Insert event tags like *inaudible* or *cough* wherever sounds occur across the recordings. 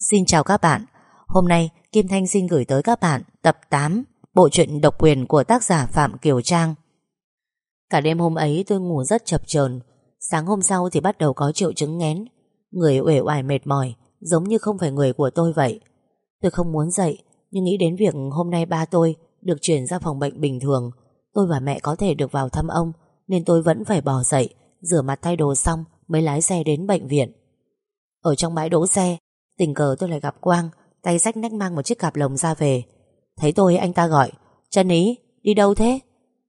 Xin chào các bạn. Hôm nay, Kim Thanh xin gửi tới các bạn tập 8 Bộ truyện độc quyền của tác giả Phạm Kiều Trang. Cả đêm hôm ấy, tôi ngủ rất chập chờn. Sáng hôm sau thì bắt đầu có triệu chứng ngén Người uể oải mệt mỏi, Giống như không phải người của tôi vậy. Tôi không muốn dậy, Nhưng nghĩ đến việc hôm nay ba tôi Được chuyển ra phòng bệnh bình thường. Tôi và mẹ có thể được vào thăm ông, Nên tôi vẫn phải bỏ dậy, Rửa mặt thay đồ xong mới lái xe đến bệnh viện. Ở trong bãi đỗ xe Tình cờ tôi lại gặp Quang Tay rách nách mang một chiếc cặp lồng ra về Thấy tôi anh ta gọi Chân ý, đi đâu thế?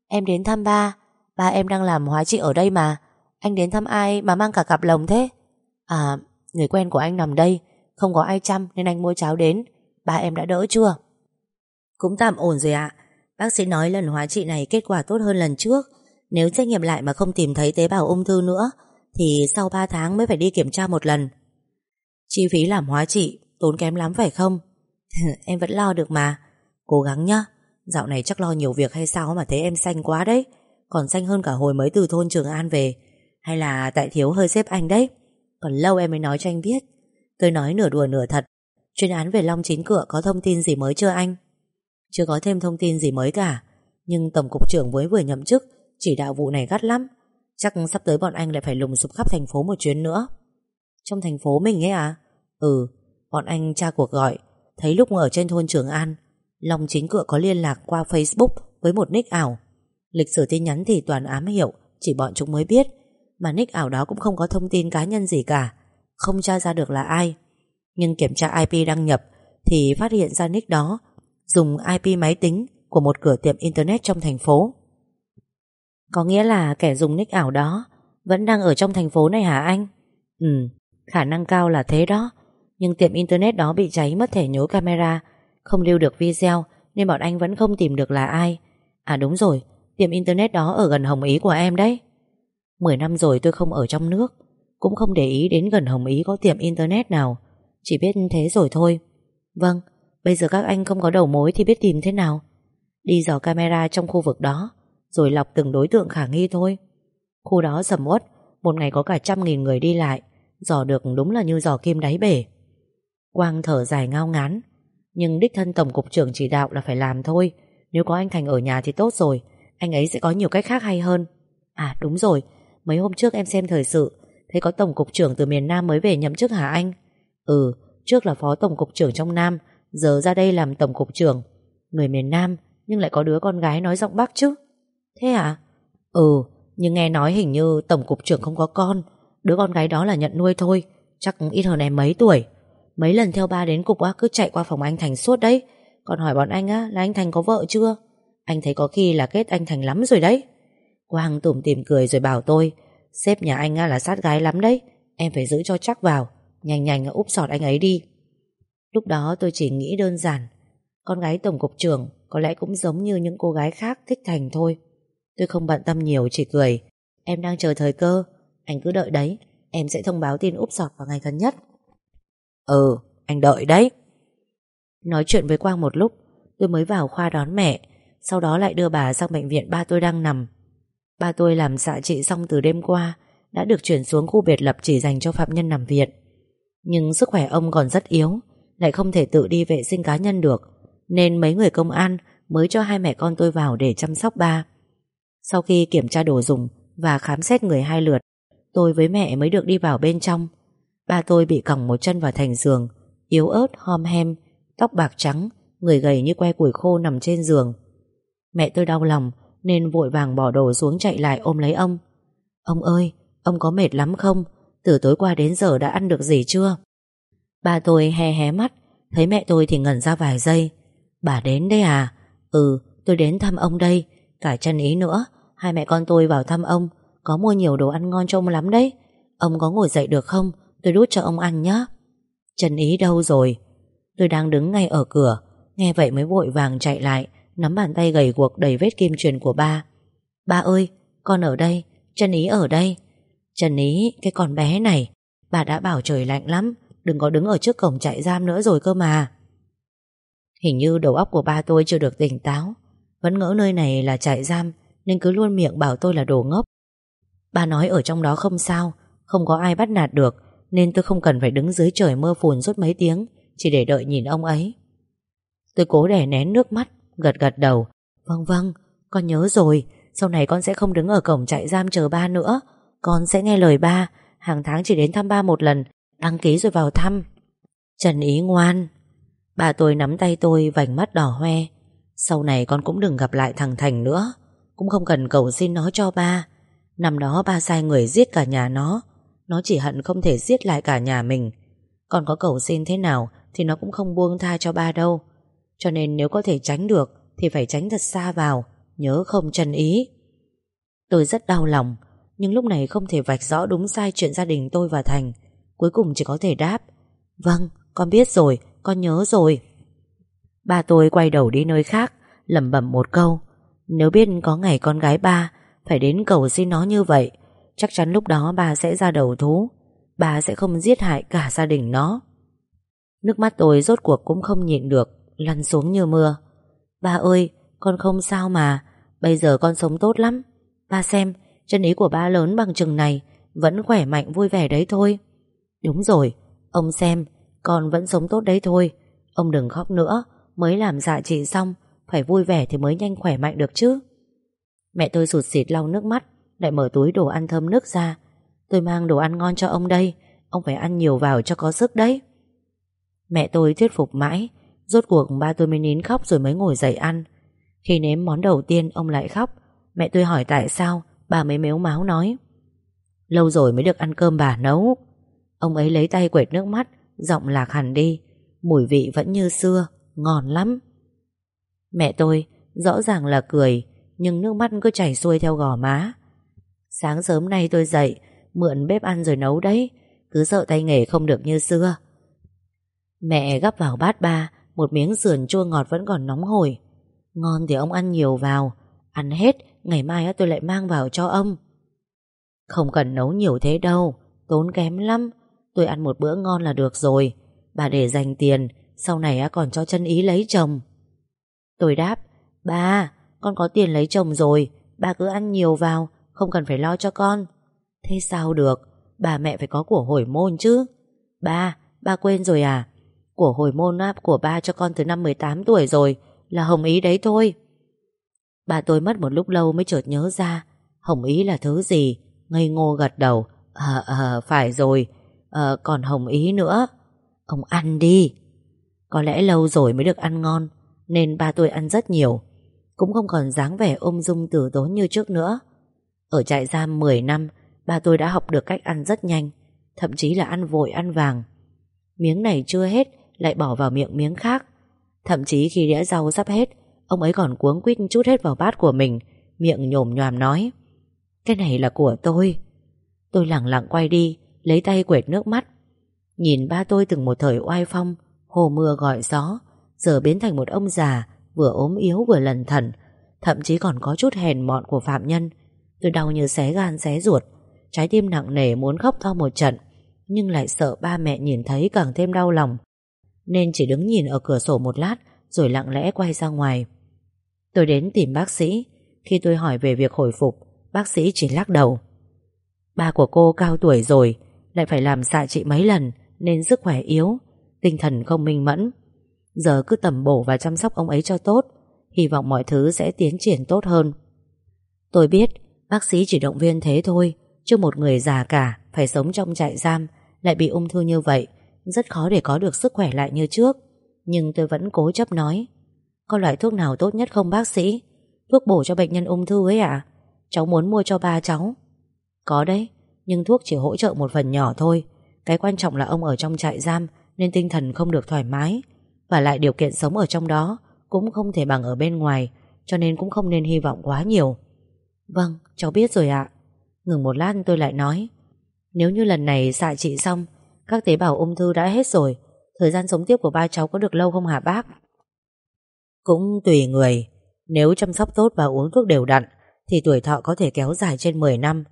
Em đến thăm ba Ba em đang làm hóa trị ở đây mà Anh đến thăm ai mà mang cả cặp lồng thế? À, người quen của anh nằm đây Không có ai chăm nên anh mua cháo đến Ba em đã đỡ chưa? Cũng tạm ổn rồi ạ Bác sĩ nói lần hóa trị này kết quả tốt hơn lần trước Nếu xét nghiệm lại mà không tìm thấy tế bào ung thư nữa Thì sau 3 tháng mới phải đi kiểm tra một lần Chi phí làm hóa trị Tốn kém lắm phải không? *laughs* Em vẫn lo được mà. Cố gắng nhá. Dạo này chắc lo nhiều việc hay sao mà thấy em xanh quá đấy. Còn xanh hơn cả hồi mới từ thôn Trường An về. Hay là tại thiếu hơi xếp anh đấy. Còn lâu em mới nói cho anh biết. Tôi nói nửa đùa nửa thật. Chuyên án về Long Chín Cửa có thông tin gì mới chưa anh? Chưa có thêm thông tin gì mới cả. Nhưng Tổng cục trưởng mới vừa nhậm chức, Chỉ đạo vụ này gắt lắm. Chắc sắp tới bọn anh lại phải lùng sụp khắp thành phố một chuyến nữa. Trong thành phố mình ấy à? Ừ Bọn anh tra cuộc gọi, Thấy lúc ở trên thôn Trường An, Long chính cựa có liên lạc qua Facebook Với một nick ảo. Lịch sử tin nhắn thì toàn ám hiệu, Chỉ bọn chúng mới biết, Mà nick ảo đó cũng không có thông tin cá nhân gì cả, Không tra ra được là ai. Nhưng kiểm tra IP đăng nhập Thì phát hiện ra nick đó, Dùng IP máy tính Của một cửa tiệm internet trong thành phố. Có nghĩa là kẻ dùng nick ảo đó Vẫn đang ở trong thành phố này hả anh? Ừ Khả năng cao là thế đó. Nhưng tiệm internet đó bị cháy mất thẻ nhớ camera. Không lưu được video, Nên bọn anh vẫn không tìm được là ai. À đúng rồi, Tiệm internet đó ở gần Hồng Ý của em đấy. Mười năm rồi tôi không ở trong nước, Cũng không để ý đến gần Hồng Ý có tiệm internet nào. Chỉ biết thế rồi thôi. Vâng Bây giờ các anh không có đầu mối thì biết tìm thế nào. Đi dò camera trong khu vực đó, Rồi lọc từng đối tượng khả nghi thôi. Khu đó sầm uất, Một ngày có cả trăm nghìn người đi lại. Dò được đúng là như dò kim đáy bể. Quang thở dài ngao ngán. Nhưng đích thân Tổng cục trưởng chỉ đạo là phải làm thôi. Nếu có anh Thành ở nhà thì tốt rồi. Anh ấy sẽ có nhiều cách khác hay hơn. À đúng rồi. Mấy hôm trước em xem thời sự, Thấy có Tổng cục trưởng từ miền Nam mới về nhậm chức hả anh? Ừ Trước là Phó Tổng cục trưởng trong Nam, Giờ ra đây làm Tổng cục trưởng. Người miền Nam, Nhưng lại có đứa con gái nói giọng Bắc chứ. Thế à? Ừ Nhưng nghe nói hình như Tổng cục trưởng không có con. Đứa con gái đó là nhận nuôi thôi, Chắc ít hơn em mấy tuổi. Mấy lần theo ba đến cục á, cứ chạy qua phòng anh Thành suốt đấy. Còn hỏi bọn anh á, là anh Thành có vợ chưa? Anh thấy có khi là kết anh Thành lắm rồi đấy. Quang tủm tìm cười rồi bảo tôi, Sếp nhà anh á là sát gái lắm đấy, Em phải giữ cho chắc vào, Nhanh nhanh úp sọt anh ấy đi. Lúc đó tôi chỉ nghĩ đơn giản, Con gái tổng cục trưởng Có lẽ cũng giống như những cô gái khác thích Thành thôi. Tôi không bận tâm nhiều, chỉ cười, Em đang chờ thời cơ anh cứ đợi đấy, Em sẽ thông báo tin úp sọt vào ngày gần nhất. Ừ anh đợi đấy. Nói chuyện với Quang một lúc, Tôi mới vào khoa đón mẹ, Sau đó lại đưa bà sang bệnh viện ba tôi đang nằm. Ba tôi làm xạ trị xong từ đêm qua, Đã được chuyển xuống khu biệt lập chỉ dành cho phạm nhân nằm viện. Nhưng sức khỏe ông còn rất yếu, Lại không thể tự đi vệ sinh cá nhân được, Nên mấy người công an Mới cho hai mẹ con tôi vào để chăm sóc ba. Sau khi kiểm tra đồ dùng Và khám xét người hai lượt Tôi với mẹ mới được đi vào bên trong Ba tôi bị còng một chân vào thành giường Yếu ớt, hom hem Tóc bạc trắng Người gầy như que củi khô nằm trên giường Mẹ tôi đau lòng Nên vội vàng bỏ đồ xuống chạy lại ôm lấy ông Ông ơi, ông có mệt lắm không? Từ tối qua đến giờ đã ăn được gì chưa? Ba tôi hé hé mắt Thấy mẹ tôi thì ngẩn ra vài giây Bà đến đây à? Ừ, tôi đến thăm ông đây Cả chân ý nữa Hai mẹ con tôi vào thăm ông có mua nhiều đồ ăn ngon cho ông lắm đấy. Ông có ngồi dậy được không? Tôi đút cho ông ăn nhé Trần Ý đâu rồi? Tôi đang đứng ngay ở cửa, Nghe vậy mới vội vàng chạy lại, Nắm bàn tay gầy guộc đầy vết kim truyền của ba. Ba ơi, con ở đây, Trần Ý ở đây. Trần Ý, cái con bé này, Bà đã bảo trời lạnh lắm, Đừng có đứng ở trước cổng trại giam nữa rồi cơ mà. Hình như đầu óc của ba tôi chưa được tỉnh táo, Vẫn ngỡ nơi này là trại giam, Nên cứ luôn miệng bảo tôi là đồ ngốc. Ba nói ở trong đó không sao, Không có ai bắt nạt được, Nên tôi không cần phải đứng dưới trời mưa phùn suốt mấy tiếng, Chỉ để đợi nhìn ông ấy. Tôi cố đè nén nước mắt, Gật gật đầu. Vâng vâng con nhớ rồi, Sau này con sẽ không đứng ở cổng trại giam chờ ba nữa. Con sẽ nghe lời ba, Hàng tháng chỉ đến thăm ba một lần, Đăng ký rồi vào thăm. Trần ý ngoan. Bà tôi nắm tay tôi, vành mắt đỏ hoe. Sau này con cũng đừng gặp lại thằng Thành nữa, Cũng không cần cầu xin nó cho ba. Năm đó ba sai người giết cả nhà nó. Nó chỉ hận không thể giết lại cả nhà mình. Còn có cầu xin thế nào Thì nó cũng không buông tha cho ba đâu. Cho nên nếu có thể tránh được Thì phải tránh thật xa vào, Nhớ không chân ý. Tôi rất đau lòng, Nhưng lúc này không thể vạch rõ đúng sai chuyện gia đình tôi và Thành. Cuối cùng chỉ có thể đáp Vâng con biết rồi, Con nhớ rồi. Ba tôi quay đầu đi nơi khác, lẩm bẩm một câu, Nếu biết có ngày con gái ba phải đến cầu xin nó như vậy, Chắc chắn lúc đó bà sẽ ra đầu thú. Bà sẽ không giết hại cả gia đình nó. Nước mắt tôi rốt cuộc cũng không nhịn được, Lăn xuống như mưa. Ba ơi, con không sao mà, Bây giờ con sống tốt lắm. Ba xem, chân ý của ba lớn bằng chừng này, Vẫn khỏe mạnh vui vẻ đấy thôi. Đúng rồi, Ông xem, con vẫn sống tốt đấy thôi. Ông đừng khóc nữa, Mới làm dạ trị xong, Phải vui vẻ thì mới nhanh khỏe mạnh được chứ. Mẹ tôi sụt xịt lau nước mắt, Lại mở túi đồ ăn thơm nước ra. Tôi mang đồ ăn ngon cho ông đây, Ông phải ăn nhiều vào cho có sức đấy. Mẹ tôi thuyết phục mãi, Rốt cuộc ba tôi mới nín khóc rồi mới ngồi dậy ăn. Khi nếm món đầu tiên, ông lại khóc. Mẹ tôi hỏi tại sao, Bà mới mếu máu nói. Lâu rồi mới được ăn cơm bà nấu. Ông ấy lấy tay quệt nước mắt, Giọng lạc hẳn đi. Mùi vị vẫn như xưa Ngon lắm. Mẹ tôi, rõ ràng là cười nhưng nước mắt cứ chảy xuôi theo gò má. Sáng sớm nay tôi dậy Mượn bếp ăn rồi nấu đấy Cứ sợ tay nghề không được như xưa. Mẹ gắp vào bát ba Một miếng sườn chua ngọt vẫn còn nóng hổi. Ngon thì ông ăn nhiều vào Ăn hết Ngày mai tôi lại mang vào cho ông. Không cần nấu nhiều thế đâu Tốn kém lắm Tôi ăn một bữa ngon là được rồi Bà để dành tiền Sau này còn cho chân ý lấy chồng. Tôi đáp Ba, con có tiền lấy chồng rồi bà cứ ăn nhiều vào Không cần phải lo cho con. Thế sao được? Bà mẹ phải có của hồi môn chứ. Ba, ba quên rồi à? Của hồi môn áp của ba cho con từ năm 18 tuổi rồi Là hồng ý đấy thôi. Bà tôi mất một lúc lâu mới chợt nhớ ra Hồng ý là thứ gì? Ngây ngô gật đầu Ờ, à, phải rồi Ờ, còn hồng ý nữa. Ông ăn đi. Có lẽ lâu rồi mới được ăn ngon Nên ba tôi ăn rất nhiều. Cũng không còn dáng vẻ ôm dung tử tốn như trước nữa. Ở trại giam 10 năm, Ba tôi đã học được cách ăn rất nhanh, Thậm chí là ăn vội ăn vàng. Miếng này chưa hết, Lại bỏ vào miệng miếng khác. Thậm chí khi đĩa rau sắp hết, Ông ấy còn cuống quýt chút hết vào bát của mình, Miệng nhồm nhòm nói, Cái này là của tôi. Tôi lặng lặng quay đi, Lấy tay quệt nước mắt. Nhìn ba tôi từng một thời oai phong, Hồ mưa gọi gió, Giờ biến thành một ông già Vừa ốm yếu vừa lần thần Thậm chí còn có chút hèn mọn của phạm nhân. Tôi đau như xé gan xé ruột, Trái tim nặng nề muốn khóc to một trận, Nhưng lại sợ ba mẹ nhìn thấy càng thêm đau lòng, Nên chỉ đứng nhìn ở cửa sổ một lát Rồi lặng lẽ quay ra ngoài. Tôi đến tìm bác sĩ, Khi tôi hỏi về việc hồi phục, Bác sĩ chỉ lắc đầu. Ba của cô cao tuổi rồi, Lại phải làm xạ trị mấy lần Nên sức khỏe yếu, Tinh thần không minh mẫn. Giờ cứ tầm bổ và chăm sóc ông ấy cho tốt, Hy vọng mọi thứ sẽ tiến triển tốt hơn. Tôi biết, Bác sĩ chỉ động viên thế thôi, Chứ một người già cả Phải sống trong trại giam Lại bị ung thư như vậy, Rất khó để có được sức khỏe lại như trước. Nhưng tôi vẫn cố chấp nói, Có loại thuốc nào tốt nhất không, bác sĩ? Thuốc bổ cho bệnh nhân ung thư ấy ạ. Cháu muốn mua cho ba cháu. Có đấy, Nhưng thuốc chỉ hỗ trợ một phần nhỏ thôi. Cái quan trọng là ông ở trong trại giam Nên tinh thần không được thoải mái. Và lại điều kiện sống ở trong đó Cũng không thể bằng ở bên ngoài, Cho nên cũng không nên hy vọng quá nhiều. Vâng cháu biết rồi ạ. Ngừng một lát tôi lại nói. Nếu như lần này xạ trị xong, Các tế bào ung thư đã hết rồi, Thời gian sống tiếp của ba cháu có được lâu không hả bác? Cũng tùy người. Nếu chăm sóc tốt và uống thuốc đều đặn, Thì tuổi thọ có thể kéo dài trên 10 năm.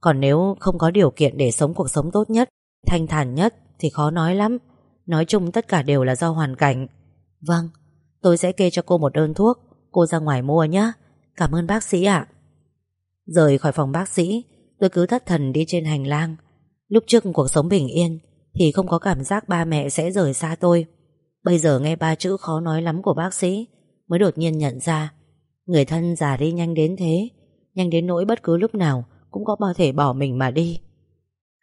Còn nếu không có điều kiện để sống cuộc sống tốt nhất, Thanh thản nhất Thì khó nói lắm. Nói chung tất cả đều là do hoàn cảnh. Vâng Tôi sẽ kê cho cô một đơn thuốc. Cô ra ngoài mua nhé Cảm ơn bác sĩ ạ. Rời khỏi phòng bác sĩ, Tôi cứ thất thần đi trên hành lang. Lúc trước cuộc sống bình yên Thì không có cảm giác ba mẹ sẽ rời xa tôi. Bây giờ nghe ba chữ khó nói lắm của bác sĩ Mới đột nhiên nhận ra. Người thân già đi nhanh đến thế, Nhanh đến nỗi bất cứ lúc nào Cũng có thể bỏ mình mà đi.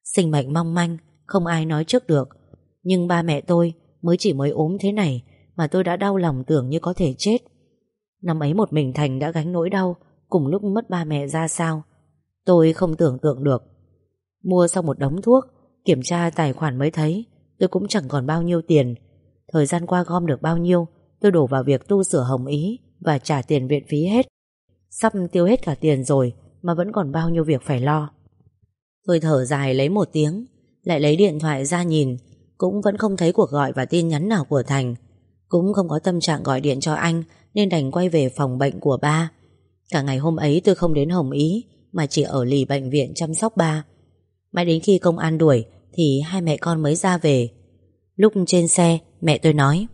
Sinh mệnh mong manh, Không ai nói trước được. Nhưng ba mẹ tôi mới chỉ mới ốm thế này Mà tôi đã đau lòng tưởng như có thể chết. Năm ấy một mình Thành đã gánh nỗi đau Cùng lúc mất ba mẹ ra sao, Tôi không tưởng tượng được. Mua xong một đống thuốc, Kiểm tra tài khoản mới thấy Tôi cũng chẳng còn bao nhiêu tiền. Thời gian qua gom được bao nhiêu, Tôi đổ vào việc tu sửa hồng ý Và trả tiền viện phí hết. Sắp tiêu hết cả tiền rồi Mà vẫn còn bao nhiêu việc phải lo. Tôi thở dài lấy một tiếng, Lại lấy điện thoại ra nhìn. Cũng vẫn không thấy cuộc gọi và tin nhắn nào của Thành. Cũng không có tâm trạng gọi điện cho anh, Nên đành quay về phòng bệnh của ba. Cả ngày hôm ấy tôi không đến Hồng Ý, Mà chỉ ở lì bệnh viện chăm sóc ba. Mãi đến khi công an đuổi, Thì hai mẹ con mới ra về. Lúc trên xe, mẹ tôi nói,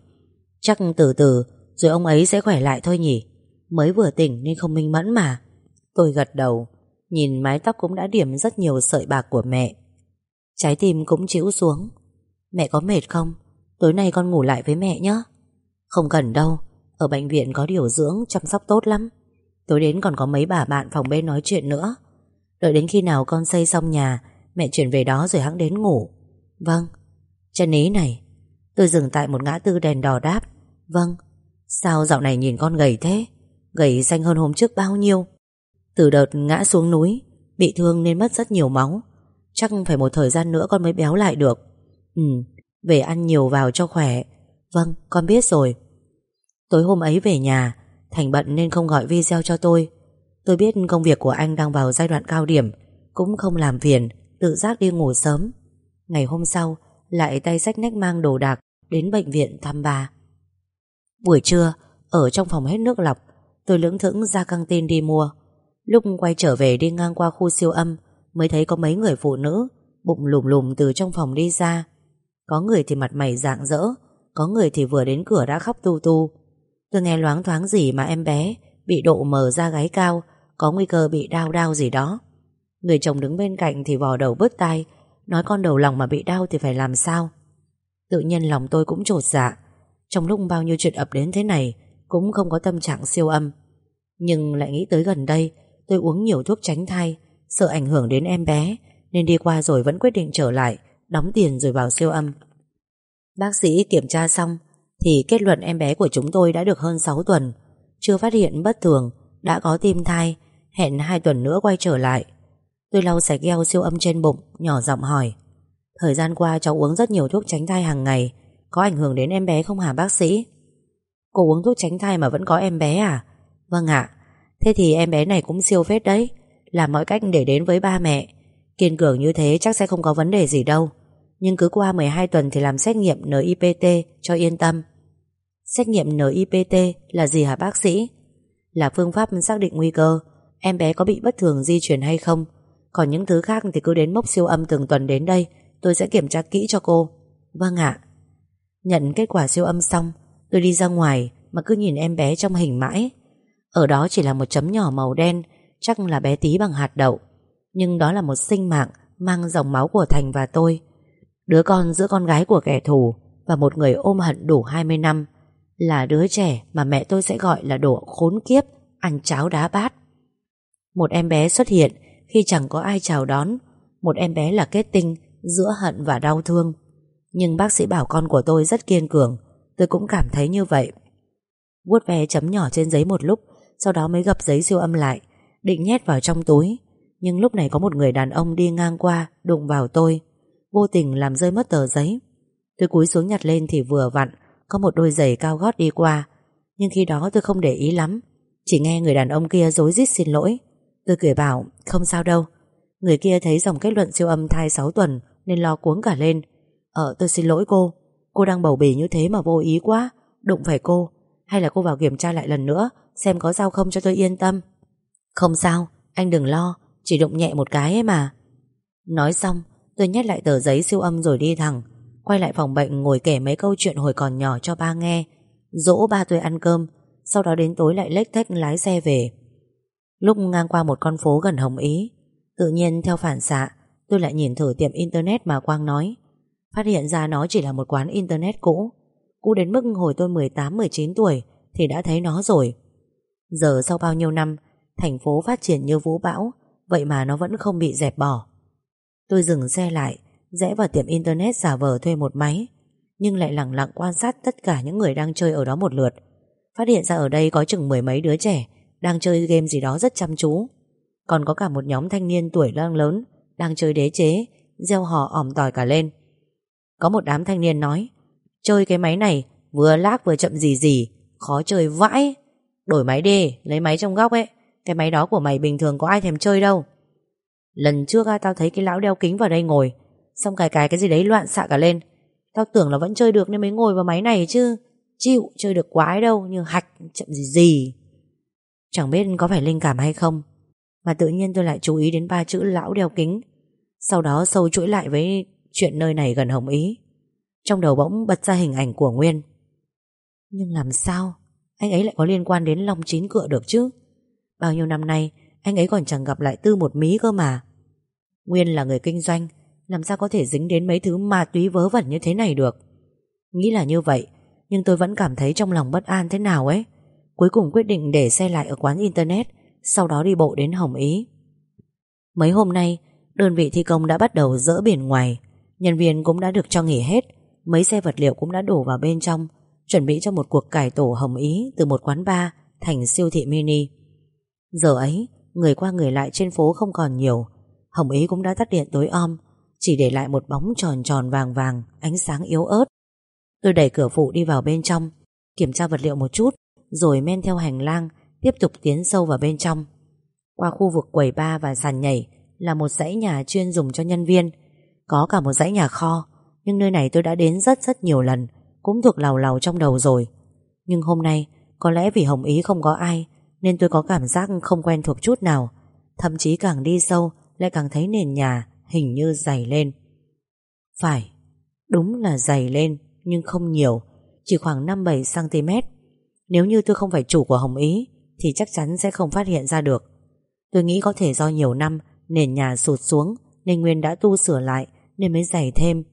Chắc từ từ, Rồi ông ấy sẽ khỏe lại thôi nhỉ. Mới vừa tỉnh nên không minh mẫn mà. Tôi gật đầu, Nhìn mái tóc cũng đã điểm rất nhiều sợi bạc của mẹ. Trái tim cũng chịu xuống. Mẹ có mệt không? Tối nay con ngủ lại với mẹ nhé. Không cần đâu, Ở bệnh viện có điều dưỡng, chăm sóc tốt lắm. Tối đến còn có mấy bà bạn phòng bên nói chuyện nữa. Đợi đến khi nào con xây xong nhà, Mẹ chuyển về đó rồi hãng đến ngủ. Vâng. Chân ý này, Tôi dừng tại một ngã tư đèn đỏ đáp. Vâng. Sao dạo này nhìn con gầy thế? Gầy xanh hơn hôm trước bao nhiêu? Từ đợt ngã xuống núi, Bị thương nên mất rất nhiều máu. Chắc phải một thời gian nữa con mới béo lại được. Ừ Về ăn nhiều vào cho khỏe Vâng con biết rồi Tối hôm ấy về nhà Thành bận nên không gọi video cho tôi Tôi biết công việc của anh đang vào giai đoạn cao điểm Cũng không làm phiền Tự giác đi ngủ sớm Ngày hôm sau lại tay sách nách mang đồ đạc đến bệnh viện thăm bà. Buổi trưa, ở trong phòng hết nước lọc, tôi lưỡng thững ra căng tin đi mua. Lúc quay trở về đi ngang qua khu siêu âm, mới thấy có mấy người phụ nữ bụng lùm lùm từ trong phòng đi ra. Có người thì mặt mày rạng rỡ, có người thì vừa đến cửa đã khóc tu tu. Tôi nghe loáng thoáng gì mà em bé bị độ mờ ra gáy cao, có nguy cơ bị đau đau gì đó. Người chồng đứng bên cạnh thì vò đầu bứt tai, Nói con đầu lòng mà bị đau thì phải làm sao Tự nhiên lòng tôi cũng trột dạ Trong lúc bao nhiêu chuyện ập đến thế này Cũng không có tâm trạng siêu âm Nhưng lại nghĩ tới gần đây Tôi uống nhiều thuốc tránh thai Sợ ảnh hưởng đến em bé Nên đi qua rồi vẫn quyết định trở lại Đóng tiền rồi vào siêu âm. Bác sĩ kiểm tra xong, Thì kết luận em bé của chúng tôi đã được hơn 6 tuần, Chưa phát hiện bất thường, Đã có tim thai, Hẹn 2 tuần nữa quay trở lại. Tôi lau sạch gheo siêu âm trên bụng, Nhỏ giọng hỏi, Thời gian qua cháu uống rất nhiều thuốc tránh thai hàng ngày, Có ảnh hưởng đến em bé không hả bác sĩ? Cô uống thuốc tránh thai mà vẫn có em bé à? Vâng ạ, Thế thì em bé này cũng siêu phết đấy, Làm mọi cách để đến với ba mẹ. Kiên cường như thế chắc sẽ không có vấn đề gì đâu. Nhưng cứ qua 12 tuần thì làm xét nghiệm NIPT cho yên tâm. Xét nghiệm NIPT là gì hả bác sĩ? Là phương pháp xác định nguy cơ. Em bé có bị bất thường di chuyển hay không? Còn những thứ khác thì cứ đến mốc siêu âm từng tuần đến đây, Tôi sẽ kiểm tra kỹ cho cô. Vâng ạ. Nhận kết quả siêu âm xong, Tôi đi ra ngoài mà cứ nhìn em bé trong hình mãi. Ở đó chỉ là một chấm nhỏ màu đen, Chắc là bé tí bằng hạt đậu. Nhưng đó là một sinh mạng Mang dòng máu của Thành và tôi Đứa con giữa con gái của kẻ thù Và một người ôm hận đủ 20 năm Là đứa trẻ mà mẹ tôi sẽ gọi là đồ khốn kiếp Ăn cháo đá bát Một em bé xuất hiện khi chẳng có ai chào đón. Một em bé là kết tinh giữa hận và đau thương. Nhưng bác sĩ bảo con của tôi rất kiên cường, tôi cũng cảm thấy như vậy. vuốt ve chấm nhỏ trên giấy một lúc, sau đó mới gập giấy siêu âm lại, định nhét vào trong túi. Nhưng lúc này có một người đàn ông đi ngang qua, đụng vào tôi, vô tình làm rơi mất tờ giấy. Tôi cúi xuống nhặt lên thì vừa vặn, có một đôi giày cao gót đi qua. Nhưng khi đó tôi không để ý lắm, chỉ nghe người đàn ông kia dối rít xin lỗi. Tôi cười bảo Không sao đâu. Người kia thấy dòng kết luận siêu âm thai 6 tuần Nên lo cuống cả lên. Ờ tôi xin lỗi cô. Cô đang bầu bì như thế mà vô ý quá. Đụng phải cô. Hay là cô vào kiểm tra lại lần nữa Xem có sao không cho tôi yên tâm. Không sao. Anh đừng lo. Chỉ đụng nhẹ một cái ấy mà. Nói xong, Tôi nhét lại tờ giấy siêu âm rồi đi thẳng, Quay lại phòng bệnh ngồi kể mấy câu chuyện hồi còn nhỏ cho ba nghe, Dỗ ba tôi ăn cơm, Sau đó đến tối lại lếch thếch lái xe về. Lúc ngang qua một con phố gần Hồng Ý, Tự nhiên theo phản xạ, Tôi lại nhìn thử tiệm internet mà Quang nói. Phát hiện ra nó chỉ là một quán internet cũ Cũ đến mức hồi tôi 18-19 tuổi Thì đã thấy nó rồi. Giờ sau bao nhiêu năm, Thành phố phát triển như vũ bão Vậy mà nó vẫn không bị dẹp bỏ. Tôi dừng xe lại Rẽ vào tiệm internet giả vờ thuê một máy Nhưng lại lặng lặng quan sát Tất cả những người đang chơi ở đó một lượt. Phát hiện ra ở đây có chừng mười mấy đứa trẻ Đang chơi game gì đó rất chăm chú. Còn có cả một nhóm thanh niên tuổi đang lớn Đang chơi đế chế Gieo hò ỏm tỏi cả lên. Có một đám thanh niên nói Chơi cái máy này vừa lác vừa chậm gì gì Khó chơi vãi. Đổi máy đi, lấy máy trong góc ấy. Cái máy đó của mày bình thường có ai thèm chơi đâu. Lần trước tao thấy cái lão đeo kính vào đây ngồi, Xong cài cài cái gì đấy loạn xạ cả lên. Tao tưởng là vẫn chơi được nên mới ngồi vào máy này chứ. Chịu, chơi được quái đâu, Nhưng hạch, chậm gì gì. Chẳng biết có phải linh cảm hay không, Mà tự nhiên tôi lại chú ý đến ba chữ lão đeo kính. Sau đó sâu chuỗi lại với Chuyện nơi này gần Hồng Ý. Trong đầu bỗng bật ra hình ảnh của Nguyên. Nhưng làm sao? Anh ấy lại có liên quan đến Long Chín Cựa được chứ? Bao nhiêu năm nay, Anh ấy còn chẳng gặp lại Tư một mí cơ mà. Nguyên là người kinh doanh, Làm sao có thể dính đến mấy thứ ma túy vớ vẩn như thế này được? Nghĩ là như vậy, Nhưng tôi vẫn cảm thấy trong lòng bất an thế nào ấy. Cuối cùng quyết định để xe lại ở quán internet, Sau đó đi bộ đến Hồng Ý. Mấy hôm nay, Đơn vị thi công đã bắt đầu dỡ biển ngoài. Nhân viên cũng đã được cho nghỉ hết, Mấy xe vật liệu cũng đã đổ vào bên trong, Chuẩn bị cho một cuộc cải tổ Hồng Ý Từ một quán bar thành siêu thị mini. Giờ ấy, Người qua người lại trên phố không còn nhiều. Hồng Ý cũng đã tắt điện tối om, Chỉ để lại một bóng tròn tròn vàng vàng, Ánh sáng yếu ớt. Tôi đẩy cửa phụ đi vào bên trong, Kiểm tra vật liệu một chút, Rồi men theo hành lang, Tiếp tục tiến sâu vào bên trong. Qua khu vực quầy ba và sàn nhảy Là một dãy nhà chuyên dùng cho nhân viên. Có cả một dãy nhà kho, Nhưng nơi này tôi đã đến rất rất nhiều lần, Cũng thuộc lào lào trong đầu rồi. Nhưng hôm nay, Có lẽ vì Hồng Ý không có ai nên tôi có cảm giác không quen thuộc chút nào Thậm chí càng đi sâu lại càng thấy nền nhà hình như dày lên. Phải, đúng là dày lên, nhưng không nhiều, chỉ khoảng 5-7cm. Nếu như tôi không phải chủ của Hồng Ý, thì chắc chắn sẽ không phát hiện ra được. Tôi nghĩ có thể do nhiều năm nền nhà sụt xuống nên Nguyên đã tu sửa lại nên mới dày thêm.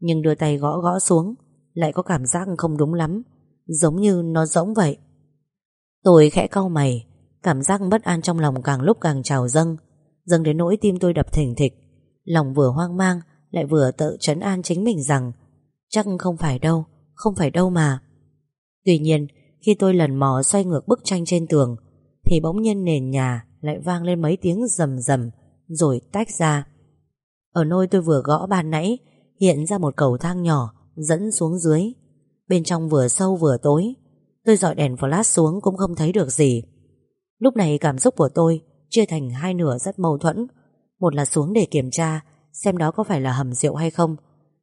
Nhưng đưa tay gõ gõ xuống lại có cảm giác không đúng lắm, giống như nó rỗng vậy. Tôi khẽ cau mày, cảm giác bất an trong lòng càng lúc càng trào dâng dâng đến nỗi tim tôi đập thình thịch. Lòng vừa hoang mang, lại vừa tự trấn an chính mình rằng chắc không phải đâu, không phải đâu mà. Tuy nhiên, khi tôi lần mò xoay ngược bức tranh trên tường, thì bỗng nhiên nền nhà lại vang lên mấy tiếng rầm rầm, rồi tách ra. Ở nơi tôi vừa gõ ban nãy, hiện ra một cầu thang nhỏ dẫn xuống dưới. Bên trong vừa sâu vừa tối, tôi dọi đèn flash xuống cũng không thấy được gì. Lúc này cảm xúc của tôi chia thành hai nửa rất mâu thuẫn. Một là xuống để kiểm tra xem đó có phải là hầm rượu hay không.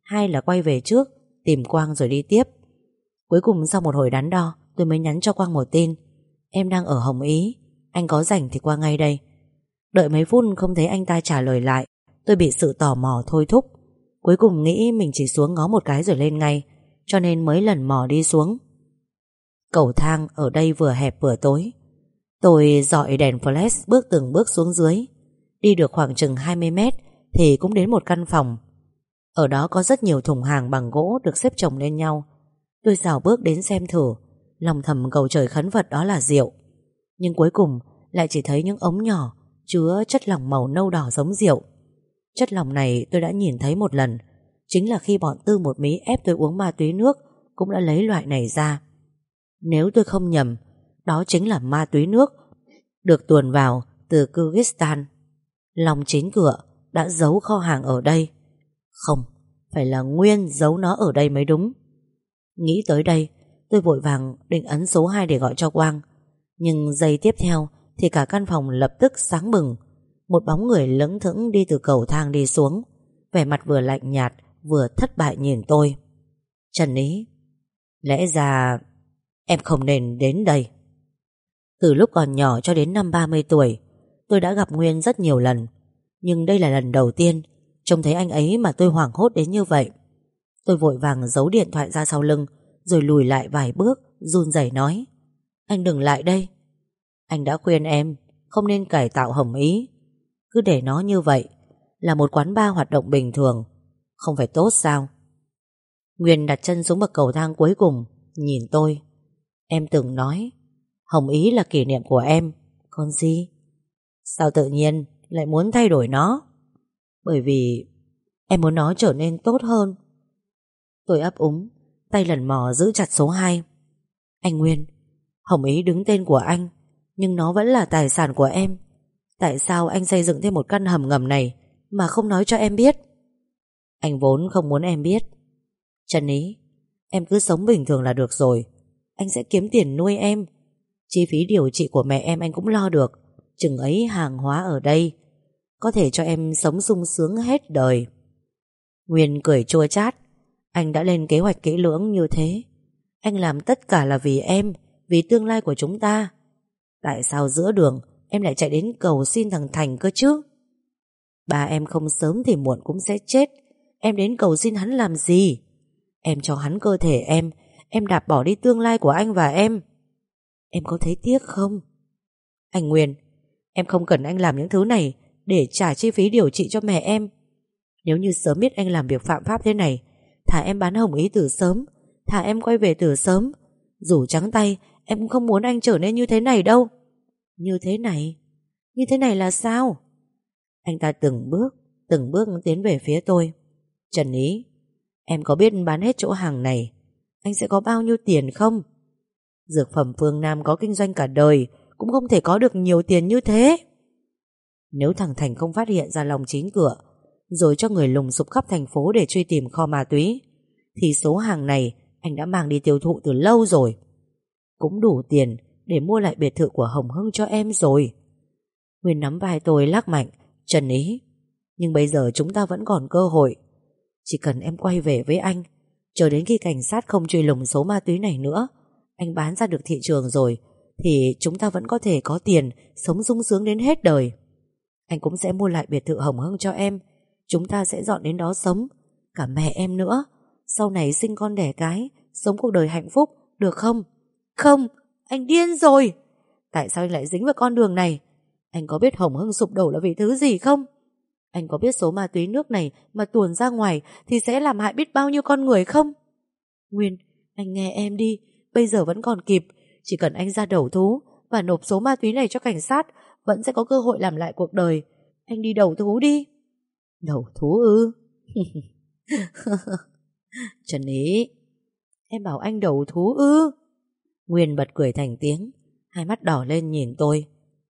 Hai là quay về trước, tìm Quang rồi đi tiếp. Cuối cùng sau một hồi đắn đo, tôi mới nhắn cho Quang một tin. Em đang ở Hồng Ý, anh có rảnh thì qua ngay đây. Đợi mấy phút không thấy anh ta trả lời lại, tôi bị sự tò mò thôi thúc. Cuối cùng nghĩ mình chỉ xuống ngó một cái rồi lên ngay, cho nên mới lần mò đi xuống. Cầu thang ở đây vừa hẹp vừa tối, Tôi dọi đèn flash bước từng bước xuống dưới. Đi được khoảng chừng 20 mét Thì cũng đến một căn phòng. Ở đó có rất nhiều thùng hàng bằng gỗ Được xếp chồng lên nhau. Tôi rào bước đến xem thử. Lòng thầm cầu trời khấn vật đó là rượu. Nhưng cuối cùng lại chỉ thấy những ống nhỏ Chứa chất lỏng màu nâu đỏ giống rượu. Chất lỏng này tôi đã nhìn thấy một lần. Chính là khi bọn Tư một mí ép tôi uống ma túy nước Cũng đã lấy loại này ra. Nếu tôi không nhầm đó chính là ma túy nước được tuồn vào từ Kyrgyzstan. Lòng chín cửa đã giấu kho hàng ở đây. Không, phải là Nguyên giấu nó ở đây mới đúng. Nghĩ tới đây, tôi vội vàng định ấn số 2 để gọi cho Quang. Nhưng giây tiếp theo thì cả căn phòng lập tức sáng bừng. Một bóng người lững thững đi từ cầu thang đi xuống. Vẻ mặt vừa lạnh nhạt, vừa thất bại nhìn tôi. Trần Ý, lẽ ra em không nên đến đây. Từ lúc còn nhỏ cho đến năm 30 tuổi, Tôi đã gặp Nguyên rất nhiều lần. Nhưng đây là lần đầu tiên Trông thấy anh ấy mà tôi hoảng hốt đến như vậy. Tôi vội vàng giấu điện thoại ra sau lưng, Rồi lùi lại vài bước, Run rẩy nói, Anh đừng lại đây. Anh đã khuyên em, Không nên cải tạo hồng ý. Cứ để nó như vậy Là một quán bar hoạt động bình thường, Không phải tốt sao? Nguyên đặt chân xuống bậc cầu thang cuối cùng, Nhìn tôi. Em từng nói, Hồng Ý là kỷ niệm của em con gì? Sao tự nhiên lại muốn thay đổi nó? Bởi vì Em muốn nó trở nên tốt hơn. Tôi ấp úng, Tay lần mò giữ chặt số 2 Anh Nguyên, Hồng Ý đứng tên của anh, Nhưng nó vẫn là tài sản của em. Tại sao anh xây dựng thêm một căn hầm ngầm này Mà không nói cho em biết? Anh vốn không muốn em biết. Trần Ý, Em cứ sống bình thường là được rồi. Anh sẽ kiếm tiền nuôi em. Chi phí điều trị của mẹ em anh cũng lo được. Chừng ấy hàng hóa ở đây, Có thể cho em sống sung sướng hết đời. Nguyên cười chua chát. Anh đã lên kế hoạch kỹ lưỡng như thế. Anh làm tất cả là vì em, Vì tương lai của chúng ta. Tại sao giữa đường Em lại chạy đến cầu xin thằng Thành cơ chứ? Ba em không sớm thì muộn cũng sẽ chết. Em đến cầu xin hắn làm gì? Em cho hắn cơ thể em Em đạp bỏ đi tương lai của anh và em. Em có thấy tiếc không? Anh Nguyên, Em không cần anh làm những thứ này Để trả chi phí điều trị cho mẹ em. Nếu như sớm biết anh làm việc phạm pháp thế này Thả em bán hồng ý từ sớm Thả em quay về từ sớm. Dù trắng tay, Em cũng không muốn anh trở nên như thế này đâu. Như thế này? Như thế này là sao? Anh ta từng bước Từng bước tiến về phía tôi. Trần Ý, Em có biết bán hết chỗ hàng này anh sẽ có bao nhiêu tiền không? Dược phẩm phương Nam có kinh doanh cả đời, Cũng không thể có được nhiều tiền như thế. Nếu thằng Thành không phát hiện ra lòng chín cửa, Rồi cho người lùng sụp khắp thành phố Để truy tìm kho ma túy, Thì số hàng này Anh đã mang đi tiêu thụ từ lâu rồi. Cũng đủ tiền Để mua lại biệt thự của Hồng Hưng cho em rồi. Nguyên nắm vai tôi lắc mạnh, Trần ý, Nhưng bây giờ chúng ta vẫn còn cơ hội. Chỉ cần em quay về với anh Chờ đến khi cảnh sát không truy lùng số ma túy này nữa, Anh bán ra được thị trường rồi, Thì chúng ta vẫn có thể có tiền Sống sung sướng đến hết đời. Anh cũng sẽ mua lại biệt thự hồng hưng cho em, Chúng ta sẽ dọn đến đó sống, Cả mẹ em nữa. Sau này sinh con đẻ cái, Sống cuộc đời hạnh phúc, Được không? Không, Anh điên rồi. Tại sao anh lại dính vào con đường này? Anh có biết Hồng Hưng sụp đổ là vì thứ gì không? Anh có biết số ma túy nước này mà tuồn ra ngoài thì sẽ làm hại biết bao nhiêu con người không? Nguyên, anh nghe em đi, bây giờ vẫn còn kịp. Chỉ cần anh ra đầu thú và nộp số ma túy này cho cảnh sát, vẫn sẽ có cơ hội làm lại cuộc đời. Anh đi đầu thú đi. Đầu thú ư? *laughs* Trần Ý, em bảo anh đầu thú ư? Nguyên bật cười thành tiếng, hai mắt đỏ lên nhìn tôi.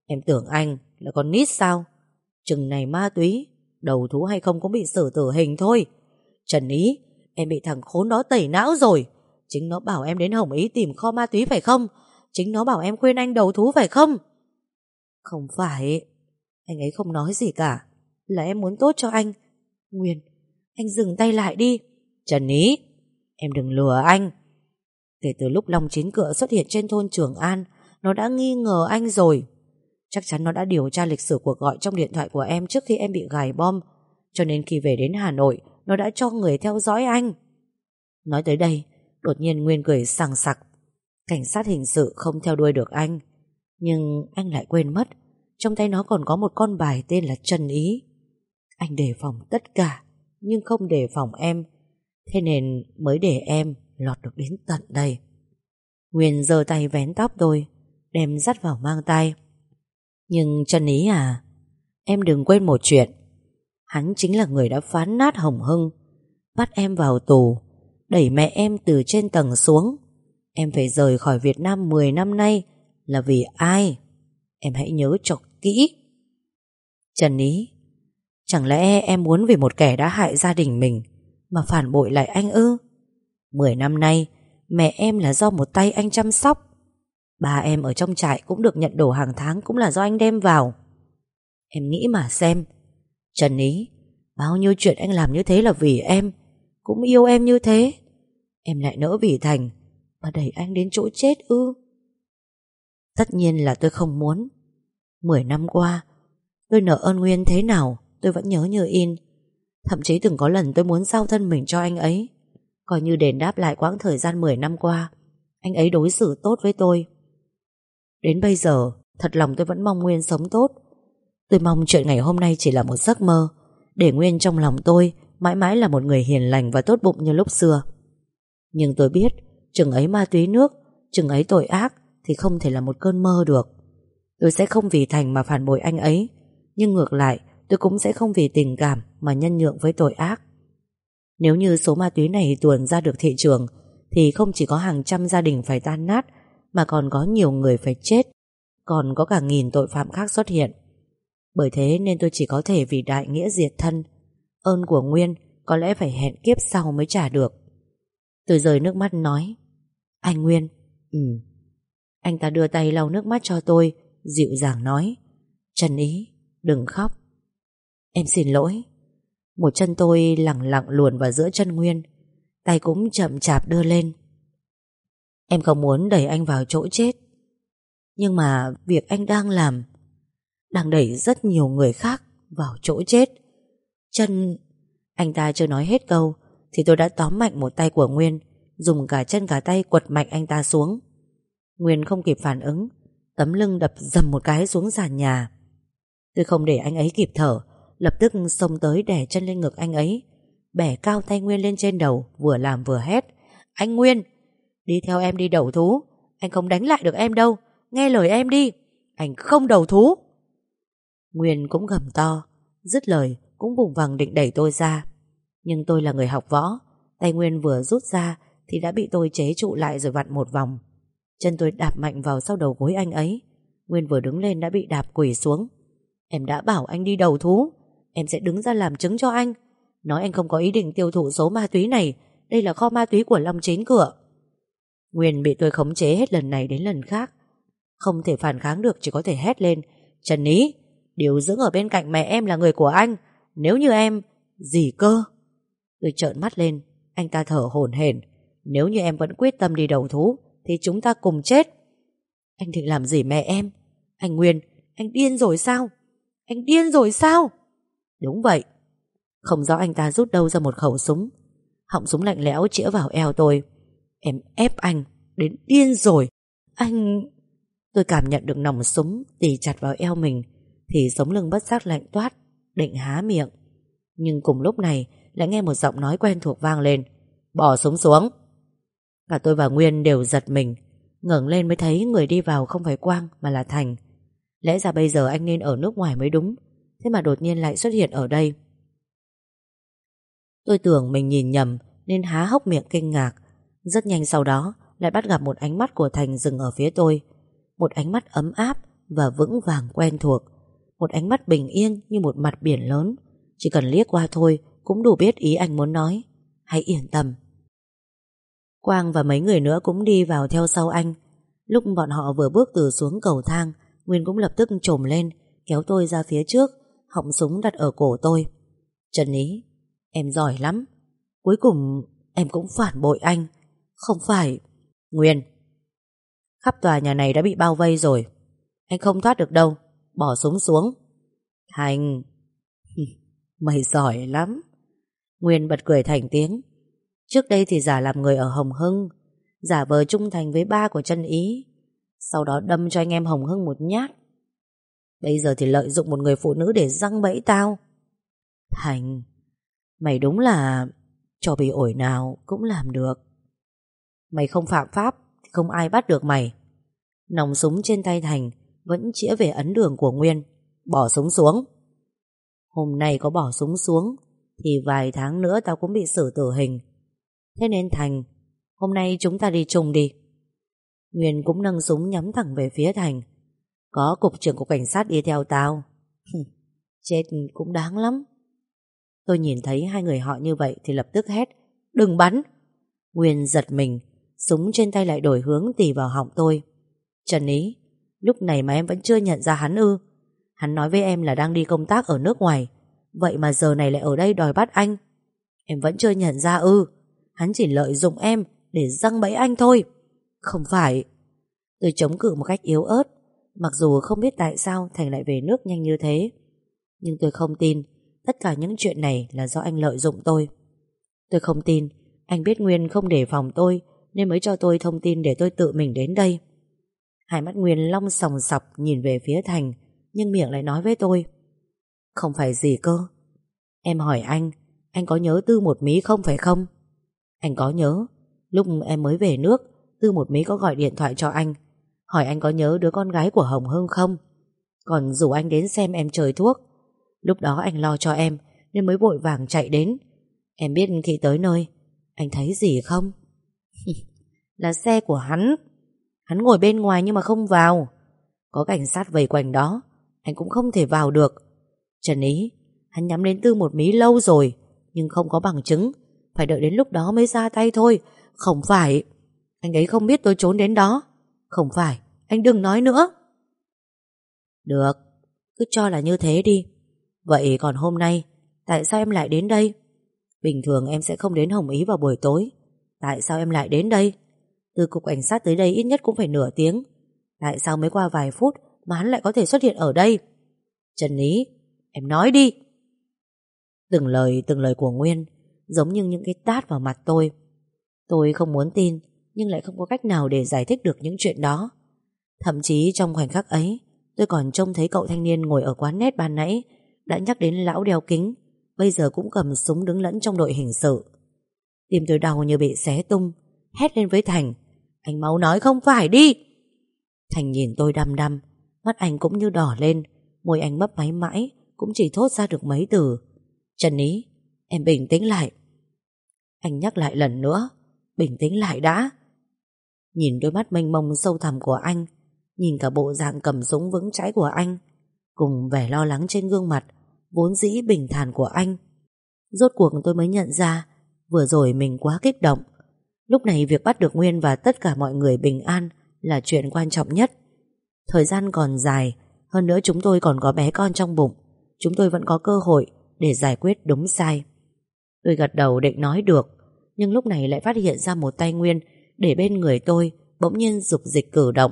Em tưởng anh là con nít sao? Chừng này ma túy Đầu thú hay không cũng bị xử tử hình thôi. Trần Ý, Em bị thằng khốn đó tẩy não rồi. Chính nó bảo em đến Hồng Ý tìm kho ma túy phải không? Chính nó bảo em khuyên anh đầu thú phải không? Không phải. Anh ấy không nói gì cả. Là em muốn tốt cho anh. Nguyên, Anh dừng tay lại đi. Trần Ý, Em đừng lừa anh. Kể từ lúc Long Chín Cựa xuất hiện trên thôn Trường An, Nó đã nghi ngờ anh rồi. Chắc chắn nó đã điều tra lịch sử cuộc gọi trong điện thoại của em trước khi em bị gài bom. Cho nên khi về đến Hà Nội, nó đã cho người theo dõi anh. Nói tới đây, đột nhiên Nguyên cười sằng sặc. Cảnh sát hình sự không theo đuôi được anh. Nhưng anh lại quên mất, trong tay nó còn có một con bài tên là Trần Ý. Anh đề phòng tất cả, nhưng không đề phòng em. Thế nên mới để em lọt được đến tận đây. Nguyên giơ tay vén tóc tôi, đem dắt vào mang tay. Nhưng chân ý à Em đừng quên một chuyện. Hắn chính là người đã phán nát Hồng Hưng, Bắt em vào tù, Đẩy mẹ em từ trên tầng xuống. Em phải rời khỏi Việt Nam 10 năm nay Là vì ai? Em hãy nhớ cho kỹ. Trần Ý Chẳng lẽ em muốn vì một kẻ đã hại gia đình mình Mà phản bội lại anh ư? Mười năm nay, Mẹ em là do một tay anh chăm sóc. Ba em ở trong trại cũng được nhận đồ hàng tháng Cũng là do anh đem vào. Em nghĩ mà xem. Trần Ý, Bao nhiêu chuyện anh làm như thế là vì em, Cũng yêu em như thế. Em lại nỡ vì Thành, Mà đẩy anh đến chỗ chết ư. Tất nhiên là tôi không muốn. Mười năm qua, Tôi nợ ơn Nguyên thế nào, Tôi vẫn nhớ như in. Thậm chí từng có lần tôi muốn giao thân mình cho anh ấy. Coi như đền đáp lại quãng thời gian 10 năm qua, Anh ấy đối xử tốt với tôi. Đến bây giờ, Thật lòng tôi vẫn mong Nguyên sống tốt. Tôi mong chuyện ngày hôm nay chỉ là một giấc mơ, Để Nguyên trong lòng tôi Mãi mãi là một người hiền lành và tốt bụng như lúc xưa. Nhưng tôi biết, Chừng ấy ma túy nước, Chừng ấy tội ác Thì không thể là một cơn mơ được. Tôi sẽ không vì Thành mà phản bội anh ấy, Nhưng ngược lại, tôi cũng sẽ không vì tình cảm Mà nhân nhượng với tội ác. Nếu như số ma túy này tuồn ra được thị trường, Thì không chỉ có hàng trăm gia đình phải tan nát mà còn có nhiều người phải chết, Còn có cả nghìn tội phạm khác xuất hiện. Bởi thế nên tôi chỉ có thể vì đại nghĩa diệt thân, Ơn của Nguyên Có lẽ phải hẹn kiếp sau mới trả được. Tôi rời nước mắt nói, Anh Nguyên Ừ Anh ta đưa tay lau nước mắt cho tôi, Dịu dàng nói, Trần ý, đừng khóc. Em xin lỗi. Một chân tôi lặng lặng luồn vào giữa chân Nguyên, Tay cũng chậm chạp đưa lên. Em không muốn đẩy anh vào chỗ chết. Nhưng mà việc anh đang làm Đang đẩy rất nhiều người khác vào chỗ chết. Chân, Anh ta chưa nói hết câu Thì tôi đã tóm mạnh một tay của Nguyên, Dùng cả chân cả tay quật mạnh anh ta xuống. Nguyên không kịp phản ứng, Tấm lưng đập dầm một cái xuống sàn nhà. Tôi không để anh ấy kịp thở, Lập tức xông tới đè chân lên ngực anh ấy. Bẻ cao tay Nguyên lên trên đầu, Vừa làm vừa hét, Anh Nguyên Đi theo em đi đầu thú. Anh không đánh lại được em đâu. Nghe lời em đi. Anh không đầu thú. Nguyên cũng gầm to, Dứt lời cũng vùng vằng định đẩy tôi ra. Nhưng tôi là người học võ, Tay Nguyên vừa rút ra Thì đã bị tôi chế trụ lại rồi vặn một vòng. Chân tôi đạp mạnh vào sau đầu gối anh ấy. Nguyên vừa đứng lên đã bị đạp quỷ xuống. Em đã bảo anh đi đầu thú. Em sẽ đứng ra làm chứng cho anh. Nói anh không có ý định tiêu thụ số ma túy này. Đây là kho ma túy của Long Chín Cửa. Nguyên bị tôi khống chế hết lần này đến lần khác. Không thể phản kháng được, Chỉ có thể hét lên. Trần Ý Điều dưỡng ở bên cạnh mẹ em là người của anh. Nếu như em, Gì cơ? Tôi trợn mắt lên. Anh ta thở hổn hển. Nếu như em vẫn quyết tâm đi đầu thú, Thì chúng ta cùng chết. Anh định làm gì mẹ em? Anh Nguyên, Anh điên rồi sao? Anh điên rồi sao? Đúng vậy. Không rõ anh ta rút đâu ra một khẩu súng. Họng súng lạnh lẽo chĩa vào eo tôi. Em ép anh Đến điên rồi. Anh, Tôi cảm nhận được nòng súng tì chặt vào eo mình, Thì sống lưng bất giác lạnh toát, Định há miệng. Nhưng cùng lúc này, lại nghe một giọng nói quen thuộc vang lên. Bỏ súng xuống. Cả tôi và Nguyên đều giật mình, ngẩng lên mới thấy người đi vào không phải Quang Mà là Thành. Lẽ ra bây giờ anh nên ở nước ngoài mới đúng, Thế mà đột nhiên lại xuất hiện ở đây. Tôi tưởng mình nhìn nhầm Nên há hốc miệng kinh ngạc. Rất nhanh sau đó, Lại bắt gặp một ánh mắt của Thành dừng ở phía tôi. Một ánh mắt ấm áp Và vững vàng quen thuộc. Một ánh mắt bình yên như một mặt biển lớn. Chỉ cần liếc qua thôi Cũng đủ biết ý anh muốn nói. Hãy yên tâm. Quang và mấy người nữa cũng đi vào theo sau anh. Lúc bọn họ vừa bước từ xuống cầu thang, Nguyên cũng lập tức trồm lên, Kéo tôi ra phía trước, Họng súng đặt ở cổ tôi. Trần Ý, Em giỏi lắm. Cuối cùng em cũng phản bội anh. Không phải. Nguyên. Khắp tòa nhà này đã bị bao vây rồi. Anh không thoát được đâu. Bỏ súng xuống. Thành. Mày giỏi lắm. Nguyên bật cười thành tiếng. Trước đây thì giả làm người ở Hồng Hưng, Giả vờ trung thành với ba của chân ý. Sau đó đâm cho anh em Hồng Hưng một nhát. Bây giờ thì lợi dụng một người phụ nữ để răng bẫy tao. Thành. Mày đúng là, Cho bị ổi nào cũng làm được. Mày không phạm pháp, Thì không ai bắt được mày. Nòng súng trên tay Thành Vẫn chĩa về ấn đường của Nguyên, Bỏ súng xuống. Hôm nay có bỏ súng xuống, Thì vài tháng nữa tao cũng bị xử tử hình. Thế nên Thành, Hôm nay chúng ta đi chung đi. Nguyên cũng nâng súng nhắm thẳng về phía Thành. Có cục trưởng cục cảnh sát đi theo tao. Chết cũng đáng lắm. Tôi nhìn thấy hai người họ như vậy Thì lập tức hét, Đừng bắn! Nguyên giật mình Súng trên tay lại đổi hướng tì vào họng tôi. Trần Ý, Lúc này mà em vẫn chưa nhận ra hắn ư. Hắn nói với em là đang đi công tác ở nước ngoài, Vậy mà giờ này lại ở đây đòi bắt anh. Em vẫn chưa nhận ra ư. Hắn chỉ lợi dụng em Để răng bẫy anh thôi. Không phải. Tôi chống cự một cách yếu ớt, Mặc dù không biết tại sao Thành lại về nước nhanh như thế. Nhưng tôi không tin Tất cả những chuyện này là do anh lợi dụng tôi. Tôi không tin Anh biết Nguyên không đề phòng tôi nên mới cho tôi thông tin để tôi tự mình đến đây. Hai mắt Nguyên long sòng sọc Nhìn về phía Thành, Nhưng miệng lại nói với tôi, Không phải gì cơ. Em hỏi anh Anh có nhớ tư một mí không phải không? Anh có nhớ. Lúc em mới về nước, Tư một mí có gọi điện thoại cho anh, Hỏi anh có nhớ đứa con gái của Hồng Hương không? Còn rủ anh đến xem em trời thuốc. Lúc đó anh lo cho em, Nên mới vội vàng chạy đến. Em biết khi tới nơi, Anh thấy gì không? Là xe của hắn. Hắn ngồi bên ngoài nhưng mà không vào. Có cảnh sát vây quanh đó, Anh cũng không thể vào được. Trần Ý, Hắn nhắm đến Tư một mí lâu rồi, Nhưng không có bằng chứng. Phải đợi đến lúc đó mới ra tay thôi. Không phải, Anh ấy không biết tôi trốn đến đó. Không phải, Anh đừng nói nữa. Được, Cứ cho là như thế đi. Vậy còn hôm nay, Tại sao em lại đến đây? Bình thường em sẽ không đến Hồng Ý vào buổi tối. Tại sao em lại đến đây? Từ cục cảnh sát tới đây ít nhất cũng phải nửa tiếng. Tại sao mới qua vài phút Mà hắn lại có thể xuất hiện ở đây? Trần Lý, Em nói đi. Từng lời từng lời của Nguyên, Giống như những cái tát vào mặt tôi. Tôi không muốn tin, Nhưng lại không có cách nào để giải thích được những chuyện đó. Thậm chí trong khoảnh khắc ấy, Tôi còn trông thấy cậu thanh niên ngồi ở quán nét ban nãy, Đã nhắc đến lão đeo kính, Bây giờ cũng cầm súng đứng lẫn trong đội hình sự. Tim tôi đau như bị xé tung, Hét lên với Thành. Anh máu nói không phải đi. Thành nhìn tôi đăm đăm, Mắt anh cũng như đỏ lên, Môi anh mấp máy mãi, Cũng chỉ thốt ra được mấy từ. Trần Ý, Em bình tĩnh lại. Anh nhắc lại lần nữa, Bình tĩnh lại đã. Nhìn đôi mắt mênh mông sâu thẳm của anh, Nhìn cả bộ dạng cầm súng vững chãi của anh, Cùng vẻ lo lắng trên gương mặt, Vốn dĩ bình thản của anh. Rốt cuộc tôi mới nhận ra, Vừa rồi mình quá kích động. Lúc này việc bắt được Nguyên và tất cả mọi người bình an Là chuyện quan trọng nhất. Thời gian còn dài, Hơn nữa chúng tôi còn có bé con trong bụng. Chúng tôi vẫn có cơ hội Để giải quyết đúng sai. Tôi gật đầu định nói được, Nhưng lúc này lại phát hiện ra một tay Nguyên Để bên người tôi Bỗng nhiên dục dịch cử động.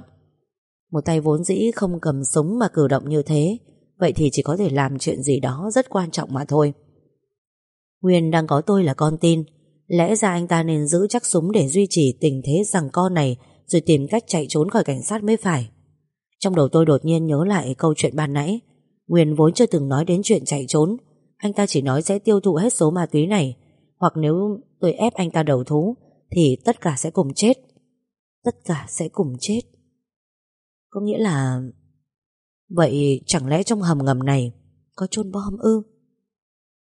Một tay vốn dĩ không cầm súng mà cử động như thế, Vậy thì chỉ có thể làm chuyện gì đó rất quan trọng mà thôi. Nguyên đang có tôi là con tin Lẽ ra anh ta nên giữ chắc súng để duy trì tình thế rằng con này, Rồi tìm cách chạy trốn khỏi cảnh sát mới phải. Trong đầu tôi đột nhiên nhớ lại câu chuyện ban nãy. Nguyên vốn chưa từng nói đến chuyện chạy trốn. Anh ta chỉ nói sẽ tiêu thụ hết số ma túy này. Hoặc nếu tôi ép anh ta đầu thú, Thì tất cả sẽ cùng chết. Tất cả sẽ cùng chết. Có nghĩa là, Vậy chẳng lẽ trong hầm ngầm này Có chôn bom ư?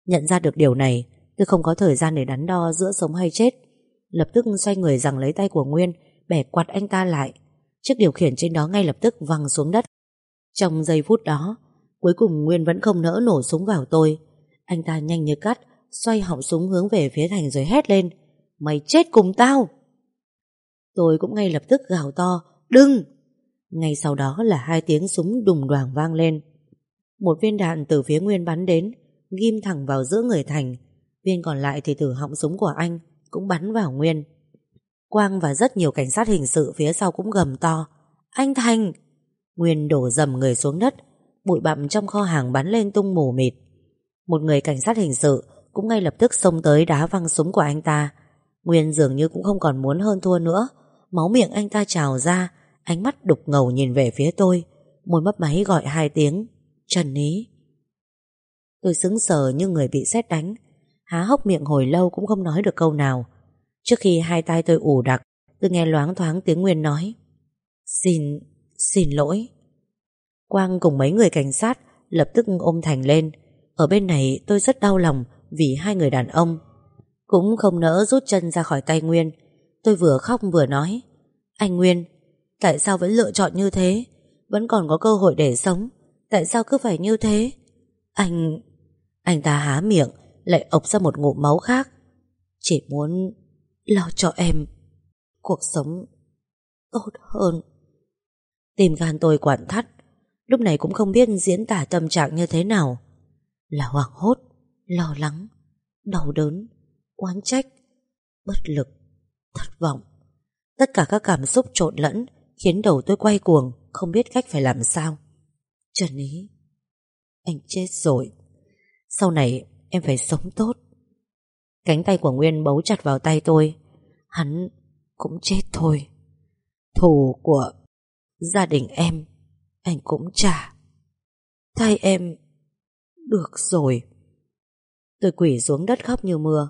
Nhận ra được điều này Tôi không có thời gian để đắn đo giữa sống hay chết. Lập tức xoay người rằng lấy tay của Nguyên, Bẻ quạt anh ta lại. Chiếc điều khiển trên đó ngay lập tức văng xuống đất. Trong giây phút đó, Cuối cùng Nguyên vẫn không nỡ nổ súng vào tôi. Anh ta nhanh như cắt, Xoay họng súng hướng về phía Thành rồi hét lên, Mày chết cùng tao! Tôi cũng ngay lập tức gào to, Đừng! Ngay sau đó là hai tiếng súng đùng đoàng vang lên. Một viên đạn từ phía Nguyên bắn đến, Ghim thẳng vào giữa người Thành. Viên còn lại thì từ họng súng của anh, Cũng bắn vào Nguyên. Quang và rất nhiều cảnh sát hình sự phía sau cũng gầm to. Anh Thành! Nguyên đổ dầm người xuống đất, Bụi bặm trong kho hàng bắn lên tung mù mịt. Một người cảnh sát hình sự Cũng ngay lập tức xông tới đá văng súng của anh ta. Nguyên dường như cũng không còn muốn hơn thua nữa. Máu miệng anh ta trào ra, Ánh mắt đục ngầu nhìn về phía tôi, Môi mấp máy gọi hai tiếng, Trần ý Tôi sững sờ như người bị sét đánh Há hốc miệng hồi lâu cũng không nói được câu nào. Trước khi hai tay tôi ủ đặc Tôi nghe loáng thoáng tiếng Nguyên nói Xin, xin lỗi. Quang cùng mấy người cảnh sát Lập tức ôm Thành lên. Ở bên này tôi rất đau lòng Vì hai người đàn ông. Cũng không nỡ rút chân ra khỏi tay Nguyên. Tôi vừa khóc vừa nói Anh Nguyên Tại sao vẫn lựa chọn như thế? Vẫn còn có cơ hội để sống Tại sao cứ phải như thế? Anh... Anh ta há miệng lại ộc ra một ngụm máu khác. Chỉ muốn lo cho em Cuộc sống Tốt hơn. Tìm gan tôi quản thắt, Lúc này cũng không biết diễn tả tâm trạng như thế nào. Là hoảng hốt, Lo lắng, Đau đớn, Oán trách, Bất lực, Thất vọng. Tất cả các cảm xúc trộn lẫn Khiến đầu tôi quay cuồng, Không biết cách phải làm sao. Trần ý, Anh chết rồi. Sau này em phải sống tốt. Cánh tay của Nguyên bấu chặt vào tay tôi. Hắn cũng chết thôi. Thù của gia đình em, Anh cũng trả. Thay em Được rồi. Tôi quỷ xuống đất khóc như mưa.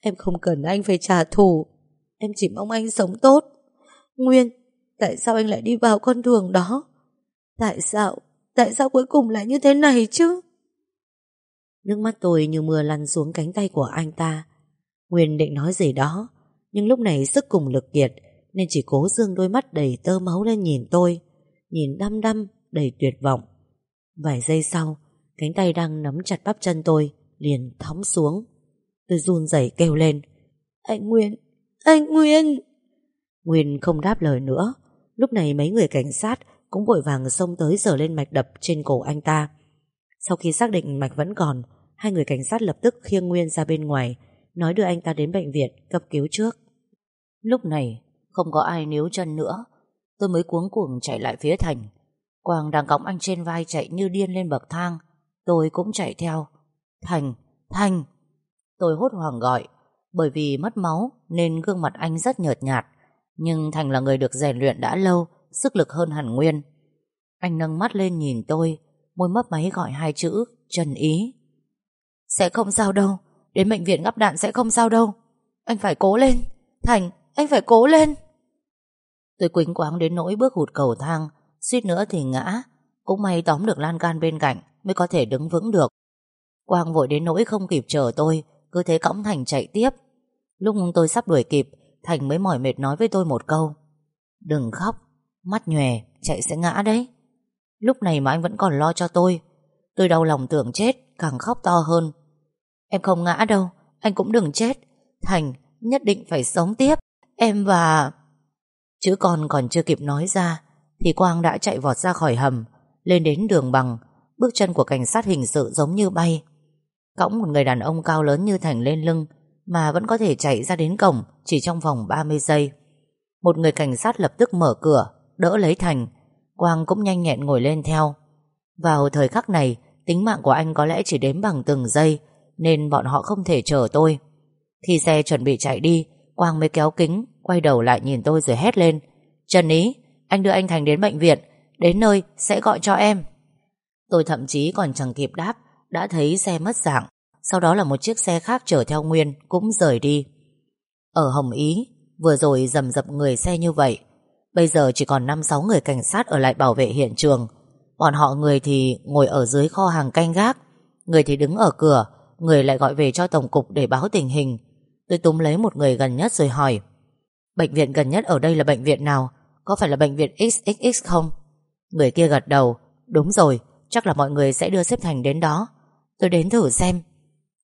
Em không cần anh phải trả thù. Em chỉ mong anh sống tốt. Nguyên, Tại sao anh lại đi vào con đường đó? Tại sao Tại sao cuối cùng lại như thế này chứ? Nước mắt tôi như mưa lăn xuống cánh tay của anh ta. Nguyên định nói gì đó Nhưng lúc này sức cùng lực kiệt Nên chỉ cố dương đôi mắt đầy tơ máu lên nhìn tôi Nhìn đăm đăm Đầy tuyệt vọng. Vài giây sau Cánh tay đang nắm chặt bắp chân tôi Liền thóng xuống. Tôi run rẩy kêu lên Anh Nguyên, anh Nguyên! Nguyên không đáp lời nữa. Lúc này mấy người cảnh sát Cũng vội vàng xông tới giờ lên mạch đập trên cổ anh ta. Sau khi xác định mạch vẫn còn Hai người cảnh sát lập tức khiêng Nguyên ra bên ngoài Nói đưa anh ta đến bệnh viện cấp cứu trước. Lúc này Không có ai níu chân nữa. Tôi mới cuống cuồng chạy lại phía thành. Quang đang cõng anh trên vai chạy như điên lên bậc thang. Tôi cũng chạy theo. Thành, Thành. Tôi hốt hoảng gọi Bởi vì mất máu nên gương mặt anh rất nhợt nhạt. Nhưng Thành là người được rèn luyện đã lâu Sức lực hơn hẳn Nguyên. Anh nâng mắt lên nhìn tôi Môi mấp máy gọi hai chữ Trần Ý. Sẽ không sao đâu. Đến bệnh viện ngắp đạn sẽ không sao đâu. Anh phải cố lên. Thành, anh phải cố lên. Tôi quính quáng đến nỗi bước hụt cầu thang Suýt nữa thì ngã. Cũng may tóm được lan can bên cạnh Mới có thể đứng vững được. Quang vội đến nỗi không kịp chờ tôi Cứ thế cõng Thành chạy tiếp. Lúc tôi sắp đuổi kịp Thành mới mỏi mệt nói với tôi một câu. Đừng khóc, mắt nhòe Chạy sẽ ngã đấy. Lúc này mà anh vẫn còn lo cho tôi. Tôi đau lòng tưởng chết Càng khóc to hơn. Em không ngã đâu, Anh cũng đừng chết. Thành nhất định phải sống tiếp. Em và... Chữ con còn chưa kịp nói ra, Thì Quang đã chạy vọt ra khỏi hầm, Lên đến đường bằng. Bước chân của cảnh sát hình sự giống như bay. Cõng một người đàn ông cao lớn như Thành lên lưng, Mà vẫn có thể chạy ra đến cổng Chỉ trong vòng 30 giây. Một người cảnh sát lập tức mở cửa, Đỡ lấy Thành. Quang cũng nhanh nhẹn ngồi lên theo. Vào thời khắc này, Tính mạng của anh có lẽ chỉ đếm bằng từng giây nên bọn họ không thể chờ tôi. Khi xe chuẩn bị chạy đi Quang mới kéo kính Quay đầu lại nhìn tôi rồi hét lên. Trần Ý, anh đưa anh Thành đến bệnh viện Đến nơi sẽ gọi cho em. Tôi thậm chí còn chẳng kịp đáp Đã thấy xe mất dạng. Sau đó là một chiếc xe khác chở theo Nguyên Cũng rời đi. Ở Hồng Ý Vừa rồi dầm dập người xe như vậy. Bây giờ chỉ còn 5-6 người cảnh sát Ở lại bảo vệ hiện trường. Bọn họ người thì ngồi ở dưới kho hàng canh gác Người thì đứng ở cửa Người lại gọi về cho tổng cục để báo tình hình. Tôi túm lấy một người gần nhất rồi hỏi, Bệnh viện gần nhất ở đây là bệnh viện nào? Có phải là bệnh viện XXX không? Người kia gật đầu, Đúng rồi, Chắc là mọi người sẽ đưa xếp thành đến đó. Tôi đến thử xem.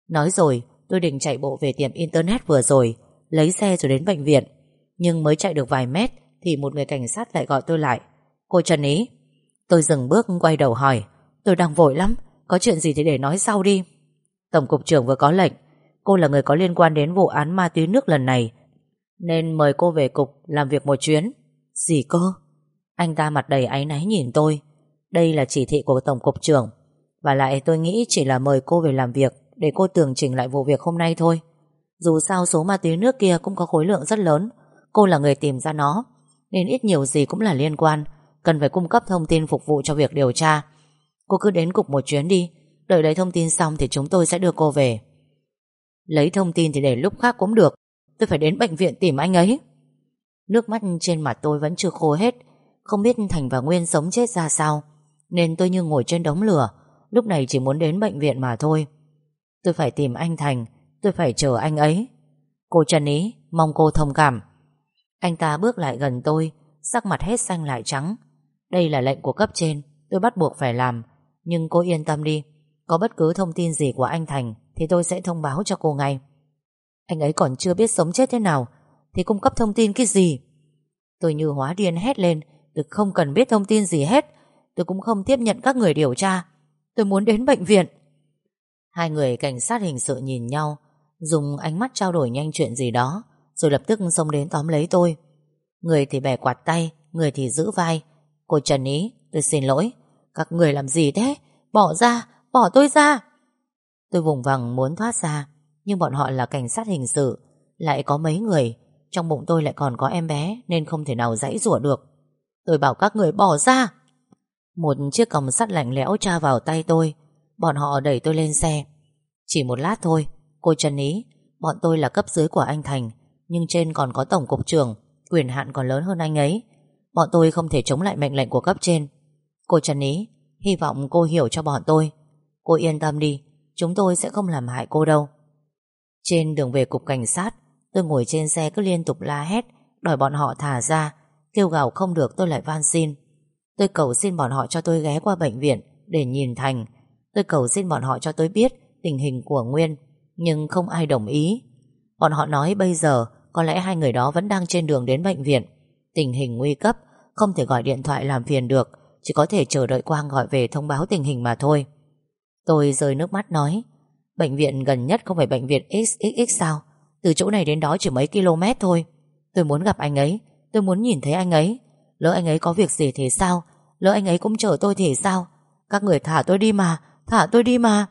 Nói rồi, tôi định chạy bộ về tiệm internet vừa rồi, Lấy xe rồi đến bệnh viện. Nhưng mới chạy được vài mét Thì một người cảnh sát lại gọi tôi lại, Cô Trần Ý. Tôi dừng bước quay đầu hỏi, Tôi đang vội lắm, Có chuyện gì thì để nói sau đi. Tổng cục trưởng vừa có lệnh. Cô là người có liên quan đến vụ án ma túy nước lần này, Nên mời cô về cục Làm việc một chuyến. Gì cơ? Anh ta mặt đầy áy náy nhìn tôi. Đây là chỉ thị của Tổng cục trưởng. Và lại tôi nghĩ chỉ là mời cô về làm việc Để cô tường trình lại vụ việc hôm nay thôi. Dù sao số ma túy nước kia Cũng có khối lượng rất lớn. Cô là người tìm ra nó, Nên ít nhiều gì cũng là liên quan. Cần phải cung cấp thông tin phục vụ cho việc điều tra. Cô cứ đến cục một chuyến đi. Đợi lấy thông tin xong thì chúng tôi sẽ đưa cô về. Lấy thông tin thì để lúc khác cũng được. Tôi phải đến bệnh viện tìm anh ấy. Nước mắt trên mặt tôi vẫn chưa khô hết. Không biết Thành và Nguyên sống chết ra sao, Nên tôi như ngồi trên đống lửa. Lúc này chỉ muốn đến bệnh viện mà thôi. Tôi phải tìm anh Thành, Tôi phải chờ anh ấy. Cô Trần Ý, mong cô thông cảm. Anh ta bước lại gần tôi, Sắc mặt hết xanh lại trắng. Đây là lệnh của cấp trên, Tôi bắt buộc phải làm. Nhưng cô yên tâm đi. Có bất cứ thông tin gì của anh Thành Thì tôi sẽ thông báo cho cô ngay. Anh ấy còn chưa biết sống chết thế nào Thì cung cấp thông tin cái gì? Tôi như hóa điên hét lên Tôi không cần biết thông tin gì hết Tôi cũng không tiếp nhận các người điều tra. Tôi muốn đến bệnh viện. Hai người cảnh sát hình sự nhìn nhau Dùng ánh mắt trao đổi nhanh chuyện gì đó Rồi lập tức xông đến tóm lấy tôi. Người thì bẻ quạt tay Người thì giữ vai. Cô Trần Ý tôi xin lỗi. Các người làm gì thế? Bỏ ra, bỏ tôi ra. Tôi vùng vằng muốn thoát ra, Nhưng bọn họ là cảnh sát hình sự, Lại có mấy người. Trong bụng tôi lại còn có em bé, Nên không thể nào dãy rủa được. Tôi bảo các người bỏ ra. Một chiếc còng sắt lạnh lẽo tra vào tay tôi. Bọn họ đẩy tôi lên xe. Chỉ một lát thôi, Cô Trần Ý, Bọn tôi là cấp dưới của anh Thành, Nhưng trên còn có tổng cục trưởng, Quyền hạn còn lớn hơn anh ấy. Bọn tôi không thể chống lại mệnh lệnh của cấp trên. Cô Trần Ý, Hy vọng cô hiểu cho bọn tôi. Cô yên tâm đi, Chúng tôi sẽ không làm hại cô đâu. Trên đường về cục cảnh sát, Tôi ngồi trên xe cứ liên tục la hét, Đòi bọn họ thả ra, Kêu gào không được tôi lại van xin. Tôi cầu xin bọn họ cho tôi ghé qua bệnh viện Để nhìn Thành. Tôi cầu xin bọn họ cho tôi biết Tình hình của Nguyên, Nhưng không ai đồng ý. Bọn họ nói bây giờ Có lẽ hai người đó vẫn đang trên đường đến bệnh viện. Tình hình nguy cấp, Không thể gọi điện thoại làm phiền được, Chỉ có thể chờ đợi Quang gọi về thông báo tình hình mà thôi. Tôi rơi nước mắt nói, Bệnh viện gần nhất không phải bệnh viện XXX sao? Từ chỗ này đến đó chỉ mấy km thôi. Tôi muốn gặp anh ấy, Tôi muốn nhìn thấy anh ấy. Lỡ anh ấy có việc gì thì sao? Lỡ anh ấy cũng chờ tôi thì sao? Các người thả tôi đi mà, Thả tôi đi mà.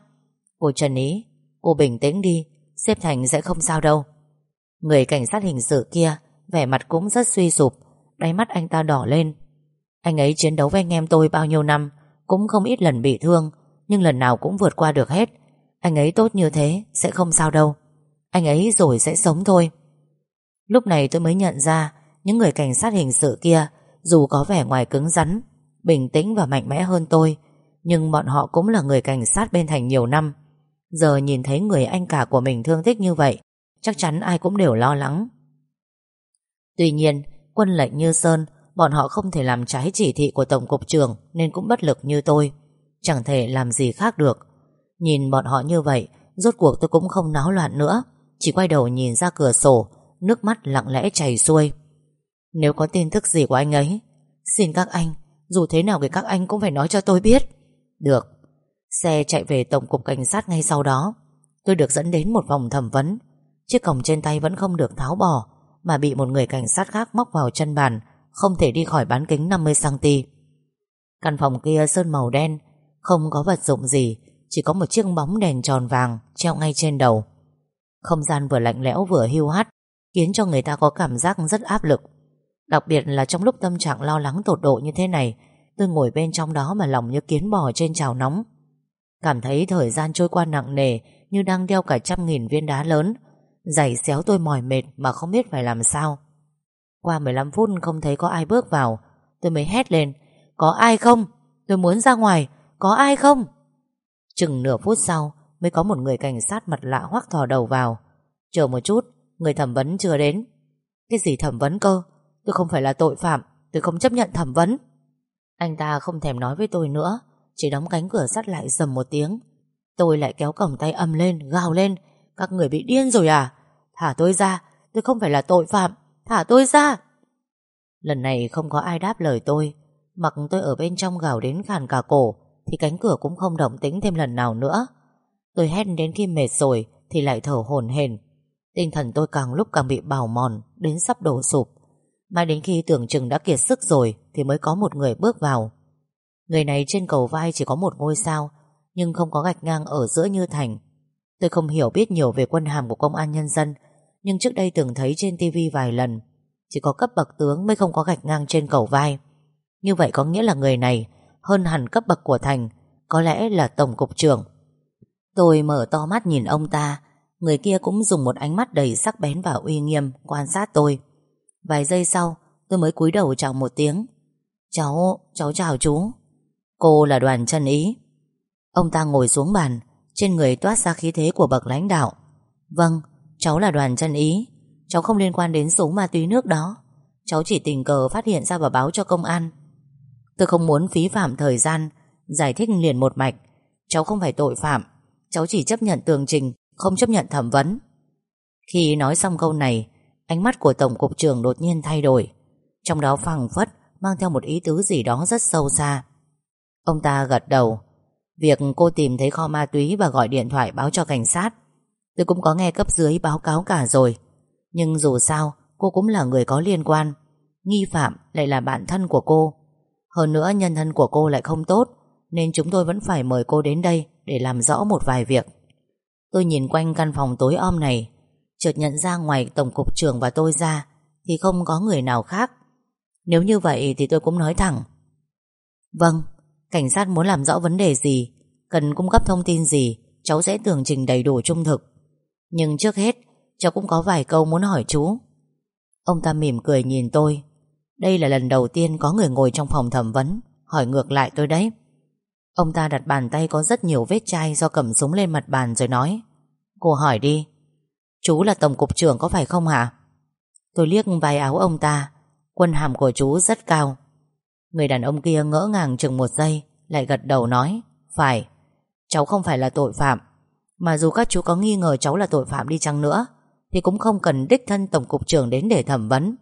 Cô Trần Ý, Cô bình tĩnh đi, Xếp Thành sẽ không sao đâu. Người cảnh sát hình sự kia, Vẻ mặt cũng rất suy sụp, Đáy mắt anh ta đỏ lên. Anh ấy chiến đấu với anh em tôi bao nhiêu năm, Cũng không ít lần bị thương nhưng lần nào cũng vượt qua được hết. Anh ấy tốt như thế, Sẽ không sao đâu. Anh ấy rồi sẽ sống thôi. Lúc này tôi mới nhận ra, Những người cảnh sát hình sự kia, Dù có vẻ ngoài cứng rắn, Bình tĩnh và mạnh mẽ hơn tôi, Nhưng bọn họ cũng là người cảnh sát bên thành nhiều năm. Giờ nhìn thấy người anh cả của mình thương tích như vậy, Chắc chắn ai cũng đều lo lắng. Tuy nhiên, Quân lệnh như Sơn, Bọn họ không thể làm trái chỉ thị của Tổng cục trưởng Nên cũng bất lực như tôi. Chẳng thể làm gì khác được. Nhìn bọn họ như vậy, Rốt cuộc tôi cũng không náo loạn nữa, Chỉ quay đầu nhìn ra cửa sổ, Nước mắt lặng lẽ chảy xuôi. Nếu có tin tức gì của anh ấy, Xin các anh, Dù thế nào thì các anh cũng phải nói cho tôi biết. Được. Xe chạy về Tổng cục Cảnh sát ngay sau đó. Tôi được dẫn đến một vòng thẩm vấn. Chiếc còng trên tay vẫn không được tháo bỏ, Mà bị một người cảnh sát khác móc vào chân bàn, Không thể đi khỏi bán kính 50cm Căn phòng kia sơn màu đen không có vật dụng gì, Chỉ có một chiếc bóng đèn tròn vàng Treo ngay trên đầu. Không gian vừa lạnh lẽo vừa hiu hắt, Khiến cho người ta có cảm giác rất áp lực. Đặc biệt là trong lúc tâm trạng lo lắng tột độ như thế này, Tôi ngồi bên trong đó mà lòng như kiến bò trên chảo nóng. Cảm thấy thời gian trôi qua nặng nề Như đang đeo cả trăm nghìn viên đá lớn, Giày xéo tôi mỏi mệt Mà không biết phải làm sao. Qua 15 phút không thấy có ai bước vào, Tôi mới hét lên, Có ai không? Tôi muốn ra ngoài. Có ai không? Chừng nửa phút sau, Mới có một người cảnh sát mặt lạ hoắc thò đầu vào. Chờ một chút, Người thẩm vấn chưa đến. Cái gì thẩm vấn cơ? Tôi không phải là tội phạm, Tôi không chấp nhận thẩm vấn. Anh ta không thèm nói với tôi nữa, Chỉ đóng cánh cửa sắt lại dầm một tiếng. Tôi lại kéo cổng tay âm lên, Gào lên. Các người bị điên rồi à? Thả tôi ra, Tôi không phải là tội phạm, Thả tôi ra. Lần này không có ai đáp lời tôi, Mặc tôi ở bên trong gào đến khàn cả cổ. Thì cánh cửa cũng không động tĩnh thêm lần nào nữa. Tôi hét đến khi mệt rồi Thì lại thở hổn hển. Tinh thần tôi càng lúc càng bị bào mòn, Đến sắp đổ sụp. Mãi đến khi tưởng chừng đã kiệt sức rồi Thì mới có một người bước vào. Người này trên cầu vai chỉ có một ngôi sao, Nhưng không có gạch ngang ở giữa như thành. Tôi không hiểu biết nhiều về quân hàm của công an nhân dân, Nhưng trước đây từng thấy trên tivi vài lần. Chỉ có cấp bậc tướng mới không có gạch ngang trên cầu vai. Như vậy có nghĩa là người này hơn hẳn cấp bậc của Thành Có lẽ là tổng cục trưởng. Tôi mở to mắt nhìn ông ta Người kia cũng dùng một ánh mắt đầy sắc bén và uy nghiêm Quan sát tôi. Vài giây sau tôi mới cúi đầu chào một tiếng. Cháu, cháu chào chú. Cô là đoàn chân ý. Ông ta ngồi xuống bàn Trên người toát ra khí thế của bậc lãnh đạo. Vâng, cháu là đoàn chân ý. Cháu không liên quan đến số ma túy nước đó. Cháu chỉ tình cờ phát hiện ra và báo cho công an. Tôi không muốn phí phạm thời gian, Giải thích liền một mạch. Cháu không phải tội phạm, Cháu chỉ chấp nhận tường trình, Không chấp nhận thẩm vấn. Khi nói xong câu này, Ánh mắt của Tổng cục trưởng đột nhiên thay đổi. Trong đó phẳng phất Mang theo một ý tứ gì đó rất sâu xa. Ông ta gật đầu. Việc cô tìm thấy kho ma túy Và gọi điện thoại báo cho cảnh sát. Tôi cũng có nghe cấp dưới báo cáo cả rồi. Nhưng dù sao, Cô cũng là người có liên quan. Nghi phạm lại là bạn thân của cô. Hơn nữa nhân thân của cô lại không tốt, Nên chúng tôi vẫn phải mời cô đến đây Để làm rõ một vài việc. Tôi nhìn quanh căn phòng tối om này, Chợt nhận ra ngoài Tổng cục trưởng và tôi ra Thì không có người nào khác. Nếu như vậy thì tôi cũng nói thẳng. Vâng Cảnh sát muốn làm rõ vấn đề gì, Cần cung cấp thông tin gì, Cháu sẽ tường trình đầy đủ trung thực. Nhưng trước hết, Cháu cũng có vài câu muốn hỏi chú. Ông ta mỉm cười nhìn tôi. Đây là lần đầu tiên có người ngồi trong phòng thẩm vấn. Hỏi ngược lại tôi đấy. Ông ta đặt bàn tay có rất nhiều vết chai Do cầm súng lên mặt bàn rồi nói. Cô hỏi đi. Chú là tổng cục trưởng có phải không hả? Tôi liếc vai áo ông ta. Quân hàm của chú rất cao. Người đàn ông kia ngỡ ngàng chừng một giây, Lại gật đầu nói. Phải. Cháu không phải là tội phạm. Mà dù các chú có nghi ngờ cháu là tội phạm đi chăng nữa, Thì cũng không cần đích thân Tổng cục trưởng đến để thẩm vấn.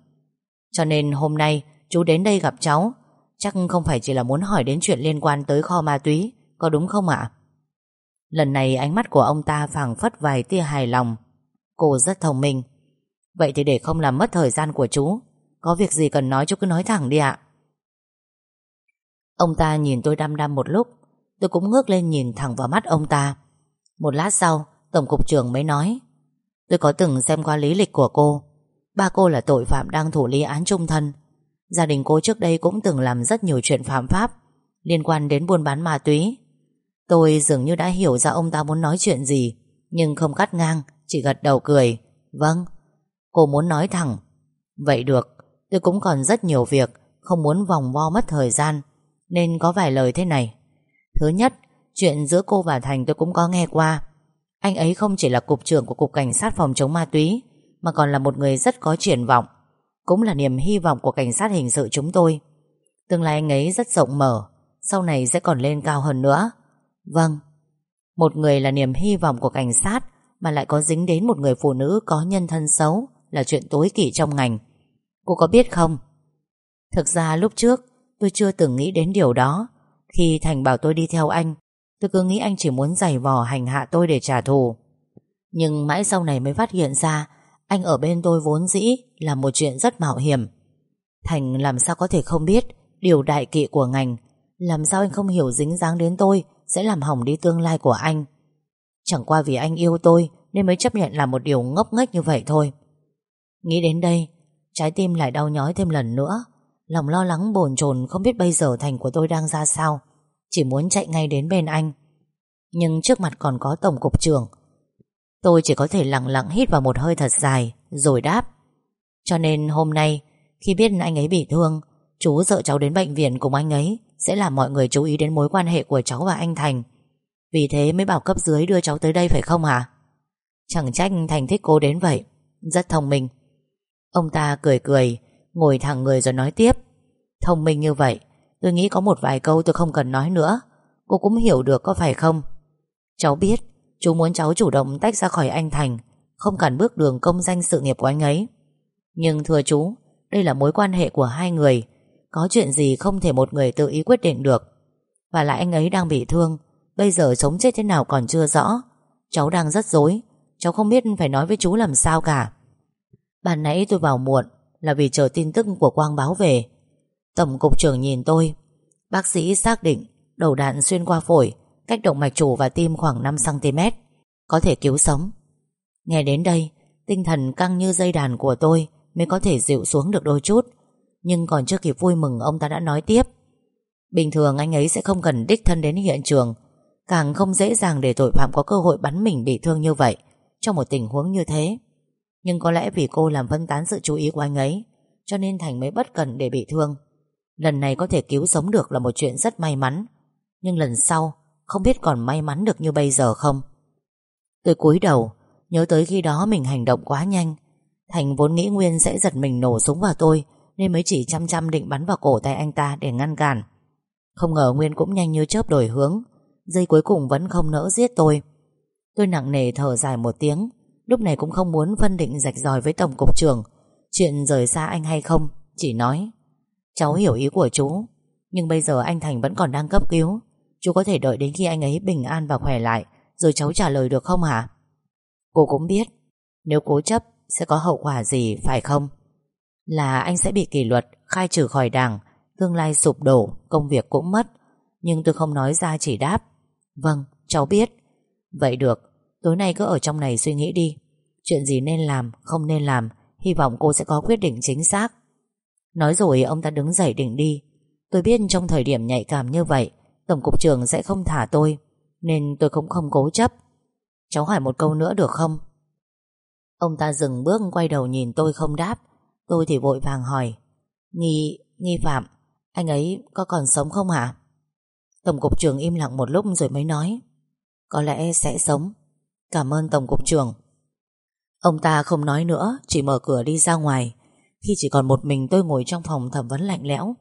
Cho nên hôm nay, Chú đến đây gặp cháu. Chắc không phải chỉ là muốn hỏi đến chuyện liên quan tới kho ma túy, Có đúng không ạ? Lần này ánh mắt của ông ta phảng phất vài tia hài lòng. Cô rất thông minh. Vậy thì để không làm mất thời gian của chú, Có việc gì cần nói chú cứ nói thẳng đi ạ. Ông ta nhìn tôi đăm đăm một lúc, Tôi cũng ngước lên nhìn thẳng vào mắt ông ta. Một lát sau, Tổng cục trưởng mới nói, Tôi có từng xem qua lý lịch của cô Ba cô là tội phạm đang thủ lý án trung thân. Gia đình cô trước đây cũng từng làm rất nhiều chuyện phạm pháp Liên quan đến buôn bán ma túy. Tôi dường như đã hiểu ra ông ta muốn nói chuyện gì, Nhưng không cắt ngang, Chỉ gật đầu cười. Vâng. Cô muốn nói thẳng. Vậy được, Tôi cũng còn rất nhiều việc, Không muốn vòng vo mất thời gian, Nên có vài lời thế này. Thứ nhất, Chuyện giữa cô và Thành tôi cũng có nghe qua. Anh ấy không chỉ là cục trưởng của Cục Cảnh sát phòng chống ma túy mà còn là một người rất có triển vọng, Cũng là niềm hy vọng của cảnh sát hình sự chúng tôi. Tương lai anh ấy rất rộng mở, Sau này sẽ còn lên cao hơn nữa. Vâng Một người là niềm hy vọng của cảnh sát, Mà lại có dính đến một người phụ nữ có nhân thân xấu Là chuyện tối kỵ trong ngành. Cô có biết không? Thực ra lúc trước, tôi chưa từng nghĩ đến điều đó. Khi Thành bảo tôi đi theo anh, Tôi cứ nghĩ anh chỉ muốn giày vò hành hạ tôi để trả thù. Nhưng mãi sau này mới phát hiện ra anh ở bên tôi vốn dĩ Là một chuyện rất mạo hiểm. Thành làm sao có thể không biết Điều đại kỵ của ngành? Làm sao anh không hiểu dính dáng đến tôi Sẽ làm hỏng đi tương lai của anh? Chẳng qua vì anh yêu tôi Nên mới chấp nhận làm một điều ngốc nghếch như vậy thôi. Nghĩ đến đây, Trái tim lại đau nhói thêm lần nữa. Lòng lo lắng bồn chồn không biết bây giờ Thành của tôi đang ra sao, Chỉ muốn chạy ngay đến bên anh. Nhưng trước mặt còn có tổng cục trưởng Tôi chỉ có thể lặng lặng hít vào một hơi thật dài, Rồi đáp. Cho nên hôm nay, Khi biết anh ấy bị thương, Chú sợ cháu đến bệnh viện cùng anh ấy, Sẽ làm mọi người chú ý đến mối quan hệ của cháu và anh Thành. Vì thế mới bảo cấp dưới đưa cháu tới đây phải không hả? Chẳng trách Thành thích cô đến vậy, Rất thông minh. Ông ta cười cười, Ngồi thẳng người rồi nói tiếp. Thông minh như vậy, Tôi nghĩ có một vài câu tôi không cần nói nữa, Cô cũng hiểu được có phải không? Cháu biết Chú muốn cháu chủ động tách ra khỏi anh Thành, Không cản bước đường công danh sự nghiệp của anh ấy. Nhưng thưa chú, Đây là mối quan hệ của hai người, Có chuyện gì không thể một người tự ý quyết định được. Và lại anh ấy đang bị thương, Bây giờ sống chết thế nào còn chưa rõ. Cháu đang rất dối Cháu không biết phải nói với chú làm sao cả. Ban nãy tôi vào muộn Là vì chờ tin tức của Quang báo về. Tổng cục trưởng nhìn tôi, Bác sĩ xác định Đầu đạn xuyên qua phổi Cách động mạch chủ và tim khoảng 5cm Có thể cứu sống. Nghe đến đây, Tinh thần căng như dây đàn của tôi Mới có thể dịu xuống được đôi chút. Nhưng còn chưa kịp vui mừng, ông ta đã nói tiếp. Bình thường anh ấy sẽ không cần đích thân đến hiện trường. Càng không dễ dàng để tội phạm có cơ hội bắn mình bị thương như vậy, Trong một tình huống như thế. Nhưng có lẽ vì cô làm phân tán sự chú ý của anh ấy, Cho nên Thành mới bất cần để bị thương. Lần này có thể cứu sống được là một chuyện rất may mắn. Nhưng lần sau không biết còn may mắn được như bây giờ không? Tôi cúi đầu, Nhớ tới khi đó mình hành động quá nhanh. Thành vốn nghĩ Nguyên sẽ giật mình nổ súng vào tôi, Nên mới chỉ chăm chăm định bắn vào cổ tay anh ta để ngăn cản. Không ngờ Nguyên cũng nhanh như chớp đổi hướng dây cuối cùng vẫn không nỡ giết tôi. Tôi nặng nề thở dài một tiếng, Lúc này cũng không muốn phân định rạch ròi với Tổng cục trưởng, Chuyện rời xa anh hay không, Chỉ nói, Cháu hiểu ý của chú, Nhưng bây giờ anh Thành vẫn còn đang cấp cứu Chú có thể đợi đến khi anh ấy bình an và khỏe lại, Rồi cháu trả lời được không hả? Cô cũng biết. Nếu cố chấp, sẽ có hậu quả gì, phải không? Là anh sẽ bị kỷ luật, Khai trừ khỏi đảng, Tương lai sụp đổ, Công việc cũng mất. Nhưng tôi không nói ra chỉ đáp. Vâng cháu biết. Vậy được, Tối nay cứ ở trong này suy nghĩ đi. Chuyện gì nên làm, không nên làm, Hy vọng cô sẽ có quyết định chính xác. Nói rồi ông ta đứng dậy định đi. Tôi biết trong thời điểm nhạy cảm như vậy Tổng cục trưởng sẽ không thả tôi Nên tôi cũng không cố chấp. Cháu hỏi một câu nữa được không? Ông ta dừng bước quay đầu nhìn tôi không đáp. Tôi thì vội vàng hỏi Nghi, nghi phạm Anh ấy có còn sống không hả? Tổng cục trưởng im lặng một lúc rồi mới nói Có lẽ sẽ sống. Cảm ơn Tổng cục trưởng. Ông ta không nói nữa Chỉ mở cửa đi ra ngoài. Khi chỉ còn một mình tôi ngồi trong phòng thẩm vấn lạnh lẽo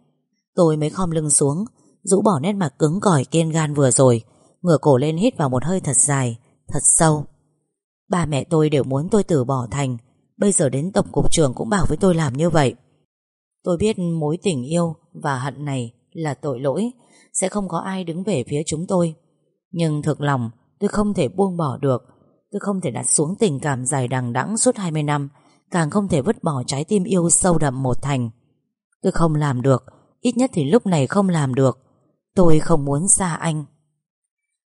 Tôi mới khom lưng xuống. Rũ bỏ nét mặt cứng cỏi kiên gan vừa rồi. Ngửa cổ lên hít vào một hơi thật dài, Thật sâu. Ba mẹ tôi đều muốn tôi từ bỏ thành. Bây giờ đến tổng cục trưởng cũng bảo với tôi làm như vậy. Tôi biết mối tình yêu Và hận này là tội lỗi, Sẽ không có ai đứng về phía chúng tôi. Nhưng thực lòng, Tôi không thể buông bỏ được. Tôi không thể đặt xuống tình cảm dài đằng đẵng suốt 20 năm, Càng không thể vứt bỏ trái tim yêu sâu đậm một thành. Tôi không làm được, Ít nhất thì lúc này không làm được. Tôi không muốn xa anh.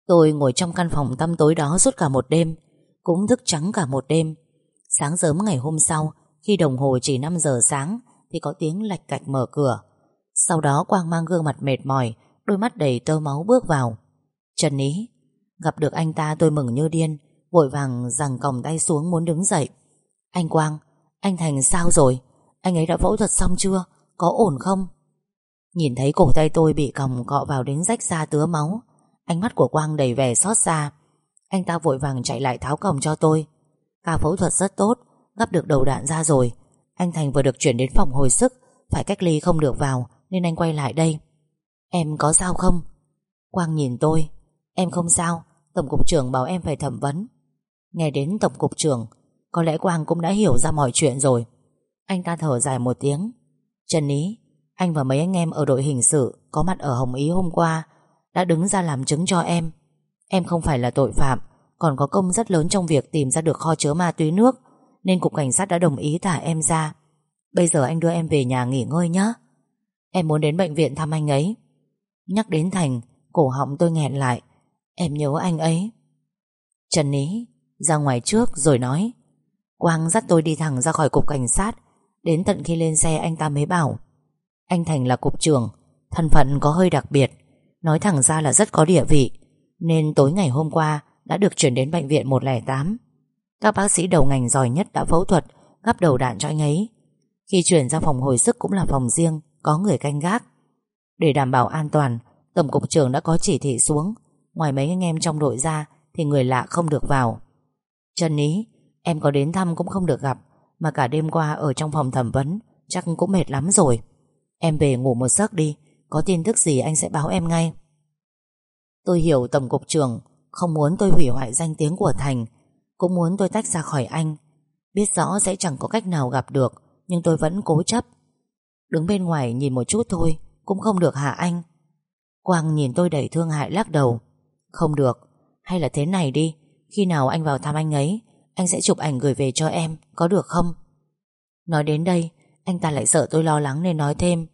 Tôi ngồi trong căn phòng tăm tối đó suốt cả một đêm, Cũng thức trắng cả một đêm. Sáng sớm ngày hôm sau, Khi đồng hồ chỉ 5 giờ sáng, Thì có tiếng lạch cạch mở cửa. Sau đó Quang mang gương mặt mệt mỏi, Đôi mắt đầy tơ máu bước vào. Trần Ý, Gặp được anh ta tôi mừng như điên, Vội vàng giằng còng tay xuống muốn đứng dậy. Anh Quang, Anh Thành sao rồi? Anh ấy đã phẫu thuật xong chưa? Có ổn không? Nhìn thấy cổ tay tôi bị còng cọ vào đến rách ra tứa máu, Ánh mắt của Quang đầy vẻ xót xa. Anh ta vội vàng chạy lại tháo còng cho tôi. Ca phẫu thuật rất tốt, Gắp được đầu đạn ra rồi. Anh Thành vừa được chuyển đến phòng hồi sức, Phải cách ly không được vào, Nên anh quay lại đây. Em có sao không? Quang nhìn tôi. Em không sao, Tổng cục trưởng bảo em phải thẩm vấn. Nghe đến tổng cục trưởng, Có lẽ Quang cũng đã hiểu ra mọi chuyện rồi. Anh ta thở dài một tiếng. Trần Ý anh và mấy anh em ở đội hình sự Có mặt ở Hồng Ý hôm qua Đã đứng ra làm chứng cho em. Em không phải là tội phạm, Còn có công rất lớn trong việc tìm ra được kho chứa ma túy nước, Nên cục cảnh sát đã đồng ý thả em ra. Bây giờ anh đưa em về nhà nghỉ ngơi nhé. Em muốn đến bệnh viện thăm anh ấy. Nhắc đến Thành, Cổ họng tôi nghẹn lại. Em nhớ anh ấy. Trần Ý ra ngoài trước rồi nói. Quang dắt tôi đi thẳng ra khỏi cục cảnh sát. Đến tận khi lên xe anh ta mới bảo anh Thành là cục trưởng, Thân phận có hơi đặc biệt, Nói thẳng ra là rất có địa vị, Nên tối ngày hôm qua Đã được chuyển đến bệnh viện 108 Các bác sĩ đầu ngành giỏi nhất đã phẫu thuật, Gắp đầu đạn cho anh ấy. Khi chuyển ra phòng hồi sức cũng là phòng riêng, Có người canh gác. Để đảm bảo an toàn, Tổng cục trưởng đã có chỉ thị xuống. Ngoài mấy anh em trong đội ra Thì người lạ không được vào. Trần Ý, Em có đến thăm cũng không được gặp, Mà cả đêm qua ở trong phòng thẩm vấn, Chắc cũng mệt lắm rồi. Em về ngủ một giấc đi, Có tin tức gì anh sẽ báo em ngay. Tôi hiểu Tổng cục trưởng Không muốn tôi hủy hoại danh tiếng của Thành, Cũng muốn tôi tách ra khỏi anh. Biết rõ sẽ chẳng có cách nào gặp được, Nhưng tôi vẫn cố chấp. Đứng bên ngoài nhìn một chút thôi, Cũng không được hả anh? Quang nhìn tôi đầy thương hại lắc đầu. Không được, Hay là thế này đi, Khi nào anh vào thăm anh ấy, Anh sẽ chụp ảnh gửi về cho em, Có được không? Nói đến đây, Anh ta lại sợ tôi lo lắng nên nói thêm.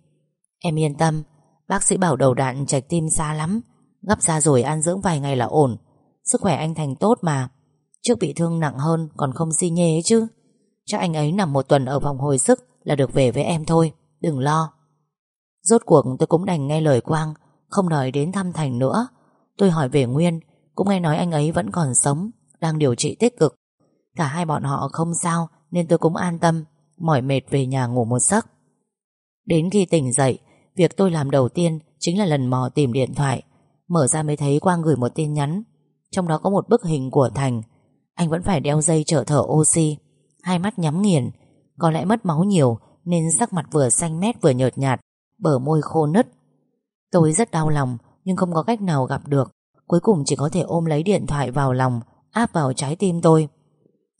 Em yên tâm, Bác sĩ bảo đầu đạn trạch tim xa lắm Gấp ra rồi ăn dưỡng vài ngày là ổn. Sức khỏe anh Thành tốt mà, Trước bị thương nặng hơn còn không si nhê ấy chứ. Chắc anh ấy nằm một tuần ở phòng hồi sức Là được về với em thôi, Đừng lo. Rốt cuộc tôi cũng đành nghe lời Quang, Không đòi đến thăm Thành nữa. Tôi hỏi về Nguyên, Cũng nghe nói anh ấy vẫn còn sống, Đang điều trị tích cực. Cả hai bọn họ không sao, Nên tôi cũng an tâm, Mỏi mệt về nhà ngủ một giấc. Đến khi tỉnh dậy Việc tôi làm đầu tiên Chính là lần mò tìm điện thoại. Mở ra mới thấy Quang gửi một tin nhắn. Trong đó có một bức hình của Thành. Anh vẫn phải đeo dây trở thở oxy. Hai mắt nhắm nghiền. Có lẽ mất máu nhiều, Nên sắc mặt vừa xanh mét vừa nhợt nhạt, Bờ môi khô nứt. Tôi rất đau lòng, Nhưng không có cách nào gặp được. Cuối cùng chỉ có thể ôm lấy điện thoại vào lòng, Áp vào trái tim tôi.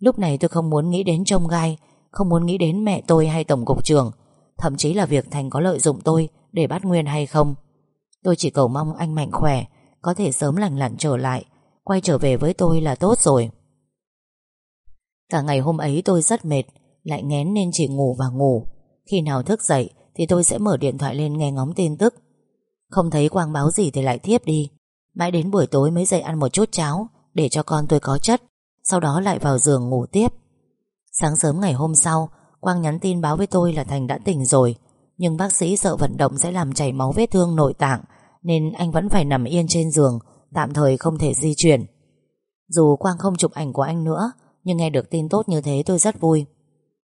Lúc này tôi không muốn nghĩ đến trông gai, Không muốn nghĩ đến mẹ tôi hay tổng cục trưởng. Thậm chí là việc Thành có lợi dụng tôi để bắt Nguyên hay không. Tôi chỉ cầu mong anh mạnh khỏe, Có thể sớm lành lặn trở lại, Quay trở về với tôi là tốt rồi. Cả ngày hôm ấy tôi rất mệt, Lại ngén nên chỉ ngủ và ngủ. Khi nào thức dậy Thì tôi sẽ mở điện thoại lên nghe ngóng tin tức. Không thấy quang báo gì thì lại thiếp đi. Mãi đến buổi tối mới dậy ăn một chút cháo, Để cho con tôi có chất, Sau đó lại vào giường ngủ tiếp. Sáng sớm ngày hôm sau, Quang nhắn tin báo với tôi là Thành đã tỉnh rồi. Nhưng bác sĩ sợ vận động sẽ làm chảy máu vết thương nội tạng Nên anh vẫn phải nằm yên trên giường Tạm thời không thể di chuyển. Dù Quang không chụp ảnh của anh nữa Nhưng nghe được tin tốt như thế tôi rất vui.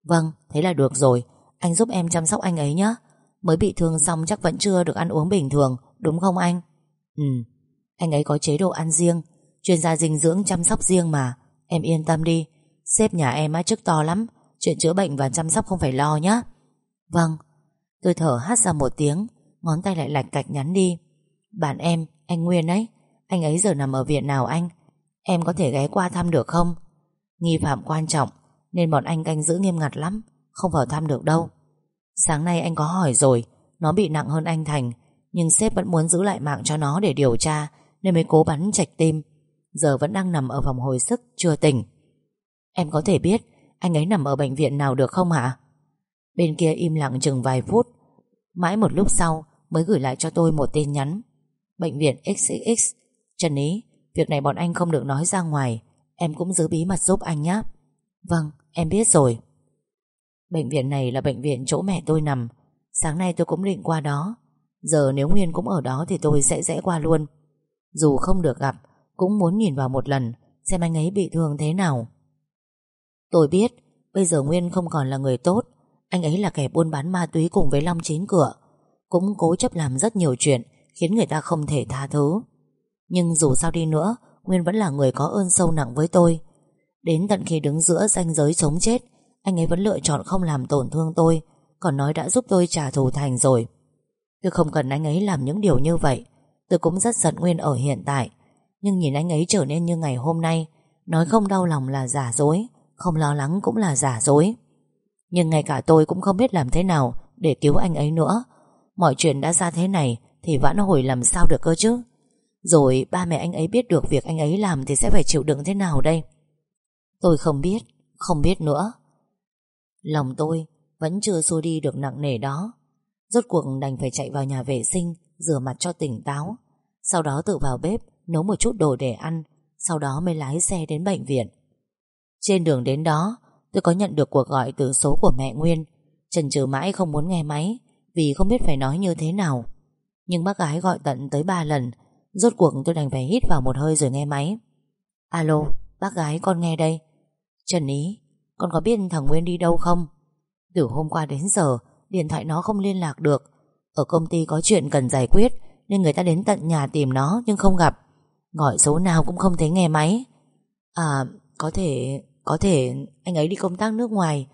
Vâng, thế là được rồi. Anh giúp em chăm sóc anh ấy nhé. Mới bị thương xong chắc vẫn chưa được ăn uống bình thường Đúng không anh? Ừ. Anh ấy có chế độ ăn riêng. Chuyên gia dinh dưỡng chăm sóc riêng mà. Em yên tâm đi. Sếp nhà em á chức to lắm. Chuyện chữa bệnh và chăm sóc không phải lo nhé Vâng. Tôi thở hát ra một tiếng Ngón tay lại lạch cạch nhắn đi. Bạn em, anh Nguyên ấy Anh ấy giờ nằm ở viện nào anh? Em có thể ghé qua thăm được không? Nghi phạm quan trọng Nên bọn anh canh giữ nghiêm ngặt lắm Không vào thăm được đâu. Sáng nay anh có hỏi rồi Nó bị nặng hơn anh Thành Nhưng sếp vẫn muốn giữ lại mạng cho nó để điều tra Nên mới cố bắn chạch tim. Giờ vẫn đang nằm ở phòng hồi sức Chưa tỉnh. Em có thể biết anh ấy nằm ở bệnh viện nào được không hả? Bên kia im lặng chừng vài phút Mãi một lúc sau Mới gửi lại cho tôi một tin nhắn. Bệnh viện XXX Trần Ý, Việc này bọn anh không được nói ra ngoài. Em cũng giữ bí mật giúp anh nhé Vâng em biết rồi. Bệnh viện này là bệnh viện chỗ mẹ tôi nằm. Sáng nay tôi cũng định qua đó. Giờ nếu Nguyên cũng ở đó Thì tôi sẽ rẽ qua luôn. Dù không được gặp, Cũng muốn nhìn vào một lần, Xem anh ấy bị thương thế nào. Tôi biết, Bây giờ Nguyên không còn là người tốt. Anh ấy là kẻ buôn bán ma túy cùng với Long Chín Cửa, Cũng cố chấp làm rất nhiều chuyện Khiến người ta không thể tha thứ. Nhưng dù sao đi nữa, Nguyên vẫn là người có ơn sâu nặng với tôi. Đến tận khi đứng giữa ranh giới sống chết, Anh ấy vẫn lựa chọn không làm tổn thương tôi, Còn nói đã giúp tôi trả thù thành rồi. Tôi không cần anh ấy làm những điều như vậy. Tôi cũng rất giận Nguyên ở hiện tại. Nhưng nhìn anh ấy trở nên như ngày hôm nay, Nói không đau lòng là giả dối, Không lo lắng cũng là giả dối. Nhưng ngay cả tôi cũng không biết làm thế nào Để cứu anh ấy nữa. Mọi chuyện đã ra thế này Thì vãn hồi làm sao được cơ chứ? Rồi ba mẹ anh ấy biết được việc anh ấy làm Thì sẽ phải chịu đựng thế nào đây? Tôi không biết Không biết nữa. Lòng tôi vẫn chưa xua đi được nặng nề đó. Rốt cuộc đành phải chạy vào nhà vệ sinh, Rửa mặt cho tỉnh táo. Sau đó tự vào bếp, Nấu một chút đồ để ăn, Sau đó mới lái xe đến bệnh viện. Trên đường đến đó Tôi có nhận được cuộc gọi từ số của mẹ Nguyên. Trần trừ mãi không muốn nghe máy, Vì không biết phải nói như thế nào. Nhưng bác gái gọi tận tới 3 lần, Rốt cuộc tôi đành phải hít vào một hơi rồi nghe máy. Alo, Bác gái con nghe đây. Trần Ý, Con có biết thằng Nguyên đi đâu không? Từ hôm qua đến giờ, Điện thoại nó không liên lạc được. Ở công ty có chuyện cần giải quyết, Nên người ta đến tận nhà tìm nó nhưng không gặp. Gọi số nào cũng không thấy nghe máy. À có thể có thể anh ấy đi công tác nước ngoài.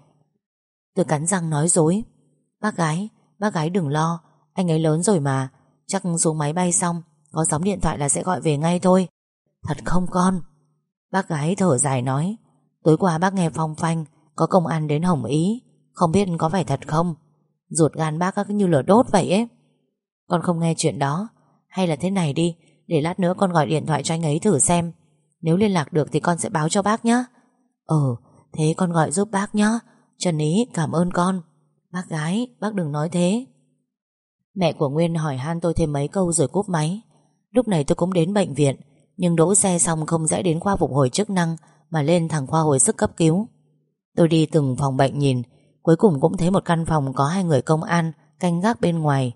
Tôi cắn răng nói dối. Bác gái Bác gái đừng lo, Anh ấy lớn rồi mà. Chắc xuống máy bay xong, Có sóng điện thoại là sẽ gọi về ngay thôi. Thật không con? Bác gái thở dài nói. Tối qua bác nghe phong phanh, Có công an đến Hồng Ý. Không biết có phải thật không? Ruột gan bác cứ như lửa đốt vậy ấy. Con không nghe chuyện đó. Hay là thế này đi, Để lát nữa con gọi điện thoại cho anh ấy thử xem. Nếu liên lạc được thì con sẽ báo cho bác nhé Ờ, Thế con gọi giúp bác nhé Trần Ý cảm ơn con. Bác gái bác đừng nói thế. Mẹ của Nguyên hỏi han tôi thêm mấy câu rồi cúp máy. Lúc này tôi cũng đến bệnh viện Nhưng đỗ xe xong không dễ đến khoa phục hồi chức năng Mà lên thẳng khoa hồi sức cấp cứu. Tôi đi từng phòng bệnh nhìn Cuối cùng cũng thấy một căn phòng có hai người công an Canh gác bên ngoài.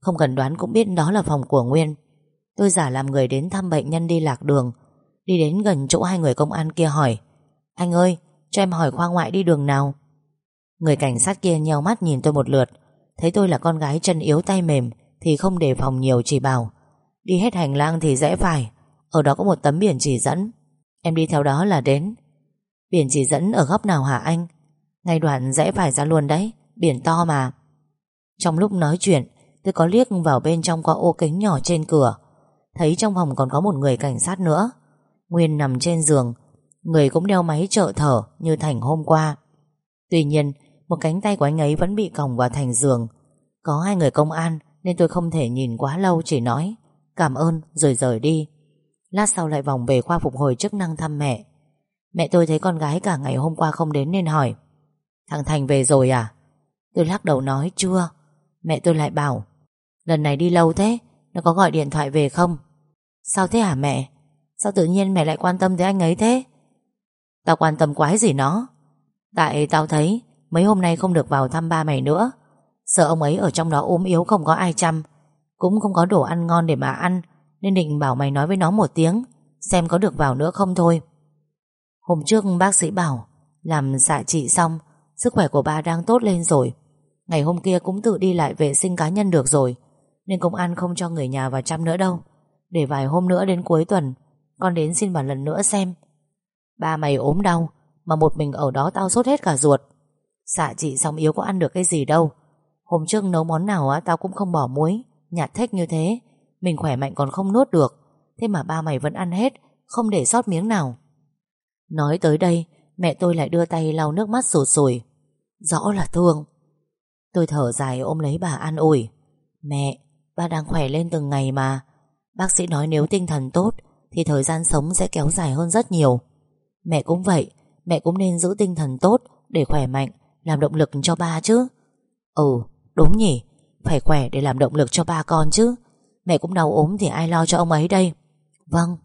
Không cần đoán cũng biết đó là phòng của Nguyên. Tôi giả làm người đến thăm bệnh nhân đi lạc đường. Đi đến gần chỗ hai người công an kia hỏi anh ơi, Cho em hỏi khoa ngoại đi đường nào? Người cảnh sát kia nheo mắt nhìn tôi một lượt. Thấy tôi là con gái chân yếu tay mềm Thì không đề phòng nhiều chỉ bảo, Đi hết hành lang thì rẽ phải, Ở đó có một tấm biển chỉ dẫn. Em đi theo đó là đến. Biển chỉ dẫn ở góc nào hả anh? Ngay đoạn rẽ phải ra luôn đấy, Biển to mà. Trong lúc nói chuyện, Tôi có liếc vào bên trong qua ô kính nhỏ trên cửa. Thấy trong phòng còn có một người cảnh sát nữa. Nguyên nằm trên giường Người cũng đeo máy trợ thở Như Thành hôm qua. Tuy nhiên, một cánh tay của anh ấy vẫn bị còng vào thành giường. Có hai người công an Nên tôi không thể nhìn quá lâu Chỉ nói, cảm ơn, rồi rời đi. Lát sau lại vòng về khoa phục hồi chức năng thăm mẹ. Mẹ tôi thấy con gái cả ngày hôm qua không đến nên hỏi, Thằng Thành về rồi à? Tôi lắc đầu nói, chưa. Mẹ tôi lại bảo, Lần này đi lâu thế, Nó có gọi điện thoại về không? Sao thế hả mẹ? Sao tự nhiên mẹ lại quan tâm tới anh ấy thế? Tao quan tâm quái gì nó? Tại tao thấy Mấy hôm nay không được vào thăm ba mày nữa. Sợ ông ấy ở trong đó ốm yếu không có ai chăm. Cũng không có đồ ăn ngon để mà ăn, Nên định bảo mày nói với nó một tiếng, Xem có được vào nữa không thôi. Hôm trước bác sĩ bảo Làm xạ trị xong, Sức khỏe của ba đang tốt lên rồi. Ngày hôm kia cũng tự đi lại vệ sinh cá nhân được rồi, Nên công an không cho người nhà vào chăm nữa đâu. Để vài hôm nữa đến cuối tuần, Con đến xin vào lần nữa xem. Ba mày ốm đau Mà một mình ở đó tao sốt hết cả ruột. Xạ chị xong yếu có ăn được cái gì đâu. Hôm trước nấu món nào á Tao cũng không bỏ muối Nhạt thách như thế. Mình khỏe mạnh còn không nuốt được. Thế mà ba mày vẫn ăn hết Không để sót miếng nào. Nói tới đây Mẹ tôi lại đưa tay lau nước mắt sụt sùi. Rõ là thương. Tôi thở dài ôm lấy bà an ủi. Mẹ, ba đang khỏe lên từng ngày mà. Bác sĩ nói nếu tinh thần tốt Thì thời gian sống sẽ kéo dài hơn rất nhiều. Mẹ cũng vậy Mẹ cũng nên giữ tinh thần tốt Để khỏe mạnh Làm động lực cho ba chứ. Ừ, đúng nhỉ Phải khỏe để làm động lực cho ba con chứ. Mẹ cũng đau ốm thì ai lo cho ông ấy đây? Vâng.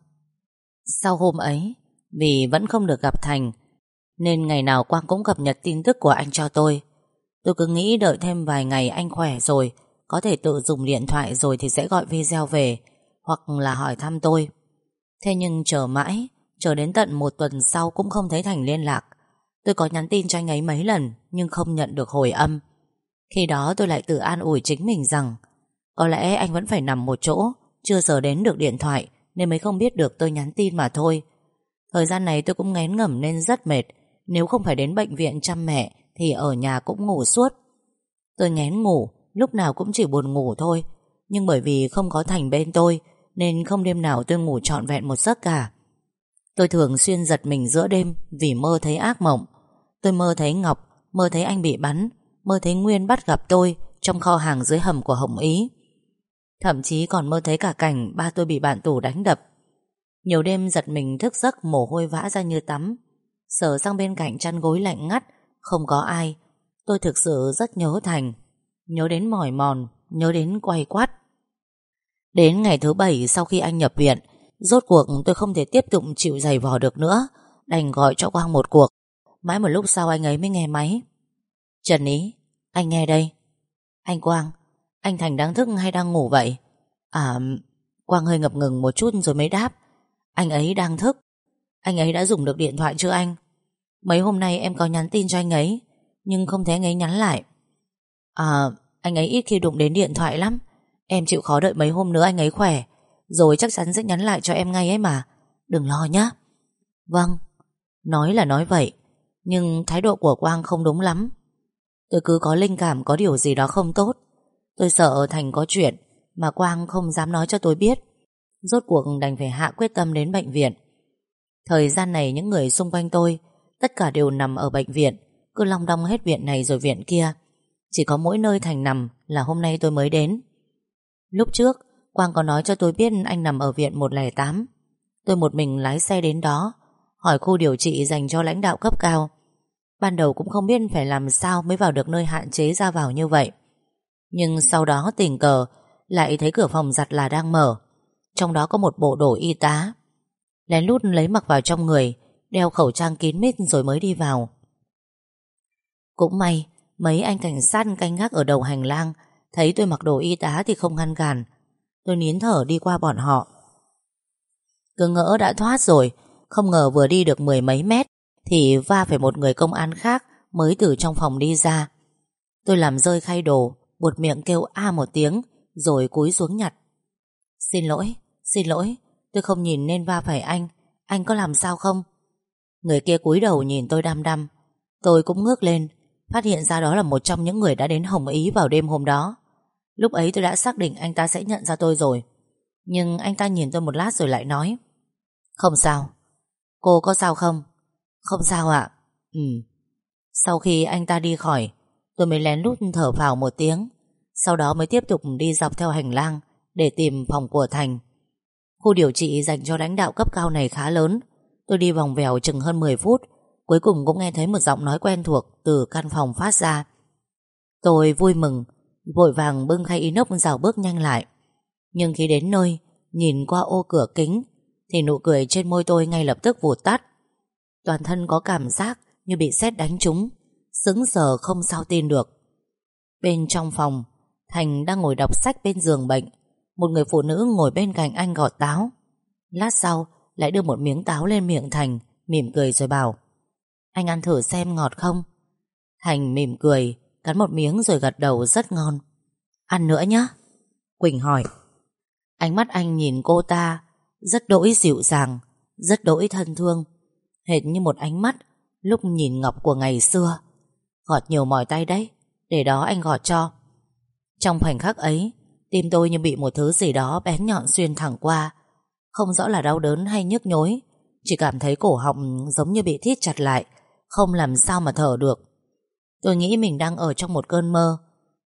Sau hôm ấy Vì vẫn không được gặp Thành Nên ngày nào Quang cũng cập nhật tin tức của anh cho tôi. Tôi cứ nghĩ đợi thêm vài ngày anh khỏe rồi Có thể tự dùng điện thoại rồi thì sẽ gọi video về Hoặc là hỏi thăm tôi. Thế nhưng chờ mãi Chờ đến tận một tuần sau cũng không thấy Thành liên lạc. Tôi có nhắn tin cho anh ấy mấy lần, Nhưng không nhận được hồi âm. Khi đó tôi lại tự an ủi chính mình rằng, Có lẽ anh vẫn phải nằm một chỗ, Chưa giờ đến được điện thoại, Nên mới không biết được tôi nhắn tin mà thôi. Thời gian này tôi cũng ngén ngẩm nên rất mệt. Nếu không phải đến bệnh viện chăm mẹ, Thì ở nhà cũng ngủ suốt. Tôi ngén ngủ, Lúc nào cũng chỉ buồn ngủ thôi. Nhưng bởi vì không có Thành bên tôi, Nên không đêm nào tôi ngủ trọn vẹn một giấc cả. Tôi thường xuyên giật mình giữa đêm Vì mơ thấy ác mộng. Tôi mơ thấy Ngọc, Mơ thấy anh bị bắn, Mơ thấy Nguyên bắt gặp tôi Trong kho hàng dưới hầm của Hồng Ý. Thậm chí còn mơ thấy cả cảnh Ba tôi bị bạn tù đánh đập. Nhiều đêm giật mình thức giấc Mồ hôi vã ra như tắm. Sờ sang bên cạnh chăn gối lạnh ngắt, Không có ai. Tôi thực sự rất nhớ Thành, Nhớ đến mỏi mòn, Nhớ đến quay quát Đến ngày thứ bảy sau khi anh nhập viện Rốt cuộc tôi không thể tiếp tục chịu giày vò được nữa. Đành gọi cho Quang một cuộc. Mãi một lúc sau anh ấy mới nghe máy. Trần Ý, Anh nghe đây. Anh Quang, Anh Thành đang thức hay đang ngủ vậy? À Quang hơi ngập ngừng một chút rồi mới đáp. Anh ấy đang thức. Anh ấy đã dùng được điện thoại chưa anh? Mấy hôm nay em có nhắn tin cho anh ấy, Nhưng không thấy anh ấy nhắn lại. À Anh ấy ít khi đụng đến điện thoại lắm. Em chịu khó đợi mấy hôm nữa anh ấy khỏe. Rồi chắc chắn sẽ nhắn lại cho em ngay ấy mà. Đừng lo nhé Vâng. Nói là nói vậy, Nhưng thái độ của Quang không đúng lắm. Tôi cứ có linh cảm, có điều gì đó không tốt. Tôi sợ Thành có chuyện Mà Quang không dám nói cho tôi biết. Rốt cuộc đành phải hạ quyết tâm đến bệnh viện. Thời gian này những người xung quanh tôi, Tất cả đều nằm ở bệnh viện, Cứ long đong hết viện này rồi viện kia. Chỉ có mỗi nơi Thành nằm Là hôm nay tôi mới đến. Lúc trước Quang có nói cho tôi biết anh nằm ở viện 108 Tôi một mình lái xe đến đó, Hỏi khu điều trị dành cho lãnh đạo cấp cao. Ban đầu cũng không biết phải làm sao Mới vào được nơi hạn chế ra vào như vậy. Nhưng sau đó tình cờ, Lại thấy cửa phòng giặt là đang mở. Trong đó có một bộ đồ y tá. Lén lút lấy mặc vào trong người, Đeo khẩu trang kín mít rồi mới đi vào. Cũng may, Mấy anh cảnh sát canh gác ở đầu hành lang, Thấy tôi mặc đồ y tá thì không ngăn cản. Tôi nín thở đi qua bọn họ. Cứ ngỡ đã thoát rồi Không ngờ vừa đi được mười mấy mét Thì va phải một người công an khác Mới từ trong phòng đi ra. Tôi làm rơi khay đồ Buột miệng kêu a một tiếng Rồi cúi xuống nhặt. Xin lỗi, xin lỗi Tôi không nhìn nên va phải anh Anh có làm sao không? Người kia cúi đầu nhìn tôi đăm đăm. Tôi cũng ngước lên Phát hiện ra đó là một trong những người đã đến Hồng Ý vào đêm hôm đó. Lúc ấy tôi đã xác định anh ta sẽ nhận ra tôi rồi. Nhưng anh ta nhìn tôi một lát rồi lại nói, Không sao. Cô có sao không? Không sao ạ. Ừ. Sau khi anh ta đi khỏi, Tôi mới lén lút thở vào một tiếng, Sau đó mới tiếp tục đi dọc theo hành lang Để tìm phòng của Thành. Khu điều trị dành cho lãnh đạo cấp cao này khá lớn. Tôi đi vòng vèo chừng hơn 10 phút, Cuối cùng cũng nghe thấy một giọng nói quen thuộc Từ căn phòng phát ra. Tôi vui mừng Vội vàng bưng khay inox rào bước nhanh lại. Nhưng khi đến nơi, Nhìn qua ô cửa kính, Thì nụ cười trên môi tôi ngay lập tức vụt tắt. Toàn thân có cảm giác Như bị sét đánh trúng, Sững sờ không sao tin được. Bên trong phòng, Thành đang ngồi đọc sách bên giường bệnh. Một người phụ nữ ngồi bên cạnh anh gọt táo. Lát sau, Lại đưa một miếng táo lên miệng Thành, Mỉm cười rồi bảo, Anh ăn thử xem ngọt không? Thành mỉm cười Cắn một miếng rồi gật đầu rất ngon. Ăn nữa nhá. Quỳnh hỏi. Ánh mắt anh nhìn cô ta, Rất đỗi dịu dàng, Rất đỗi thân thương. Hệt như một ánh mắt Lúc nhìn Ngọc của ngày xưa. Gọt nhiều mỏi tay đấy, Để đó anh gọt cho. Trong khoảnh khắc ấy, Tim tôi như bị một thứ gì đó bén nhọn xuyên thẳng qua. Không rõ là đau đớn hay nhức nhối, Chỉ cảm thấy cổ họng giống như bị thít chặt lại, Không làm sao mà thở được. Tôi nghĩ mình đang ở trong một cơn mơ.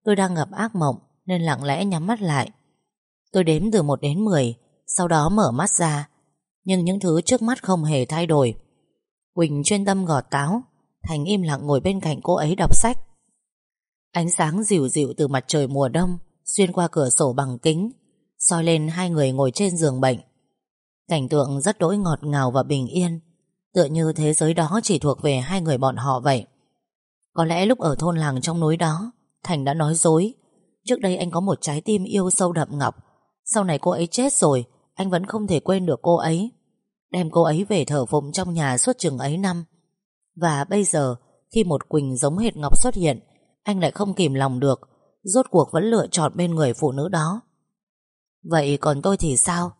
Tôi đang gặp ác mộng, Nên lặng lẽ nhắm mắt lại. Tôi đếm từ 1 đến 10 Sau đó mở mắt ra. Nhưng những thứ trước mắt không hề thay đổi. Quỳnh chuyên tâm gọt táo, Thành im lặng ngồi bên cạnh cô ấy đọc sách. Ánh sáng dịu dịu từ mặt trời mùa đông, Xuyên qua cửa sổ bằng kính, soi lên hai người ngồi trên giường bệnh. Cảnh tượng rất đỗi ngọt ngào và bình yên, Tựa như thế giới đó chỉ thuộc về hai người bọn họ vậy. Có lẽ lúc ở thôn làng trong núi đó Thành đã nói dối. Trước đây anh có một trái tim yêu sâu đậm Ngọc. Sau này cô ấy chết rồi Anh vẫn không thể quên được cô ấy. Đem cô ấy về thờ phụng trong nhà suốt chừng ấy năm. Và bây giờ Khi một Quỳnh giống hệt Ngọc xuất hiện Anh lại không kìm lòng được Rốt cuộc vẫn lựa chọn bên người phụ nữ đó. Vậy còn tôi thì sao?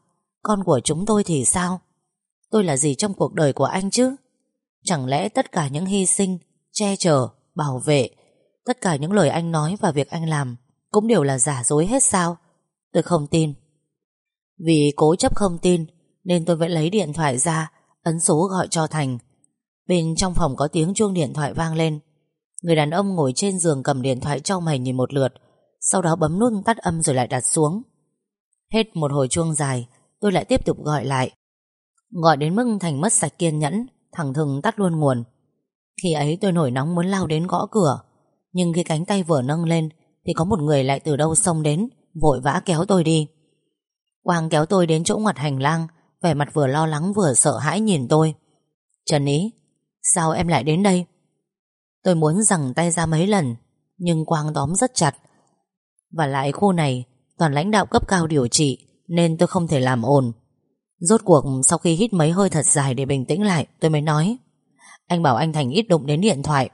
Con của chúng tôi thì sao? Tôi là gì trong cuộc đời của anh chứ? Chẳng lẽ tất cả những hy sinh Che chở, bảo vệ. Tất cả những lời anh nói và việc anh làm Cũng đều là giả dối hết sao? Tôi không tin. Vì cố chấp không tin, Nên tôi vẫn lấy điện thoại ra, Ấn số gọi cho Thành. Bên trong phòng có tiếng chuông điện thoại vang lên. Người đàn ông ngồi trên giường cầm điện thoại cho mày nhìn một lượt, Sau đó bấm nút tắt âm rồi lại đặt xuống. Hết một hồi chuông dài, Tôi lại tiếp tục gọi lại. Gọi đến mức Thành mất sạch kiên nhẫn, thẳng thừng tắt luôn nguồn. Khi ấy tôi nổi nóng muốn lao đến gõ cửa. Nhưng khi cánh tay vừa nâng lên, Thì có một người lại từ đâu xông đến, Vội vã kéo tôi đi. Quang kéo tôi đến chỗ ngoặt hành lang, Vẻ mặt vừa lo lắng vừa sợ hãi nhìn tôi. Trần Ý, Sao em lại đến đây? Tôi muốn rằng tay ra mấy lần, Nhưng Quang tóm rất chặt. Và lại khu này, Toàn lãnh đạo cấp cao điều trị, Nên tôi không thể làm ồn. Rốt cuộc, sau khi hít mấy hơi thật dài để bình tĩnh lại, Tôi mới nói. Anh bảo anh Thành ít đụng đến điện thoại.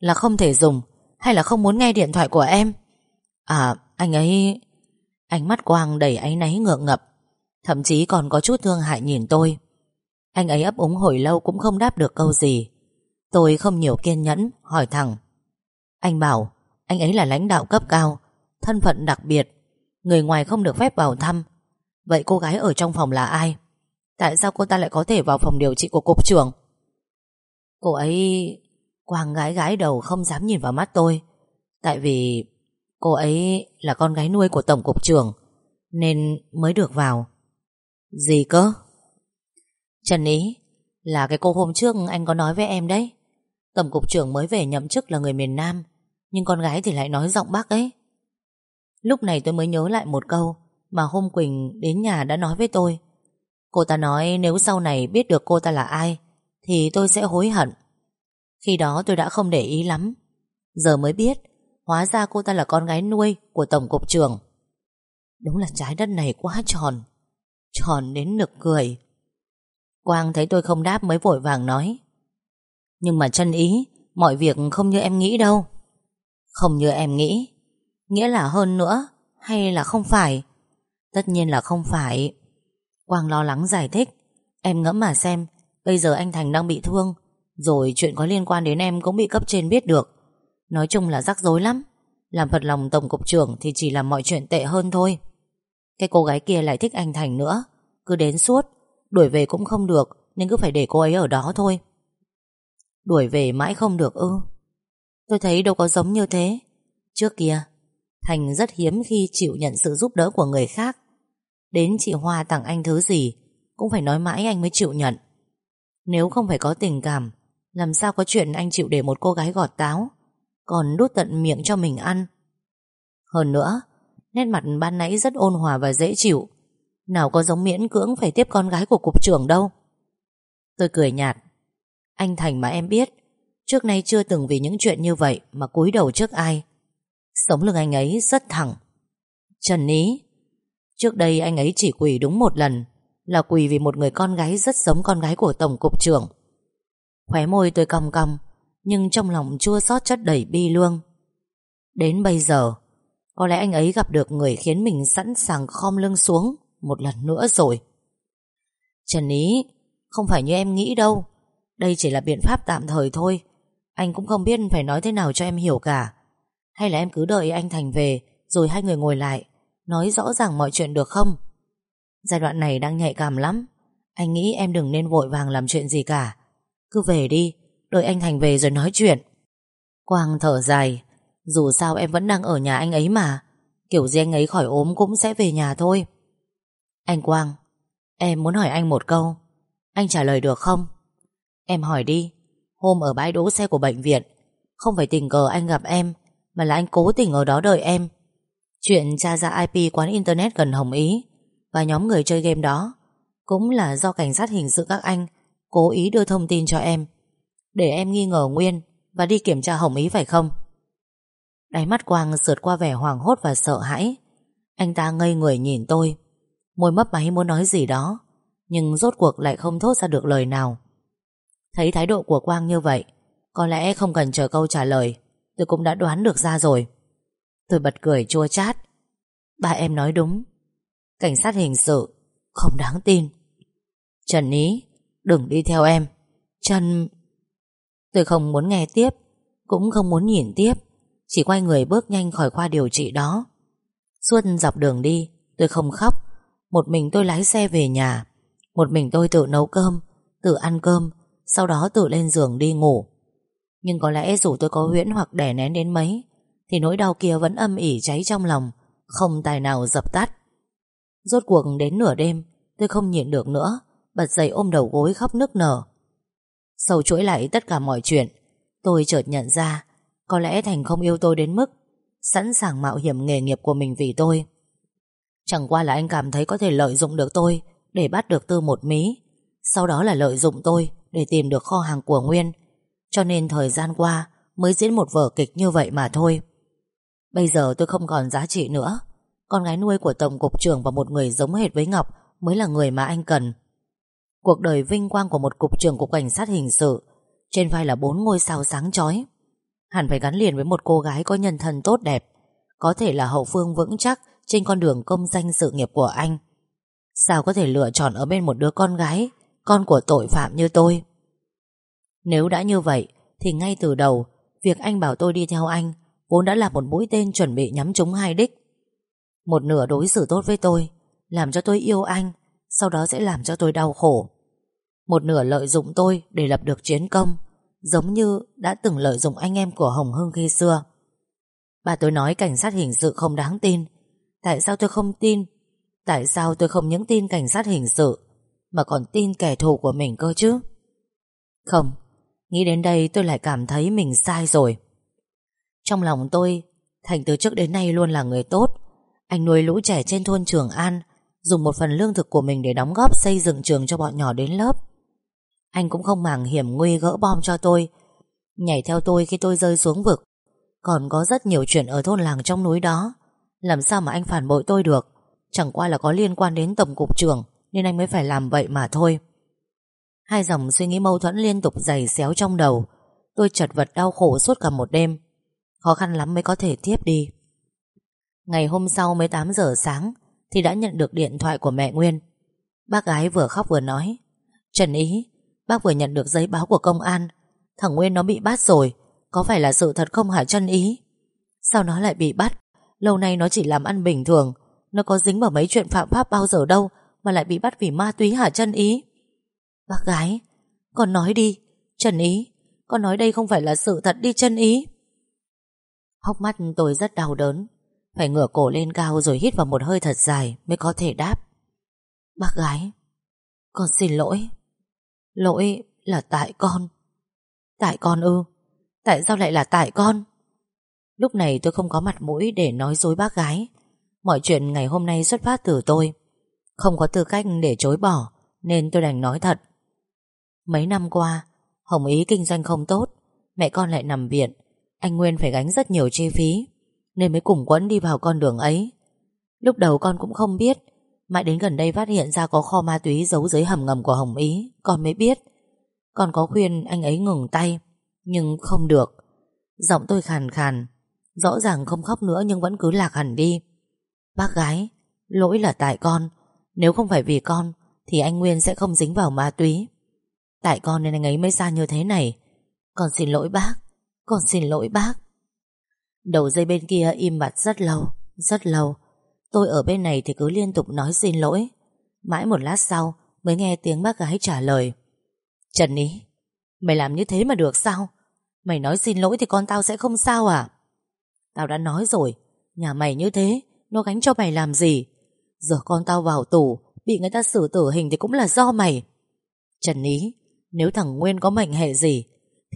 Là không thể dùng, Hay là không muốn nghe điện thoại của em? À anh ấy, Ánh mắt Quang đầy áy náy ngượng ngập, Thậm chí còn có chút thương hại nhìn tôi. Anh ấy ấp úng hồi lâu cũng không đáp được câu gì. Tôi không nhiều kiên nhẫn, Hỏi thẳng. Anh bảo, anh ấy là lãnh đạo cấp cao, Thân phận đặc biệt, Người ngoài không được phép vào thăm. Vậy cô gái ở trong phòng là ai? Tại sao cô ta lại có thể vào phòng điều trị của cục trưởng? Cô ấy Quang gái gái đầu không dám nhìn vào mắt tôi. Tại vì Cô ấy là con gái nuôi của tổng cục trưởng, Nên mới được vào. Gì cơ? Trần Ý, Là cái cô hôm trước anh có nói với em đấy. Tổng cục trưởng mới về nhậm chức là người miền Nam, Nhưng con gái thì lại nói giọng Bắc ấy. Lúc này tôi mới nhớ lại một câu Mà hôm Quỳnh đến nhà đã nói với tôi. Cô ta nói nếu sau này biết được cô ta là ai thì tôi sẽ hối hận. Khi đó tôi đã không để ý lắm. Giờ mới biết, Hóa ra cô ta là con gái nuôi Của Tổng cục trưởng. Đúng là trái đất này quá tròn Tròn đến nực cười. Quang thấy tôi không đáp mới vội vàng nói, Nhưng mà chân ý, Mọi việc không như em nghĩ đâu. Không như em nghĩ, Nghĩa là hơn nữa, Hay là không phải? Tất nhiên là không phải. Quang lo lắng giải thích, Em ngẫm mà xem Bây giờ anh Thành đang bị thương, Rồi chuyện có liên quan đến em cũng bị cấp trên biết được. Nói chung là rắc rối lắm. Làm phật lòng tổng cục trưởng Thì chỉ làm mọi chuyện tệ hơn thôi. Cái cô gái kia lại thích anh Thành nữa. Cứ đến suốt, Đuổi về cũng không được, Nên cứ phải để cô ấy ở đó thôi. Đuổi về mãi không được ư? Tôi thấy đâu có giống như thế. Trước kia, Thành rất hiếm khi chịu nhận sự giúp đỡ của người khác. Đến chị Hoa tặng anh thứ gì, Cũng phải nói mãi anh mới chịu nhận. Nếu không phải có tình cảm, Làm sao có chuyện anh chịu để một cô gái gọt táo, Còn đút tận miệng cho mình ăn? Hơn nữa, Nét mặt ban nãy rất ôn hòa và dễ chịu. Nào có giống miễn cưỡng Phải tiếp con gái của cục trưởng đâu. Tôi cười nhạt. Anh Thành mà em biết, Trước nay chưa từng vì những chuyện như vậy Mà cúi đầu trước ai. Sống lưng anh ấy rất thẳng. Trần Ý Trước đây anh ấy chỉ quỳ đúng một lần là quỳ vì một người con gái rất giống con gái của Tổng cục trưởng. Khóe môi tôi cong cong, Nhưng trong lòng chua xót chất đầy bi lương. Đến bây giờ, Có lẽ anh ấy gặp được người khiến mình sẵn sàng khom lưng xuống Một lần nữa rồi. Trần Ý, Không phải như em nghĩ đâu. Đây chỉ là biện pháp tạm thời thôi. Anh cũng không biết phải nói thế nào cho em hiểu cả. Hay là em cứ đợi anh Thành về, Rồi hai người ngồi lại, Nói rõ ràng mọi chuyện được không? Giai đoạn này đang nhạy cảm lắm. Anh nghĩ em đừng nên vội vàng làm chuyện gì cả. Cứ về đi, Đợi anh Thành về rồi nói chuyện. Quang thở dài. Dù sao em vẫn đang ở nhà anh ấy mà. Kiểu gì anh ấy khỏi ốm cũng sẽ về nhà thôi. Anh Quang, Em muốn hỏi anh một câu. Anh trả lời được không? Em hỏi đi. Hôm ở bãi đỗ xe của bệnh viện, Không phải tình cờ anh gặp em, Mà là anh cố tình ở đó đợi em. Chuyện tra ra IP quán internet gần Hồng Ý. Và nhóm người chơi game đó. Cũng là do cảnh sát hình sự các anh Cố ý đưa thông tin cho em, Để em nghi ngờ Nguyên Và đi kiểm tra Hồng Ý phải không? Đáy mắt Quang sượt qua vẻ hoàng hốt và sợ hãi. Anh ta ngây người nhìn tôi, Môi mấp máy muốn nói gì đó, Nhưng rốt cuộc lại không thốt ra được lời nào. Thấy thái độ của Quang như vậy, Có lẽ không cần chờ câu trả lời, Tôi cũng đã đoán được ra rồi. Tôi bật cười chua chát. Ba em nói đúng Cảnh sát hình sự. Không đáng tin. Trần Ý, Đừng đi theo em. Trần, Tôi không muốn nghe tiếp, Cũng không muốn nhìn tiếp. Chỉ quay người bước nhanh khỏi khoa điều trị đó. Suốt dọc đường đi, Tôi không khóc. Một mình tôi lái xe về nhà. Một mình tôi tự nấu cơm, Tự ăn cơm, Sau đó tự lên giường đi ngủ. Nhưng có lẽ dù tôi có huyễn hoặc đẻ nén đến mấy, Thì nỗi đau kia vẫn âm ỉ cháy trong lòng, Không tài nào dập tắt. Rốt cuộc đến nửa đêm, Tôi không nhịn được nữa, Bật dậy ôm đầu gối khóc nức nở. Sầu chuỗi lại tất cả mọi chuyện, Tôi chợt nhận ra, Có lẽ Thành không yêu tôi đến mức Sẵn sàng mạo hiểm nghề nghiệp của mình vì tôi. Chẳng qua là anh cảm thấy có thể lợi dụng được tôi Để bắt được tư một mí, Sau đó là lợi dụng tôi Để tìm được kho hàng của Nguyên, Cho nên thời gian qua Mới diễn một vở kịch như vậy mà thôi. Bây giờ tôi không còn giá trị nữa con gái nuôi của Tổng cục trưởng Và một người giống hệt với Ngọc Mới là người mà anh cần. Cuộc đời vinh quang của một cục trưởng cục cảnh sát hình sự, Trên vai là bốn ngôi sao sáng chói. Hẳn phải gắn liền với một cô gái có nhân thân tốt đẹp, Có thể là hậu phương vững chắc Trên con đường công danh sự nghiệp của anh. Sao có thể lựa chọn ở bên một đứa con gái, Con của tội phạm như tôi? Nếu đã như vậy, Thì ngay từ đầu, Việc anh bảo tôi đi theo anh Vốn đã là một mũi tên chuẩn bị nhắm trúng hai đích. Một nửa đối xử tốt với tôi, Làm cho tôi yêu anh, Sau đó sẽ làm cho tôi đau khổ. Một nửa lợi dụng tôi Để lập được chiến công, Giống như đã từng lợi dụng anh em của Hồng Hưng khi xưa. Bà tôi nói cảnh sát hình sự không đáng tin. Tại sao tôi không tin? Tại sao tôi không những tin cảnh sát hình sự, Mà còn tin kẻ thù của mình cơ chứ? Không, Nghĩ đến đây tôi lại cảm thấy mình sai rồi. Trong lòng tôi, Thành từ trước đến nay luôn là người tốt anh nuôi lũ trẻ trên thôn Trường An, Dùng một phần lương thực của mình để đóng góp xây dựng trường cho bọn nhỏ đến lớp. Anh cũng không màng hiểm nguy gỡ bom cho tôi, Nhảy theo tôi khi tôi rơi xuống vực. Còn có rất nhiều chuyện ở thôn làng trong núi đó. Làm sao mà anh phản bội tôi được? Chẳng qua là có liên quan đến tổng cục trưởng, Nên anh mới phải làm vậy mà thôi. Hai dòng suy nghĩ mâu thuẫn liên tục dày xéo trong đầu. Tôi chật vật đau khổ suốt cả một đêm. Khó khăn lắm mới có thể tiếp đi. Ngày hôm sau mới 8 giờ sáng, Thì đã nhận được điện thoại của mẹ Nguyên. Bác gái vừa khóc vừa nói, Trần Ý, Bác vừa nhận được giấy báo của công an. Thằng Nguyên nó bị bắt rồi, Có phải là sự thật không hả Trần Ý? Sao nó lại bị bắt? Lâu nay nó chỉ làm ăn bình thường, Nó có dính vào mấy chuyện phạm pháp bao giờ đâu Mà lại bị bắt vì ma túy hả Trần Ý? Bác gái, Con nói đi. Trần Ý, Con nói đây không phải là sự thật đi Trần Ý. Hốc mắt tôi rất đau đớn. Phải ngửa cổ lên cao rồi hít vào một hơi thật dài Mới có thể đáp. Bác gái, Con xin lỗi. Lỗi là tại con. Tại con ư? Tại sao lại là tại con? Lúc này tôi không có mặt mũi để nói dối bác gái. Mọi chuyện ngày hôm nay xuất phát từ tôi. Không có tư cách để chối bỏ, Nên tôi đành nói thật. Mấy năm qua, Hồng Ý kinh doanh không tốt, Mẹ con lại nằm viện. Anh Nguyên phải gánh rất nhiều chi phí. Nên mới cùng quẫn đi vào con đường ấy. Lúc đầu con cũng không biết, Mãi đến gần đây phát hiện ra có kho ma túy Giấu dưới hầm ngầm của Hồng Ý, Con mới biết. Con có khuyên anh ấy ngừng tay, Nhưng không được. Giọng tôi khàn khàn, Rõ ràng không khóc nữa nhưng vẫn cứ lạc hẳn đi. Bác gái, Lỗi là tại con, Nếu không phải vì con Thì anh Nguyên sẽ không dính vào ma túy. Tại con nên anh ấy mới ra như thế này. Con xin lỗi bác, Con xin lỗi bác. Đầu dây bên kia im bặt rất lâu Rất lâu. Tôi ở bên này thì cứ liên tục nói xin lỗi. Mãi một lát sau, Mới nghe tiếng bác gái trả lời. Trần Ý, Mày làm như thế mà được sao? Mày nói xin lỗi thì con tao sẽ không sao à? Tao đã nói rồi, Nhà mày như thế, Nó gánh cho mày làm gì? Giờ con tao vào tù, Bị người ta xử tử hình thì cũng là do mày. Trần Ý, Nếu thằng Nguyên có mệnh hệ gì,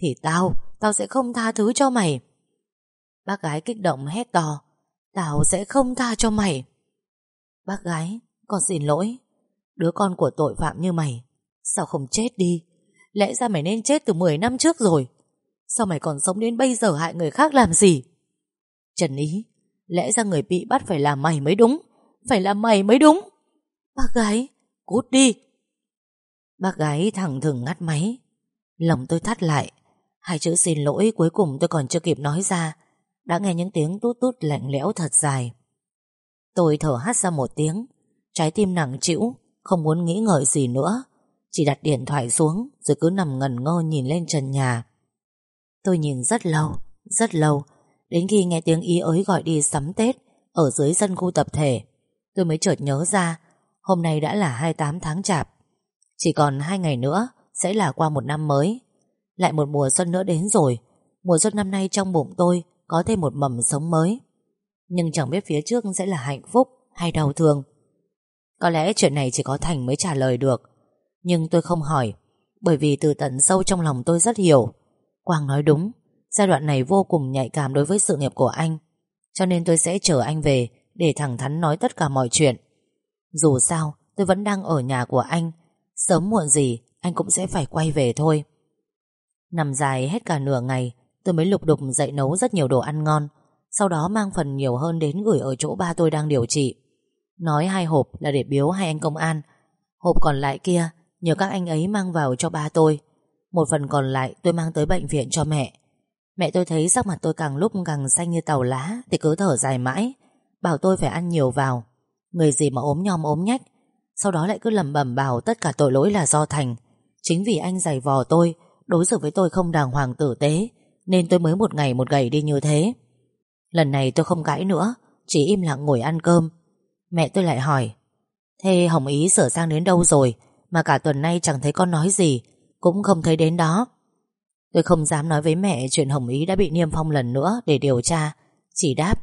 Thì tao Tao sẽ không tha thứ cho mày. Bác gái kích động hét to, Tao sẽ không tha cho mày. Bác gái, Con xin lỗi, Đứa con của tội phạm như mày, Sao không chết đi? Lẽ ra mày nên chết từ 10 năm trước rồi, Sao mày còn sống đến bây giờ hại người khác làm gì? Trần Ý, Lẽ ra người bị bắt phải là mày mới đúng, Phải là mày mới đúng. Bác gái, Cút đi. Bác gái thẳng thừng ngắt máy. Lòng tôi thắt lại, Hai chữ xin lỗi cuối cùng tôi còn chưa kịp nói ra. Đã nghe những tiếng tút tút lạnh lẽo thật dài. Tôi thở hắt ra một tiếng. Trái tim nặng chịu Không muốn nghĩ ngợi gì nữa. Chỉ đặt điện thoại xuống, Rồi cứ nằm ngẩn ngơ nhìn lên trần nhà. Tôi nhìn rất lâu Rất lâu, Đến khi nghe tiếng ý ới gọi đi sắm Tết Ở dưới sân khu tập thể, Tôi mới chợt nhớ ra, Hôm nay đã là 28 tháng chạp. Chỉ còn hai ngày nữa Sẽ là qua một năm mới. Lại một mùa xuân nữa đến rồi. Mùa xuân năm nay trong bụng tôi có thêm một mầm sống mới. Nhưng chẳng biết phía trước sẽ là hạnh phúc Hay đau thương. Có lẽ chuyện này chỉ có Thành mới trả lời được. Nhưng tôi không hỏi, Bởi vì từ tận sâu trong lòng tôi rất hiểu. Quang nói đúng, Giai đoạn này vô cùng nhạy cảm đối với sự nghiệp của anh. Cho nên tôi sẽ chờ anh về Để thẳng thắn nói tất cả mọi chuyện. Dù sao, tôi vẫn đang ở nhà của anh. Sớm muộn gì, Anh cũng sẽ phải quay về thôi. Nằm dài hết cả nửa ngày Tôi mới lục đục dậy nấu rất nhiều đồ ăn ngon, Sau đó mang phần nhiều hơn đến gửi ở chỗ ba tôi đang điều trị. Nói hai hộp là để biếu hai anh công an. Hộp còn lại kia, Nhờ các anh ấy mang vào cho ba tôi. Một phần còn lại tôi mang tới bệnh viện cho mẹ. Mẹ tôi thấy sắc mặt tôi càng lúc càng xanh như tàu lá, Thì cứ thở dài mãi. Bảo tôi phải ăn nhiều vào. Người gì mà ốm nhom ốm nhách. Sau đó lại cứ lầm bẩm bảo tất cả tội lỗi là do Thành. Chính vì anh giày vò tôi, Đối xử với tôi không đàng hoàng tử tế nên tôi mới một ngày một gầy đi như thế Lần này tôi không cãi nữa Chỉ im lặng ngồi ăn cơm Mẹ tôi lại hỏi Thế Hồng Ý sửa sang đến đâu rồi Mà cả tuần nay chẳng thấy con nói gì Cũng không thấy đến đó Tôi không dám nói với mẹ chuyện Hồng Ý đã bị niêm phong lần nữa để điều tra. Chỉ đáp.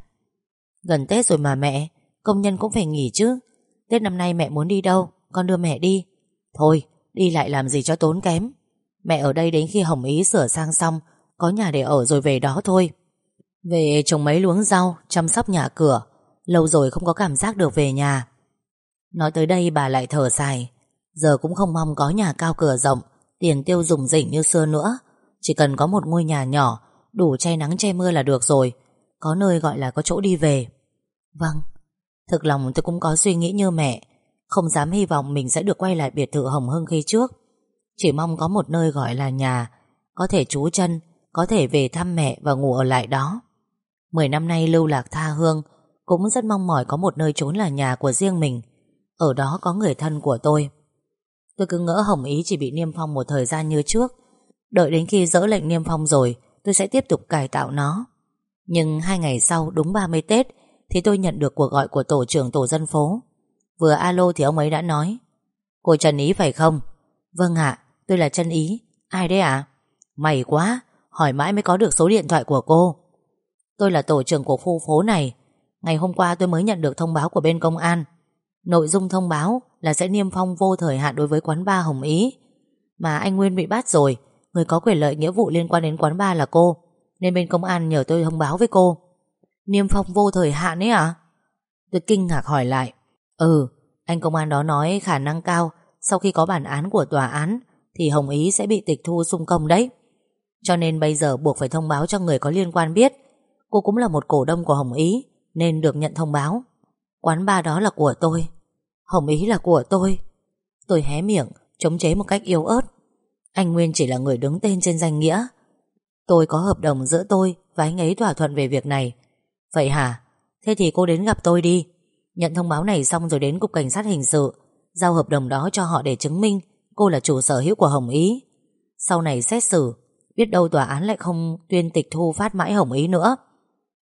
Gần Tết rồi mà mẹ, công nhân cũng phải nghỉ chứ. Tết năm nay mẹ muốn đi đâu, con đưa mẹ đi. Thôi, đi lại làm gì cho tốn kém. Mẹ ở đây đến khi Hồng Ý sửa sang xong, có nhà để ở rồi về đó thôi. Về trồng mấy luống rau, chăm sóc nhà cửa. Lâu rồi không có cảm giác được về nhà. Nói tới đây bà lại thở dài. Giờ cũng không mong có nhà cao cửa rộng, tiền tiêu dùng rỉnh như xưa nữa. Chỉ cần có một ngôi nhà nhỏ Đủ che nắng che mưa là được rồi Có nơi gọi là có chỗ đi về Vâng Thực lòng tôi cũng có suy nghĩ như mẹ Không dám hy vọng mình sẽ được quay lại biệt thự Hồng Hưng khi trước Chỉ mong có một nơi gọi là nhà Có thể trú chân có thể về thăm mẹ và ngủ ở lại đó. Mười năm nay lưu lạc tha hương, Cũng rất mong mỏi có một nơi trốn là nhà của riêng mình. Ở đó có người thân của tôi. Tôi cứ ngỡ Hồng Ý chỉ bị niêm phong một thời gian như trước. Đợi đến khi dỡ lệnh niêm phong rồi, Tôi sẽ tiếp tục cải tạo nó. Nhưng hai ngày sau, đúng 30 Tết, Thì tôi nhận được cuộc gọi của tổ trưởng tổ dân phố. Vừa alo thì ông ấy đã nói, Cô Trần Ý phải không? Vâng ạ, tôi là Trần Ý. Ai đấy ạ? À? Mày quá Hỏi mãi mới có được số điện thoại của cô. Tôi là tổ trưởng của khu phố này. Ngày hôm qua tôi mới nhận được thông báo của bên công an. Nội dung thông báo là sẽ niêm phong vô thời hạn đối với quán ba Hồng Ý. Mà anh Nguyên bị bắt rồi, Người có quyền lợi nghĩa vụ liên quan đến quán bar là cô, Nên bên công an nhờ tôi thông báo với cô. Niêm phong vô thời hạn ấy à Tôi kinh ngạc hỏi lại. Ừ Anh công an đó nói khả năng cao, Sau khi có bản án của tòa án, Thì Hồng Ý sẽ bị tịch thu xung công đấy. Cho nên bây giờ buộc phải thông báo cho người có liên quan biết. Cô cũng là một cổ đông của Hồng Ý, Nên được nhận thông báo. Quán bar đó là của tôi. Hồng Ý là của tôi. Tôi hé miệng, Chống chế một cách yếu ớt. Anh Nguyên chỉ là người đứng tên trên danh nghĩa. Tôi có hợp đồng giữa tôi Và anh ấy thỏa thuận về việc này. Vậy hả? Thế thì cô đến gặp tôi đi. Nhận thông báo này xong rồi đến cục cảnh sát hình sự. Giao hợp đồng đó cho họ để chứng minh Cô là chủ sở hữu của Hồng Ý. Sau này xét xử Biết đâu tòa án lại không tuyên tịch thu phát mãi Hồng Ý nữa.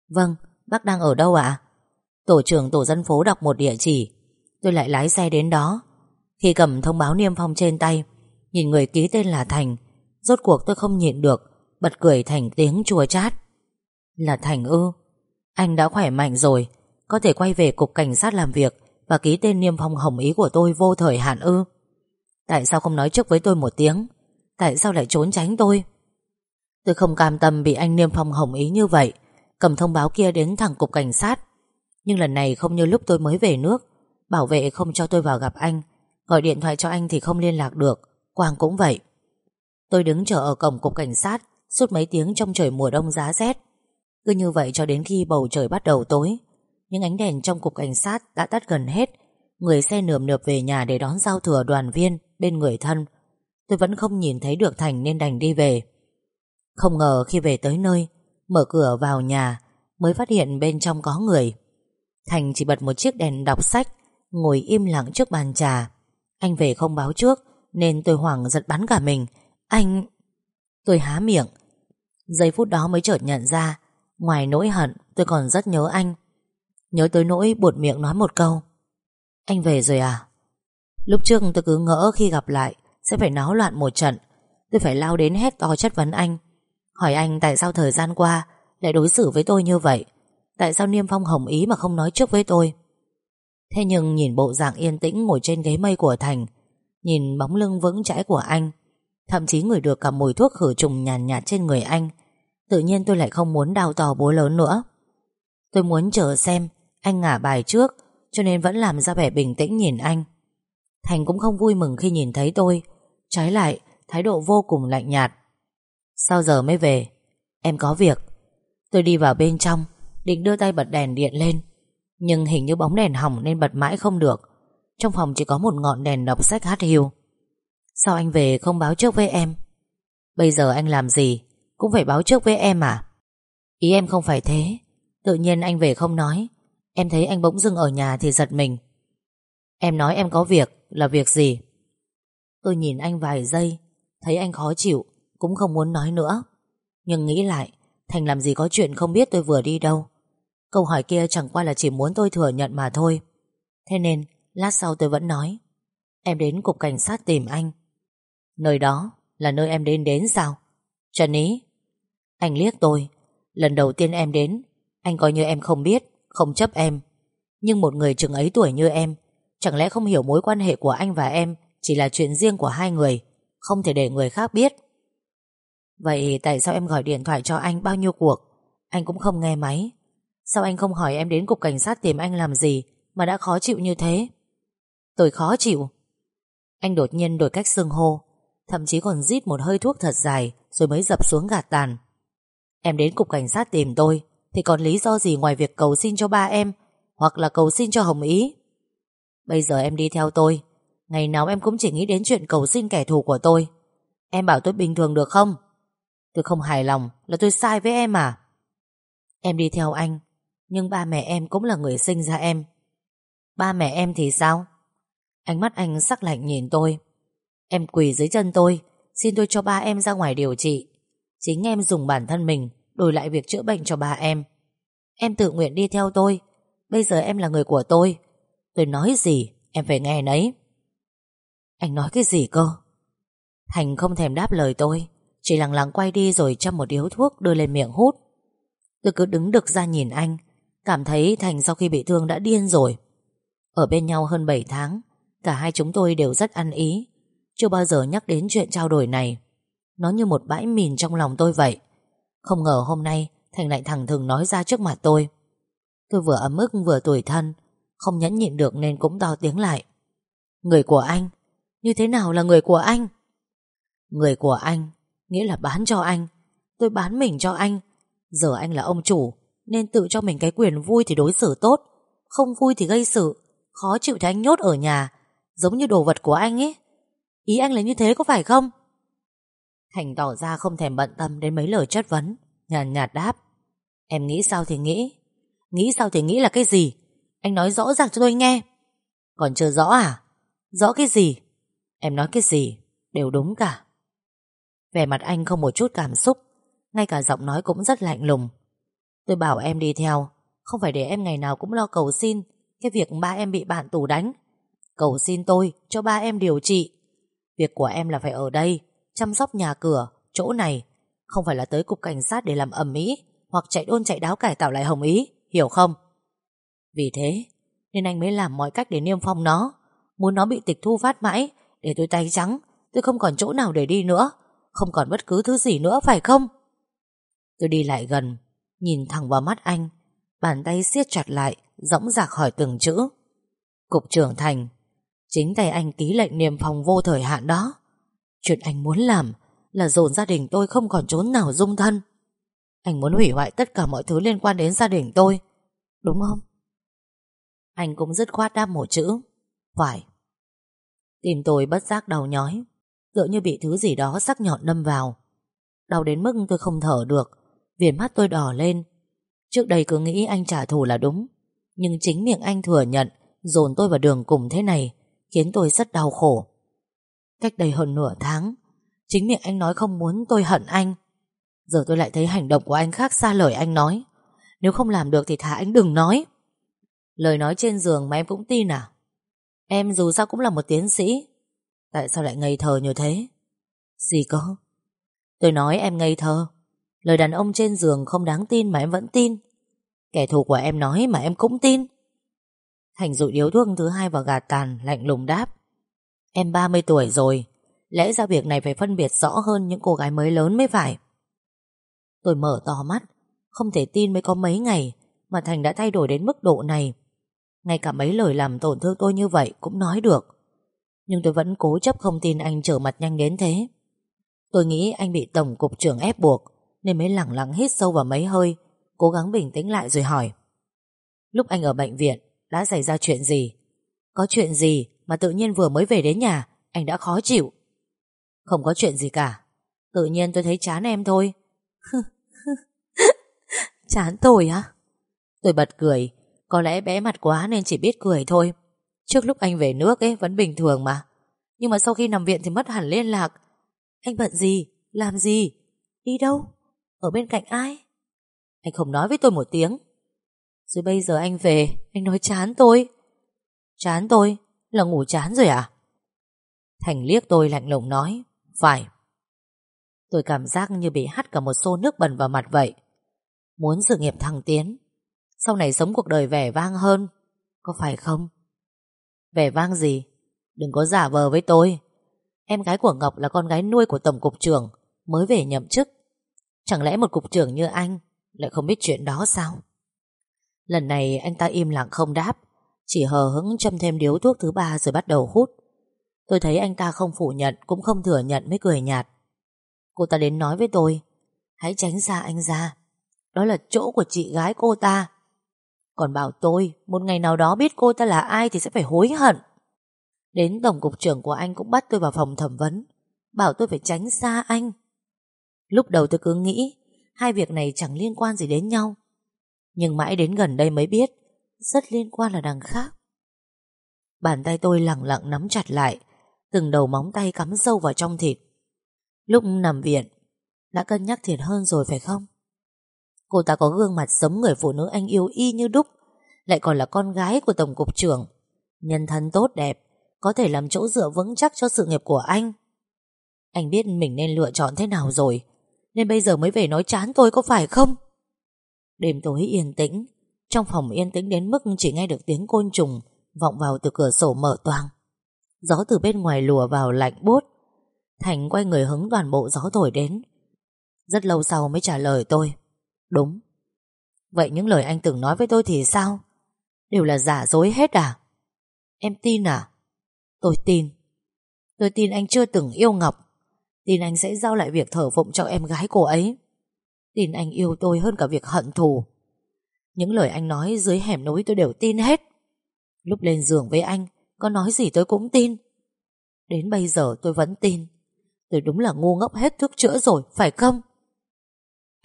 Vâng, bác đang ở đâu ạ? Tổ trưởng tổ dân phố đọc một địa chỉ. Tôi lại lái xe đến đó. Khi cầm thông báo niêm phong trên tay Nhìn người ký tên là Thành. Rốt cuộc tôi không nhịn được Bật cười thành tiếng chua chát. Là Thành ư? Anh đã khỏe mạnh rồi Có thể quay về cục cảnh sát làm việc Và ký tên niêm phong hồng ý của tôi vô thời hạn ư? Tại sao không nói trước với tôi một tiếng? Tại sao lại trốn tránh tôi? Tôi không cam tâm bị anh niêm phong hồng ý như vậy. Cầm thông báo kia đến thẳng cục cảnh sát. Nhưng lần này không như lúc tôi mới về nước. Bảo vệ không cho tôi vào gặp anh. Gọi điện thoại cho anh thì không liên lạc được. Quang cũng vậy. Tôi đứng chờ ở cổng cục cảnh sát, Suốt mấy tiếng trong trời mùa đông giá rét. Cứ như vậy cho đến khi bầu trời bắt đầu tối. Những ánh đèn trong cục cảnh sát đã tắt gần hết. Người xe nườm nượp về nhà để đón giao thừa đoàn viên Bên người thân. Tôi vẫn không nhìn thấy được Thành nên đành đi về. Không ngờ khi về tới nơi, Mở cửa vào nhà, Mới phát hiện bên trong có người. Thành chỉ bật một chiếc đèn đọc sách, Ngồi im lặng trước bàn trà. Anh về không báo trước, Nên tôi hoảng giật bắn cả mình. Anh... Tôi há miệng. Giây phút đó mới chợt nhận ra, Ngoài nỗi hận, tôi còn rất nhớ anh. Nhớ tới nỗi buột miệng nói một câu. Anh về rồi à? Lúc trước tôi cứ ngỡ khi gặp lại, Sẽ phải náo loạn một trận. Tôi phải lao đến hét to chất vấn anh. Hỏi anh tại sao thời gian qua Lại đối xử với tôi như vậy? Tại sao Niêm Phong hồng ý mà không nói trước với tôi? Thế nhưng nhìn bộ dạng yên tĩnh Ngồi trên ghế mây của Thành Nhìn bóng lưng vững chãi của anh Thậm chí người được cả mùi thuốc khử trùng nhàn nhạt, nhạt trên người anh Tự nhiên tôi lại không muốn đào tò bố lớn nữa. Tôi muốn chờ xem Anh ngả bài trước Cho nên vẫn làm ra vẻ bình tĩnh nhìn anh. Thành cũng không vui mừng khi nhìn thấy tôi. Trái lại Thái độ vô cùng lạnh nhạt. Sao giờ mới về, Em có việc. Tôi đi vào bên trong, Định đưa tay bật đèn điện lên. Nhưng hình như bóng đèn hỏng nên bật mãi không được. Trong phòng chỉ có một ngọn đèn đọc sách hát hiu. Sao anh về không báo trước với em? Bây giờ anh làm gì? Cũng phải báo trước với em à? Ý em không phải thế. Tự nhiên anh về không nói. Em thấy anh bỗng dưng ở nhà thì giật mình. Em nói em có việc, Là việc gì? Tôi nhìn anh vài giây, Thấy anh khó chịu. Cũng không muốn nói nữa. Nhưng nghĩ lại, Thành làm gì có chuyện không biết tôi vừa đi đâu. Câu hỏi kia chẳng qua là chỉ muốn tôi thừa nhận mà thôi. Thế nên, Lát sau tôi vẫn nói, Em đến cục cảnh sát tìm anh. Nơi đó là nơi em đến đến sao? Trần Ý. Anh liếc tôi, Lần đầu tiên em đến, Anh coi như em không biết, Không chấp em. Nhưng một người chừng ấy tuổi như em, Chẳng lẽ không hiểu mối quan hệ của anh và em Chỉ là chuyện riêng của hai người, Không thể để người khác biết? Vậy tại sao em gọi điện thoại cho anh bao nhiêu cuộc? Anh cũng không nghe máy. Sao anh không hỏi em đến cục cảnh sát tìm anh làm gì Mà đã khó chịu như thế? Tôi khó chịu. Anh đột nhiên đổi cách xưng hô, Thậm chí còn rít một hơi thuốc thật dài Rồi mới dập xuống gạt tàn. Em đến cục cảnh sát tìm tôi Thì còn lý do gì ngoài việc cầu xin cho ba em Hoặc là cầu xin cho Hồng Ý? Bây giờ em đi theo tôi. Ngày nào em cũng chỉ nghĩ đến chuyện cầu xin kẻ thù của tôi. Em bảo tôi bình thường được không? Tôi không hài lòng Là tôi sai với em à? Em đi theo anh, Nhưng ba mẹ em cũng là người sinh ra em. Ba mẹ em thì sao? Ánh mắt anh sắc lạnh nhìn tôi. Em quỳ dưới chân tôi, Xin tôi cho ba em ra ngoài điều trị. Chính em dùng bản thân mình Đổi lại việc chữa bệnh cho ba em. Em tự nguyện đi theo tôi. Bây giờ em là người của tôi. Tôi nói gì, em phải nghe nấy. Anh nói cái gì cơ? Thành không thèm đáp lời tôi. Chỉ lặng lặng quay đi rồi châm một điếu thuốc Đưa lên miệng hút. Tôi cứ đứng đực ra nhìn anh, Cảm thấy Thành sau khi bị thương đã điên rồi. Ở bên nhau hơn 7 tháng, Cả hai chúng tôi đều rất ăn ý. Chưa bao giờ nhắc đến chuyện trao đổi này. Nó như một bãi mìn trong lòng tôi vậy. Không ngờ hôm nay, Thành lại thẳng thừng nói ra trước mặt tôi. Tôi vừa ấm ức vừa tuổi thân, Không nhẫn nhịn được nên cũng to tiếng lại. Người của anh, Như thế nào là người của anh? Người của anh Nghĩa là bán cho anh. Tôi bán mình cho anh. Giờ anh là ông chủ Nên tự cho mình cái quyền vui thì đối xử tốt. Không vui thì gây sự Khó chịu thì anh nhốt ở nhà Giống như đồ vật của anh ấy. Ý anh là như thế có phải không? Thành tỏ ra không thèm bận tâm Đến mấy lời chất vấn Nhàn nhạt, nhạt đáp. Em nghĩ sao thì nghĩ. Nghĩ sao thì nghĩ là cái gì? Anh nói rõ ràng cho tôi nghe. Còn chưa rõ à? Rõ cái gì? Em nói cái gì? Đều đúng cả. Vẻ mặt anh không một chút cảm xúc Ngay cả giọng nói cũng rất lạnh lùng. Tôi bảo em đi theo Không phải để em ngày nào cũng lo cầu xin Cái việc ba em bị bạn tù đánh. Cầu xin tôi cho ba em điều trị. Việc của em là phải ở đây Chăm sóc nhà cửa, chỗ này Không phải là tới cục cảnh sát để làm ẩm ý Hoặc chạy đôn chạy đáo cải tạo lại Hồng Ý Hiểu không? Vì thế nên anh mới làm mọi cách để niêm phong nó. Muốn nó bị tịch thu phát mãi Để tôi tay trắng Tôi không còn chỗ nào để đi nữa. Không còn bất cứ thứ gì nữa, phải không? Tôi đi lại gần, Nhìn thẳng vào mắt anh, Bàn tay siết chặt lại Dõng dạc hỏi từng chữ. Cục trưởng thành, Chính tay anh ký lệnh niêm phong vô thời hạn đó. Chuyện anh muốn làm Là dồn gia đình tôi không còn trốn nào dung thân. Anh muốn hủy hoại tất cả mọi thứ liên quan đến gia đình tôi, Đúng không? Anh cũng dứt khoát đáp một chữ, Phải. Tim tôi bất giác đau nhói. Tựa như bị thứ gì đó sắc nhọn đâm vào. Đau đến mức tôi không thở được, Viền mắt tôi đỏ lên. Trước đây cứ nghĩ anh trả thù là đúng, Nhưng chính miệng anh thừa nhận Dồn tôi vào đường cùng thế này Khiến tôi rất đau khổ. Cách đây hơn nửa tháng, Chính miệng anh nói không muốn tôi hận anh. Giờ tôi lại thấy hành động của anh khác xa lời anh nói. Nếu không làm được thì thả anh đừng nói. Lời nói trên giường mà em cũng tin à? Em dù sao cũng là một tiến sĩ Tại sao lại ngây thơ như thế? Gì có Tôi nói em ngây thơ. Lời đàn ông trên giường không đáng tin mà em vẫn tin. Kẻ thù của em nói mà em cũng tin. Thành dụi điếu thuốc thứ hai vào gạt tàn, Lạnh lùng đáp. Em 30 tuổi rồi. Lẽ ra việc này phải phân biệt rõ hơn những cô gái mới lớn mới phải. Tôi mở to mắt. Không thể tin mới có mấy ngày Mà Thành đã thay đổi đến mức độ này. Ngay cả mấy lời làm tổn thương tôi như vậy Cũng nói được. Nhưng tôi vẫn cố chấp không tin anh trở mặt nhanh đến thế. Tôi nghĩ anh bị Tổng cục trưởng ép buộc, Nên mới lẳng lặng hít sâu vào mấy hơi, Cố gắng bình tĩnh lại rồi hỏi. Lúc anh ở bệnh viện, Đã xảy ra chuyện gì? Có chuyện gì mà tự nhiên vừa mới về đến nhà, Anh đã khó chịu? Không có chuyện gì cả. Tự nhiên tôi thấy chán em thôi. *laughs* Chán tôi á? Tôi bật cười. Có lẽ bé mặt quá nên chỉ biết cười thôi. Trước lúc anh về nước ấy, vẫn bình thường mà. Nhưng mà sau khi nằm viện thì mất hẳn liên lạc. Anh bận gì? Làm gì? Đi đâu? Ở bên cạnh ai? Anh không nói với tôi một tiếng. Rồi bây giờ anh về, Anh nói chán tôi. Chán tôi? Là ngủ chán rồi à? Thành liếc tôi lạnh lùng nói, Phải. Tôi cảm giác như bị hắt cả một xô nước bẩn vào mặt vậy. Muốn sự nghiệp thăng tiến. Sau này sống cuộc đời vẻ vang hơn. Có phải không? Vẻ vang gì? Đừng có giả vờ với tôi. Em gái của Ngọc là con gái nuôi của Tổng cục trưởng, Mới về nhậm chức. Chẳng lẽ một cục trưởng như anh Lại không biết chuyện đó sao? Lần này anh ta im lặng không đáp, Chỉ hờ hững châm thêm điếu thuốc thứ ba Rồi bắt đầu hút. Tôi thấy anh ta không phủ nhận, Cũng không thừa nhận mới cười nhạt. Cô ta đến nói với tôi, Hãy tránh xa anh ra. Đó là chỗ của chị gái cô ta. Còn bảo tôi, Một ngày nào đó biết cô ta là ai Thì sẽ phải hối hận. Đến tổng cục trưởng của anh cũng bắt tôi vào phòng thẩm vấn, Bảo tôi phải tránh xa anh. Lúc đầu tôi cứ nghĩ, Hai việc này chẳng liên quan gì đến nhau. Nhưng mãi đến gần đây mới biết, Rất liên quan là đằng khác. Bàn tay tôi lặng lặng nắm chặt lại, Từng đầu móng tay cắm sâu vào trong thịt. Lúc nằm viện, Đã cân nhắc thiệt hơn rồi phải không? Cô ta có gương mặt giống người phụ nữ anh yêu y như đúc, Lại còn là con gái của Tổng cục trưởng. Nhân thân tốt đẹp, Có thể làm chỗ dựa vững chắc cho sự nghiệp của anh. Anh biết mình nên lựa chọn thế nào rồi, Nên bây giờ mới về nói chán tôi có phải không? Đêm tối yên tĩnh, Trong phòng yên tĩnh đến mức chỉ nghe được tiếng côn trùng Vọng vào từ cửa sổ mở toang. Gió từ bên ngoài lùa vào lạnh buốt. Thành quay người hứng toàn bộ gió thổi đến. Rất lâu sau mới trả lời tôi. Đúng. Vậy những lời anh từng nói với tôi thì sao? Đều là giả dối hết à? Em tin à? Tôi tin. Tôi tin anh chưa từng yêu Ngọc. Tin anh sẽ giao lại việc thờ phụng cho em gái cô ấy. Tin anh yêu tôi hơn cả việc hận thù. Những lời anh nói dưới hẻm núi tôi đều tin hết. Lúc lên giường với anh, Có nói gì tôi cũng tin. Đến bây giờ tôi vẫn tin. Tôi đúng là ngu ngốc hết thuốc chữa rồi, Phải không?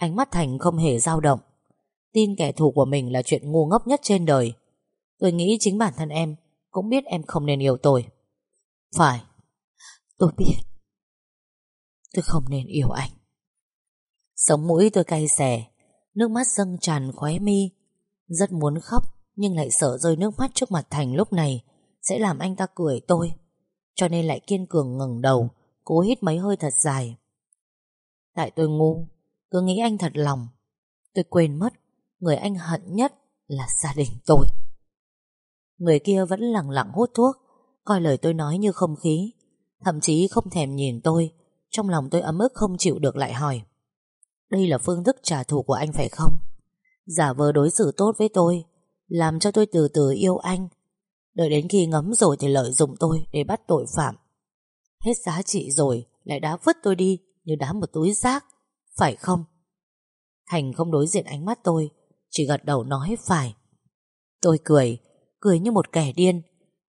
Ánh mắt Thành không hề dao động. Tin kẻ thù của mình là chuyện ngu ngốc nhất trên đời. Tôi nghĩ chính bản thân em Cũng biết em không nên yêu tôi. Phải. Tôi biết. Tôi không nên yêu anh. Sống mũi tôi cay xè, Nước mắt dâng tràn khóe mi. Rất muốn khóc, Nhưng lại sợ rơi nước mắt trước mặt Thành lúc này Sẽ làm anh ta cười tôi, Cho nên lại kiên cường ngẩng đầu, Cố hít mấy hơi thật dài. Tại tôi ngu Tôi nghĩ anh thật lòng, Tôi quên mất Người anh hận nhất là gia đình tôi. Người kia vẫn lặng lặng hút thuốc, Coi lời tôi nói như không khí, Thậm chí không thèm nhìn tôi, Trong lòng tôi ấm ức không chịu được lại hỏi, Đây là phương thức trả thù của anh phải không? Giả vờ đối xử tốt với tôi, Làm cho tôi từ từ yêu anh, Đợi đến khi ngấm rồi thì lợi dụng tôi Để bắt tội phạm. Hết giá trị rồi, Lại đá vứt tôi đi Như đá một túi rác. Phải không? Thành không đối diện ánh mắt tôi, Chỉ gật đầu nói phải. Tôi cười Cười như một kẻ điên.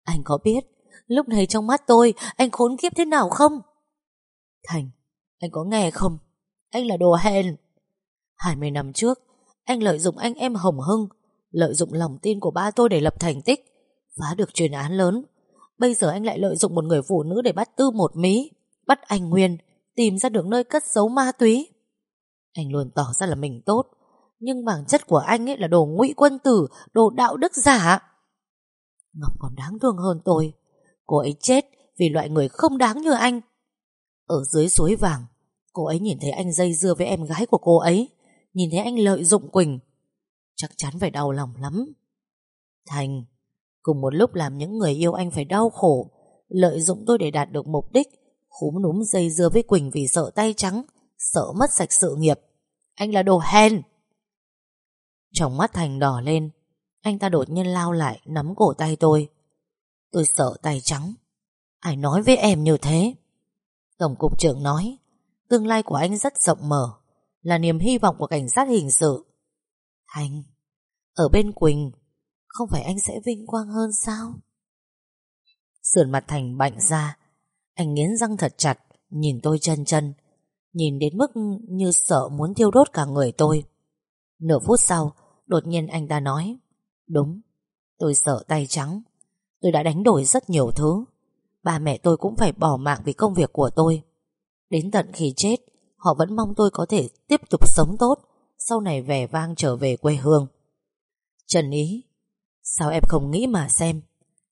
Anh có biết, Lúc này trong mắt tôi, Anh khốn kiếp thế nào không? Thành, Anh có nghe không? Anh là đồ hèn. 20 năm trước, Anh lợi dụng anh em Hồng Hưng, Lợi dụng lòng tin của ba tôi để lập thành tích, Phá được chuyên án lớn. Bây giờ anh lại lợi dụng một người phụ nữ để bắt tư một mí Bắt anh Nguyên, Tìm ra được nơi cất giấu ma túy. Anh luôn tỏ ra là mình tốt. Nhưng bản chất của anh ấy là đồ ngụy quân tử, Đồ đạo đức giả. Ngọc còn đáng thương hơn tôi. Cô ấy chết vì loại người không đáng như anh. Ở dưới suối vàng, Cô ấy nhìn thấy anh dây dưa với em gái của cô ấy. Nhìn thấy anh lợi dụng Quỳnh. Chắc chắn phải đau lòng lắm. Thành, Cùng một lúc làm những người yêu anh phải đau khổ. Lợi dụng tôi để đạt được mục đích, Khúm núm dây dưa với Quỳnh Vì sợ tay trắng. Sợ mất sạch sự nghiệp. Anh là đồ hèn. Trong mắt Thành đỏ lên, Anh ta đột nhiên lao lại, Nắm cổ tay tôi. Tôi sợ tay trắng. Ai nói với em như thế? Tổng cục trưởng nói, Tương lai của anh rất rộng mở, Là niềm hy vọng của cảnh sát hình sự. Thành, Ở bên Quỳnh, Không phải anh sẽ vinh quang hơn sao? Sườn mặt Thành bạnh ra, Anh nghiến răng thật chặt, Nhìn tôi chân chân. Nhìn đến mức như sợ muốn thiêu đốt cả người tôi. Nửa phút sau, Đột nhiên anh ta nói, Đúng, Tôi sợ tay trắng. Tôi đã đánh đổi rất nhiều thứ. Ba mẹ tôi cũng phải bỏ mạng vì công việc của tôi. Đến tận khi chết, Họ vẫn mong tôi có thể tiếp tục sống tốt, Sau này vẻ vang trở về quê hương. Trần Ý, Sao em không nghĩ mà xem,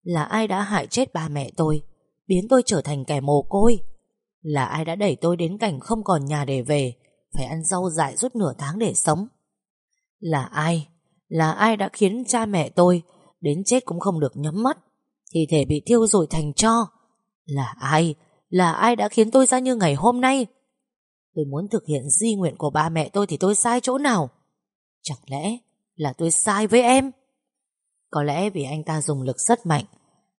Là ai đã hại chết ba mẹ tôi, Biến tôi trở thành kẻ mồ côi? Là ai đã đẩy tôi đến cảnh không còn nhà để về, Phải ăn rau dại suốt nửa tháng để sống? Là ai? Là ai đã khiến cha mẹ tôi Đến chết cũng không được nhắm mắt, Thi thể bị thiêu rồi thành cho Là ai? Là ai đã khiến tôi ra như ngày hôm nay? Tôi muốn thực hiện di nguyện của ba mẹ tôi Thì tôi sai chỗ nào? Chẳng lẽ là tôi sai với em? Có lẽ vì anh ta dùng lực rất mạnh,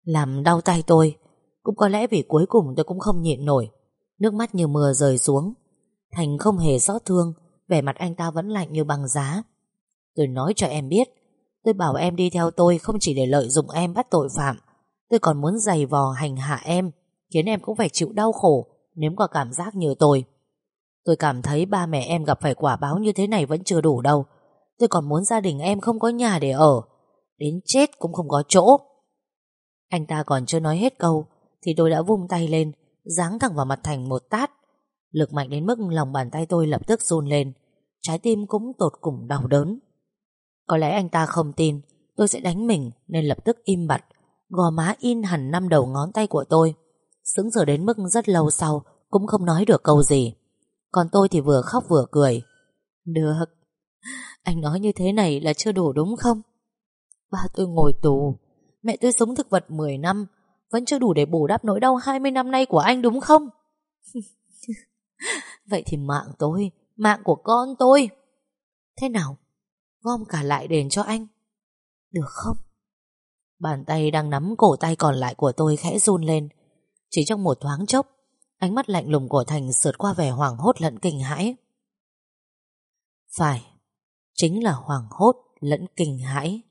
Làm đau tay tôi, Cũng có lẽ vì cuối cùng tôi cũng không nhịn nổi. Nước mắt như mưa rơi xuống. Thành không hề xót thương, Vẻ mặt anh ta vẫn lạnh như băng giá. Tôi nói cho em biết, Tôi bảo em đi theo tôi không chỉ để lợi dụng em bắt tội phạm, Tôi còn muốn giày vò hành hạ em, Khiến em cũng phải chịu đau khổ Nếm qua cảm giác như tôi. Tôi cảm thấy ba mẹ em gặp phải quả báo như thế này Vẫn chưa đủ đâu. Tôi còn muốn gia đình em không có nhà để ở, Đến chết cũng không có chỗ. Anh ta còn chưa nói hết câu Thì tôi đã vung tay lên Giáng thẳng vào mặt Thành một tát. Lực mạnh đến mức lòng bàn tay tôi lập tức run lên, Trái tim cũng tột cùng đau đớn. Có lẽ anh ta không tin, Tôi sẽ đánh mình Nên lập tức im bặt, Gò má in hẳn năm đầu ngón tay của tôi. Sững sờ đến mức rất lâu sau Cũng không nói được câu gì. Còn tôi thì vừa khóc vừa cười. Được, Anh nói như thế này là chưa đủ đúng không? Ba tôi ngồi tù, Mẹ tôi sống thực vật 10 năm vẫn chưa đủ để bù đắp nỗi đau 20 năm nay của anh đúng không? *laughs* Vậy thì mạng tôi Mạng của con tôi. Thế nào? Gom cả lại đền cho anh. Được không? Bàn tay đang nắm cổ tay còn lại của tôi khẽ run lên. Chỉ trong một thoáng chốc Ánh mắt lạnh lùng của Thành sượt qua vẻ hoảng hốt lẫn kinh hãi. Phải Chính là hoảng hốt lẫn kinh hãi.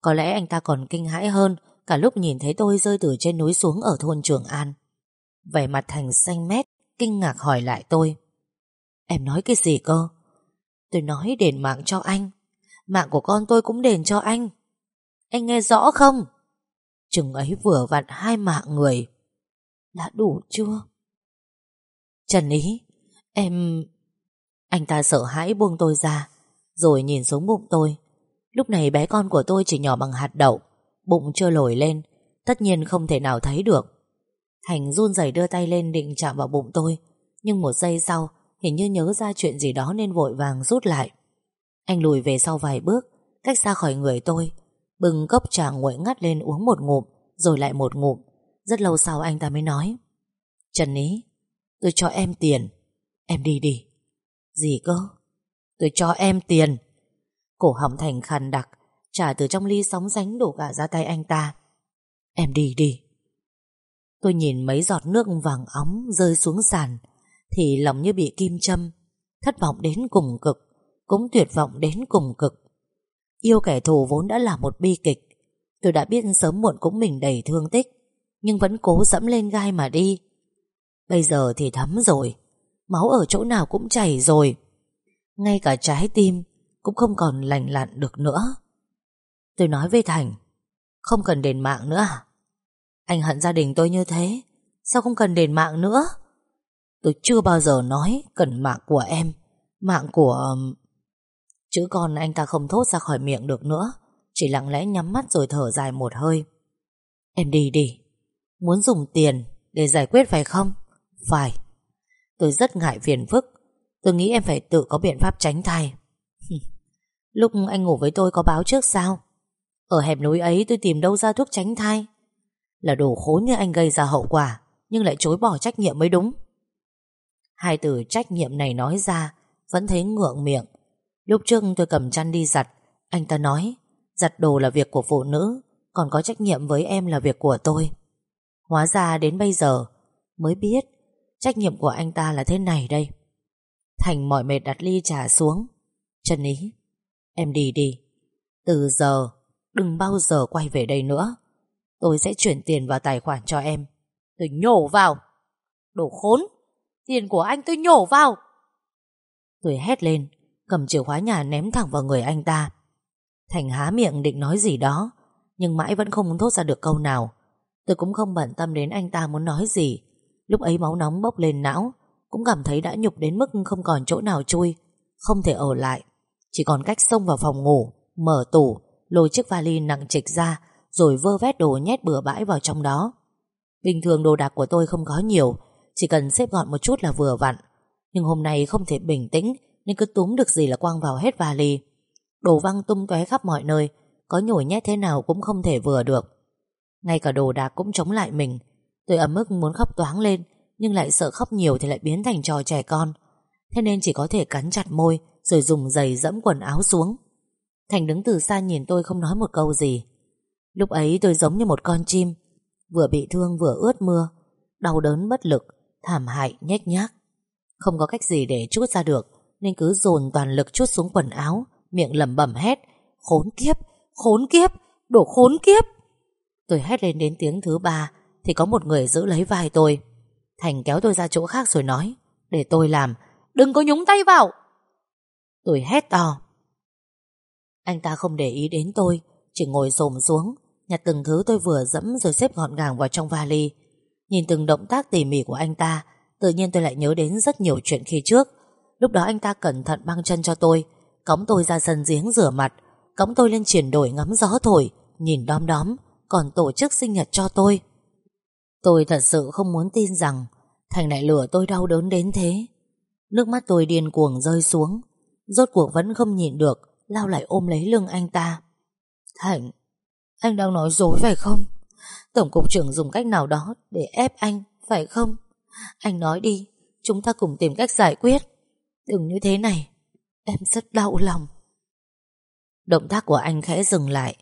Có lẽ anh ta còn kinh hãi hơn Cả lúc nhìn thấy tôi rơi từ trên núi xuống Ở thôn Trường An. Vẻ mặt Thành xanh mét, Kinh ngạc hỏi lại tôi. Em nói cái gì cơ? Tôi nói đền mạng cho anh. Mạng của con tôi cũng đền cho anh. Anh nghe rõ không? Chừng ấy vừa vặn hai mạng người. Đã đủ chưa? Trần Ý, Em Anh ta sợ hãi buông tôi ra, Rồi nhìn xuống bụng tôi. Lúc này bé con của tôi chỉ nhỏ bằng hạt đậu. Bụng chưa nổi lên, Tất nhiên không thể nào thấy được. Thành run rẩy đưa tay lên định chạm vào bụng tôi, Nhưng một giây sau, Hình như nhớ ra chuyện gì đó nên vội vàng rút lại. Anh lùi về sau vài bước, Cách xa khỏi người tôi Bừng cốc trà nguội ngắt lên uống một ngụm, Rồi lại một ngụm. Rất lâu sau anh ta mới nói, Trần Ý, Tôi cho em tiền. Em đi đi. Gì cơ? Tôi cho em tiền. Cổ họng thành khàn đặc Trả từ trong ly sóng sánh đổ cả ra tay anh ta. Em đi đi. Tôi nhìn mấy giọt nước vàng óng rơi xuống sàn, Thì lòng như bị kim châm, Thất vọng đến cùng cực, Cũng tuyệt vọng đến cùng cực. Yêu kẻ thù vốn đã là một bi kịch. Tôi đã biết sớm muộn cũng mình đầy thương tích, Nhưng vẫn cố dẫm lên gai mà đi. Bây giờ thì thấm rồi, Máu ở chỗ nào cũng chảy rồi. Ngay cả trái tim Cũng không còn lành lặn được nữa. Tôi nói với Thành, Không cần đền mạng nữa à? Anh hận gia đình tôi như thế, Sao không cần đền mạng nữa? Tôi chưa bao giờ nói Cần mạng của em, Mạng của... Chữ con anh ta không thốt ra khỏi miệng được nữa, Chỉ lặng lẽ nhắm mắt rồi thở dài một hơi. Em đi đi, Muốn dùng tiền để giải quyết phải không? Phải. Tôi rất ngại phiền phức, Tôi nghĩ em phải tự có biện pháp tránh thai. *laughs* Lúc anh ngủ với tôi có báo trước sao? Ở hẻm núi ấy tôi tìm đâu ra thuốc tránh thai. Là đồ khốn như anh gây ra hậu quả, Nhưng lại chối bỏ trách nhiệm mới đúng. Hai từ trách nhiệm này nói ra, Vẫn thấy ngượng miệng. Lúc trước tôi cầm chăn đi giặt, Anh ta nói, Giặt đồ là việc của phụ nữ, Còn có trách nhiệm với em là việc của tôi. Hóa ra đến bây giờ, Mới biết Trách nhiệm của anh ta là thế này đây. Thành mỏi mệt đặt ly trà xuống. Trần ý, Em đi đi. Từ giờ đừng bao giờ quay về đây nữa. Tôi sẽ chuyển tiền vào tài khoản cho em. Tôi nhổ vào. Đồ khốn. Tiền của anh tôi nhổ vào. Tôi hét lên, Cầm chìa khóa nhà ném thẳng vào người anh ta. Thành há miệng định nói gì đó, Nhưng mãi vẫn không thốt ra được câu nào. Tôi cũng không bận tâm đến anh ta muốn nói gì. Lúc ấy máu nóng bốc lên não, Cũng cảm thấy đã nhục đến mức không còn chỗ nào chui, Không thể ở lại. Chỉ còn cách xông vào phòng ngủ, Mở tủ Lôi chiếc vali nặng trịch ra, Rồi vơ vét đồ nhét bừa bãi vào trong đó. Bình thường đồ đạc của tôi không có nhiều, Chỉ cần xếp gọn một chút là vừa vặn. Nhưng hôm nay không thể bình tĩnh, Nên cứ túm được gì là quăng vào hết vali. Đồ văng tung tóe khắp mọi nơi, Có nhồi nhét thế nào cũng không thể vừa được. Ngay cả đồ đạc cũng chống lại mình. Tôi ấm ức muốn khóc toáng lên, Nhưng lại sợ khóc nhiều thì lại biến thành trò trẻ con. Thế nên chỉ có thể cắn chặt môi, Rồi dùng giày dẫm quần áo xuống. Thành đứng từ xa nhìn tôi không nói một câu gì. Lúc ấy tôi giống như một con chim Vừa bị thương vừa ướt mưa Đau đớn bất lực Thảm hại nhếch nhác. Không có cách gì để chút ra được Nên cứ dồn toàn lực chút xuống quần áo Miệng lẩm bẩm hét Khốn kiếp, khốn kiếp, đổ khốn kiếp! Tôi hét lên đến tiếng thứ ba thì có một người giữ lấy vai tôi. Thành kéo tôi ra chỗ khác rồi nói Để tôi làm Đừng có nhúng tay vào. Tôi hét to. Anh ta không để ý đến tôi, Chỉ ngồi xồm xuống, Nhặt từng thứ tôi vừa dẫm rồi xếp gọn gàng vào trong vali. Nhìn từng động tác tỉ mỉ của anh ta, Tự nhiên tôi lại nhớ đến rất nhiều chuyện khi trước. Lúc đó anh ta cẩn thận băng chân cho tôi, Cõng tôi ra sân giếng rửa mặt, Cõng tôi lên triển đổi ngắm gió thổi, Nhìn đom đóm, Còn tổ chức sinh nhật cho tôi. Tôi thật sự không muốn tin rằng Thành lại lửa tôi đau đớn đến thế. Nước mắt tôi điên cuồng rơi xuống, Rốt cuộc vẫn không nhịn được Lao lại ôm lấy lưng anh ta. Thành Anh đang nói dối phải không? Tổng cục trưởng dùng cách nào đó Để ép anh, phải không? Anh nói đi, Chúng ta cùng tìm cách giải quyết. Đừng như thế này, Em rất đau lòng. Động tác của anh khẽ dừng lại.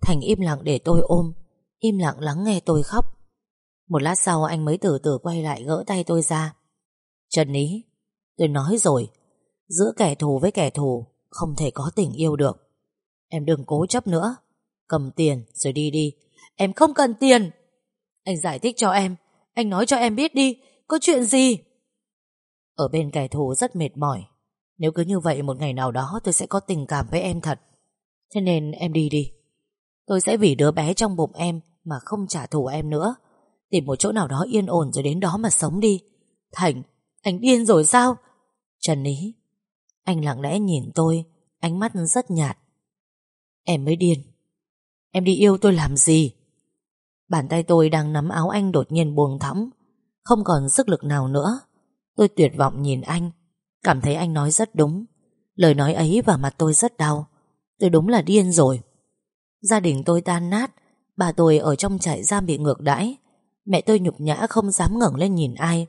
Thành im lặng để tôi ôm, Im lặng lắng nghe tôi khóc. Một lát sau anh mới từ từ quay lại gỡ tay tôi ra. Trần Ý Tôi nói rồi, Giữa kẻ thù với kẻ thù không thể có tình yêu được. Em đừng cố chấp nữa. Cầm tiền rồi đi đi. Em không cần tiền. Anh giải thích cho em. Anh nói cho em biết đi. Có chuyện gì? Ở bên kẻ thù rất mệt mỏi. Nếu cứ như vậy một ngày nào đó tôi sẽ có tình cảm với em thật. Thế nên em đi đi. Tôi sẽ vì đứa bé trong bụng em Mà không trả thù em nữa. Tìm một chỗ nào đó yên ổn rồi đến đó mà sống đi. Thành, anh điên rồi sao? Trần Ý anh lặng lẽ nhìn tôi, Ánh mắt rất nhạt. Em mới điên. Em đi yêu tôi làm gì? Bàn tay tôi đang nắm áo anh đột nhiên buông thõng. Không còn sức lực nào nữa. Tôi tuyệt vọng nhìn anh. Cảm thấy anh nói rất đúng. Lời nói ấy vào mặt tôi rất đau. Tôi đúng là điên rồi. Gia đình tôi tan nát. Bà tôi ở trong trại giam bị ngược đãi. Mẹ tôi nhục nhã không dám ngẩng lên nhìn ai.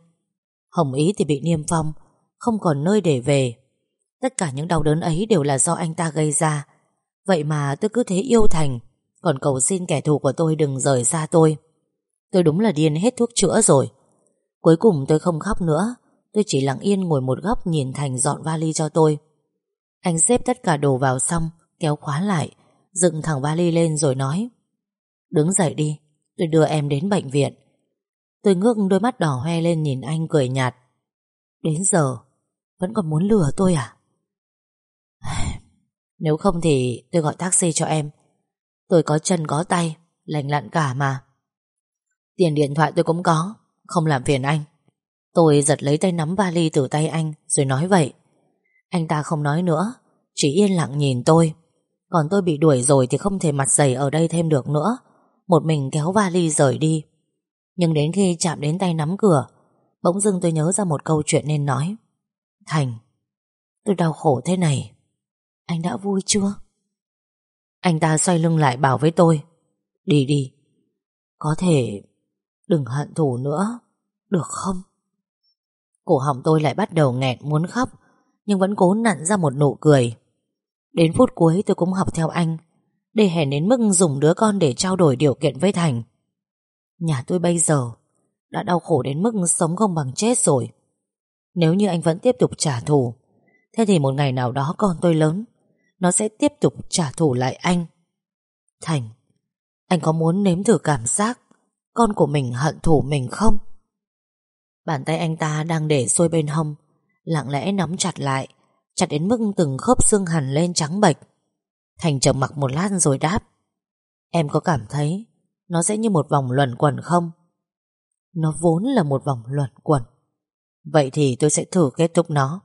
Hồng Ý thì bị niêm phong, Không còn nơi để về. Tất cả những đau đớn ấy đều là do anh ta gây ra. Vậy mà tôi cứ thế yêu Thành, Còn cầu xin kẻ thù của tôi đừng rời xa tôi. Tôi đúng là điên hết thuốc chữa rồi. Cuối cùng tôi không khóc nữa, Tôi chỉ lặng yên ngồi một góc Nhìn Thành dọn vali cho tôi. Anh xếp tất cả đồ vào xong, Kéo khóa lại, Dựng thẳng vali lên rồi nói, Đứng dậy đi, Tôi đưa em đến bệnh viện. Tôi ngước đôi mắt đỏ hoe lên nhìn anh cười nhạt, Đến giờ, Vẫn còn muốn lừa tôi à? Nếu không thì tôi gọi taxi cho em. Tôi có chân có tay, Lành lặn cả mà. Tiền điện thoại tôi cũng có, Không làm phiền anh. Tôi giật lấy tay nắm vali từ tay anh, Rồi nói vậy. Anh ta không nói nữa, Chỉ yên lặng nhìn tôi. Còn tôi bị đuổi rồi thì không thể mặt dày ở đây thêm được nữa. Một mình kéo vali rời đi. Nhưng đến khi chạm đến tay nắm cửa, Bỗng dưng tôi nhớ ra một câu chuyện nên nói. Thành, Tôi đau khổ thế này. Anh đã vui chưa? Anh ta xoay lưng lại bảo với tôi. Đi đi. Có thể Đừng hận thù nữa. Được không? Cổ họng tôi lại bắt đầu nghẹn muốn khóc, Nhưng vẫn cố nặn ra một nụ cười. Đến phút cuối tôi cũng học theo anh, Để hèn đến mức dùng đứa con để trao đổi điều kiện với Thành. Nhà tôi bây giờ Đã đau khổ đến mức sống không bằng chết rồi. Nếu như anh vẫn tiếp tục trả thù, Thế thì một ngày nào đó con tôi lớn nó sẽ tiếp tục trả thù lại anh. Thành, Anh có muốn nếm thử cảm giác Con của mình hận thù mình không? Bàn tay anh ta đang để xuôi bên hông, Lặng lẽ nắm chặt lại, Chặt đến mức từng khớp xương hẳn lên trắng bệch. Thành trầm mặc một lát rồi đáp, Em có cảm thấy Nó sẽ như một vòng luẩn quẩn không? Nó vốn là một vòng luẩn quẩn. Vậy thì tôi sẽ thử kết thúc nó.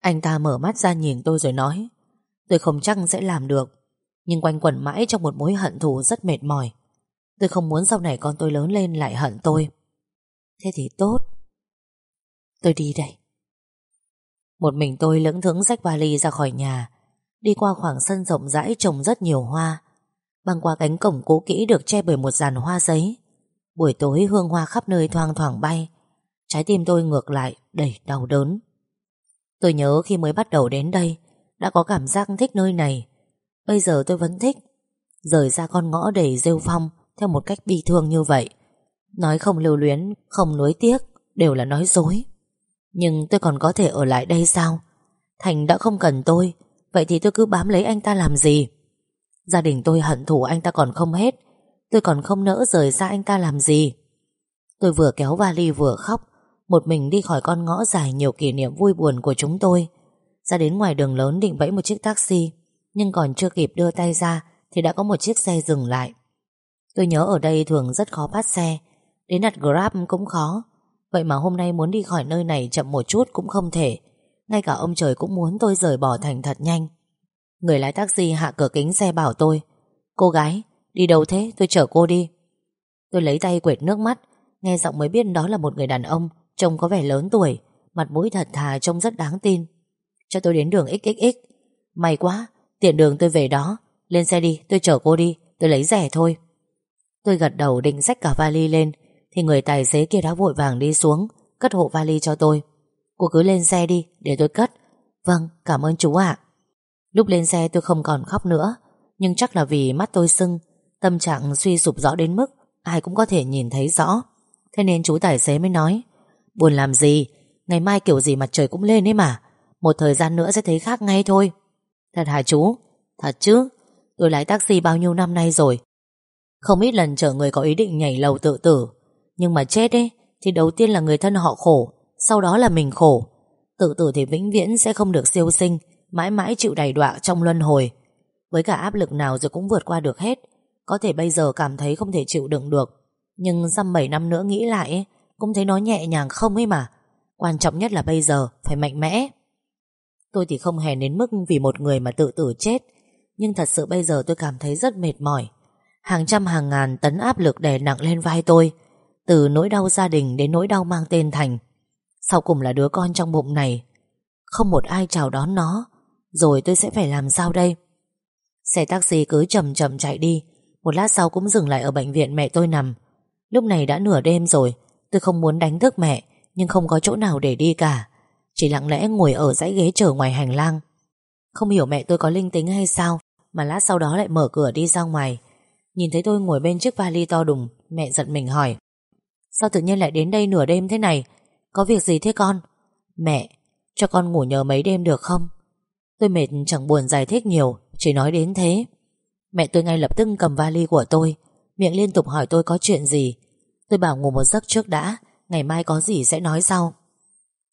Anh ta mở mắt ra nhìn tôi rồi nói Tôi không chắc sẽ làm được. Nhưng quanh quẩn mãi trong một mối hận thù rất mệt mỏi. Tôi không muốn sau này con tôi lớn lên lại hận tôi. Thế thì tốt. Tôi đi đây. Một mình tôi lững thững xách vali ra khỏi nhà. Đi qua khoảng sân rộng rãi trồng rất nhiều hoa. Băng qua cánh cổng cũ kỹ được che bởi một dàn hoa giấy. Buổi tối hương hoa khắp nơi thoang thoảng bay. Trái tim tôi ngược lại đầy đau đớn. Tôi nhớ khi mới bắt đầu đến đây đã có cảm giác thích nơi này. Bây giờ tôi vẫn thích. Rời ra con ngõ đầy rêu phong Theo một cách bi thương như vậy. Nói không lưu luyến, không nuối tiếc Đều là nói dối. Nhưng tôi còn có thể ở lại đây sao? Thành đã không cần tôi Vậy thì tôi cứ bám lấy anh ta làm gì? Gia đình tôi hận thù anh ta còn không hết Tôi còn không nỡ rời xa anh ta làm gì? Tôi vừa kéo vali vừa khóc Một mình đi khỏi con ngõ dài Nhiều kỷ niệm vui buồn của chúng tôi. Ra đến ngoài đường lớn định bẫy một chiếc taxi Nhưng còn chưa kịp đưa tay ra Thì đã có một chiếc xe dừng lại. Tôi nhớ ở đây thường rất khó bắt xe Đến đặt Grab cũng khó. Vậy mà hôm nay muốn đi khỏi nơi này chậm một chút cũng không thể. Ngay cả ông trời cũng muốn tôi rời bỏ thành thật nhanh. Người lái taxi hạ cửa kính xe bảo tôi Cô gái, đi đâu thế? Tôi chở cô đi. Tôi lấy tay quệt nước mắt Nghe giọng mới biết đó là một người đàn ông Trông có vẻ lớn tuổi Mặt mũi thật thà trông rất đáng tin. Cho tôi đến đường XXX May quá, tiện đường tôi về đó. Lên xe đi, tôi chở cô đi Tôi lấy rẻ thôi. Tôi gật đầu định xách cả vali lên thì người tài xế kia đã vội vàng đi xuống Cất hộ vali cho tôi. Cô cứ lên xe đi để tôi cất. Vâng cảm ơn chú ạ. Lúc lên xe tôi không còn khóc nữa Nhưng chắc là vì mắt tôi sưng Tâm trạng suy sụp rõ đến mức Ai cũng có thể nhìn thấy rõ. Thế nên chú tài xế mới nói Buồn làm gì? Ngày mai kiểu gì mặt trời cũng lên ấy mà. Một thời gian nữa sẽ thấy khác ngay thôi. Thật hả chú? Thật chứ. Tôi lái taxi bao nhiêu năm nay rồi. Không ít lần chở người có ý định nhảy lầu tự tử. Nhưng mà chết ấy, Thì đầu tiên là người thân họ khổ, Sau đó là mình khổ. Tự tử thì vĩnh viễn sẽ không được siêu sinh, Mãi mãi chịu đầy đọa trong luân hồi. Với cả áp lực nào rồi cũng vượt qua được hết. Có thể bây giờ cảm thấy không thể chịu đựng được. Nhưng dăm 7 năm nữa nghĩ lại Cũng thấy nó nhẹ nhàng không ấy mà. Quan trọng nhất là bây giờ, Phải mạnh mẽ. Tôi thì không hề đến mức vì một người mà tự tử chết. Nhưng thật sự bây giờ tôi cảm thấy rất mệt mỏi. Hàng trăm hàng ngàn tấn áp lực đè nặng lên vai tôi, Từ nỗi đau gia đình đến nỗi đau mang tên Thành. Sau cùng là đứa con trong bụng này. Không một ai chào đón nó. Rồi tôi sẽ phải làm sao đây? Xe taxi cứ chậm chậm chạy đi. Một lát sau cũng dừng lại ở bệnh viện mẹ tôi nằm. Lúc này đã nửa đêm rồi. Tôi không muốn đánh thức mẹ, Nhưng không có chỗ nào để đi cả. Chỉ lặng lẽ ngồi ở dãy ghế chờ ngoài hành lang. Không hiểu mẹ tôi có linh tính hay sao, Mà lát sau đó lại mở cửa đi ra ngoài. Nhìn thấy tôi ngồi bên chiếc vali to đùng, Mẹ giận mình hỏi, Sao tự nhiên lại đến đây nửa đêm thế này? Có việc gì thế con? Mẹ, cho con ngủ nhờ mấy đêm được không? Tôi mệt chẳng buồn giải thích nhiều, Chỉ nói đến thế. Mẹ tôi ngay lập tức cầm vali của tôi, Miệng liên tục hỏi tôi có chuyện gì. Tôi bảo ngủ một giấc trước đã, Ngày mai có gì sẽ nói sau.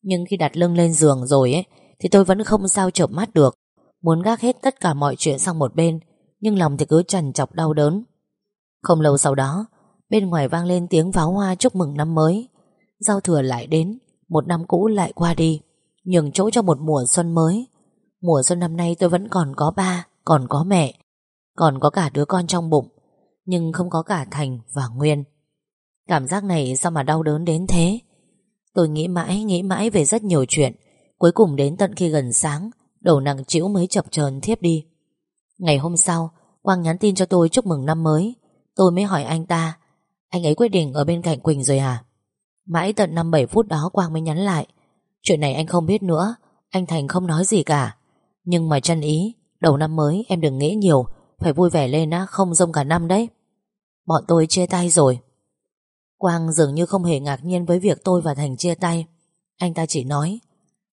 Nhưng khi đặt lưng lên giường rồi ấy, Thì tôi vẫn không sao chợp mắt được. Muốn gác hết tất cả mọi chuyện sang một bên, Nhưng lòng thì cứ trằn chọc đau đớn. Không lâu sau đó, Bên ngoài vang lên tiếng pháo hoa chúc mừng năm mới. Giao thừa lại đến, Một năm cũ lại qua đi, Nhường chỗ cho một mùa xuân mới. Mùa xuân năm nay tôi vẫn còn có ba, Còn có mẹ, Còn có cả đứa con trong bụng, Nhưng không có cả Thành và Nguyên. Cảm giác này sao mà đau đớn đến thế? Tôi nghĩ mãi Nghĩ mãi về rất nhiều chuyện. Cuối cùng đến tận khi gần sáng, Đầu nặng chịu mới chập chờn thiếp đi. Ngày hôm sau, Quang nhắn tin cho tôi chúc mừng năm mới. Tôi mới hỏi anh ta, Anh ấy quyết định ở bên cạnh Quỳnh rồi à Mãi tận 5-7 phút đó Quang mới nhắn lại, Chuyện này anh không biết nữa, Anh Thành không nói gì cả. Nhưng mà chân ý, Đầu năm mới em đừng nghĩ nhiều, Phải vui vẻ lên á, Không rông cả năm đấy. Bọn tôi chia tay rồi. Quang dường như không hề ngạc nhiên với việc tôi và Thành chia tay. Anh ta chỉ nói,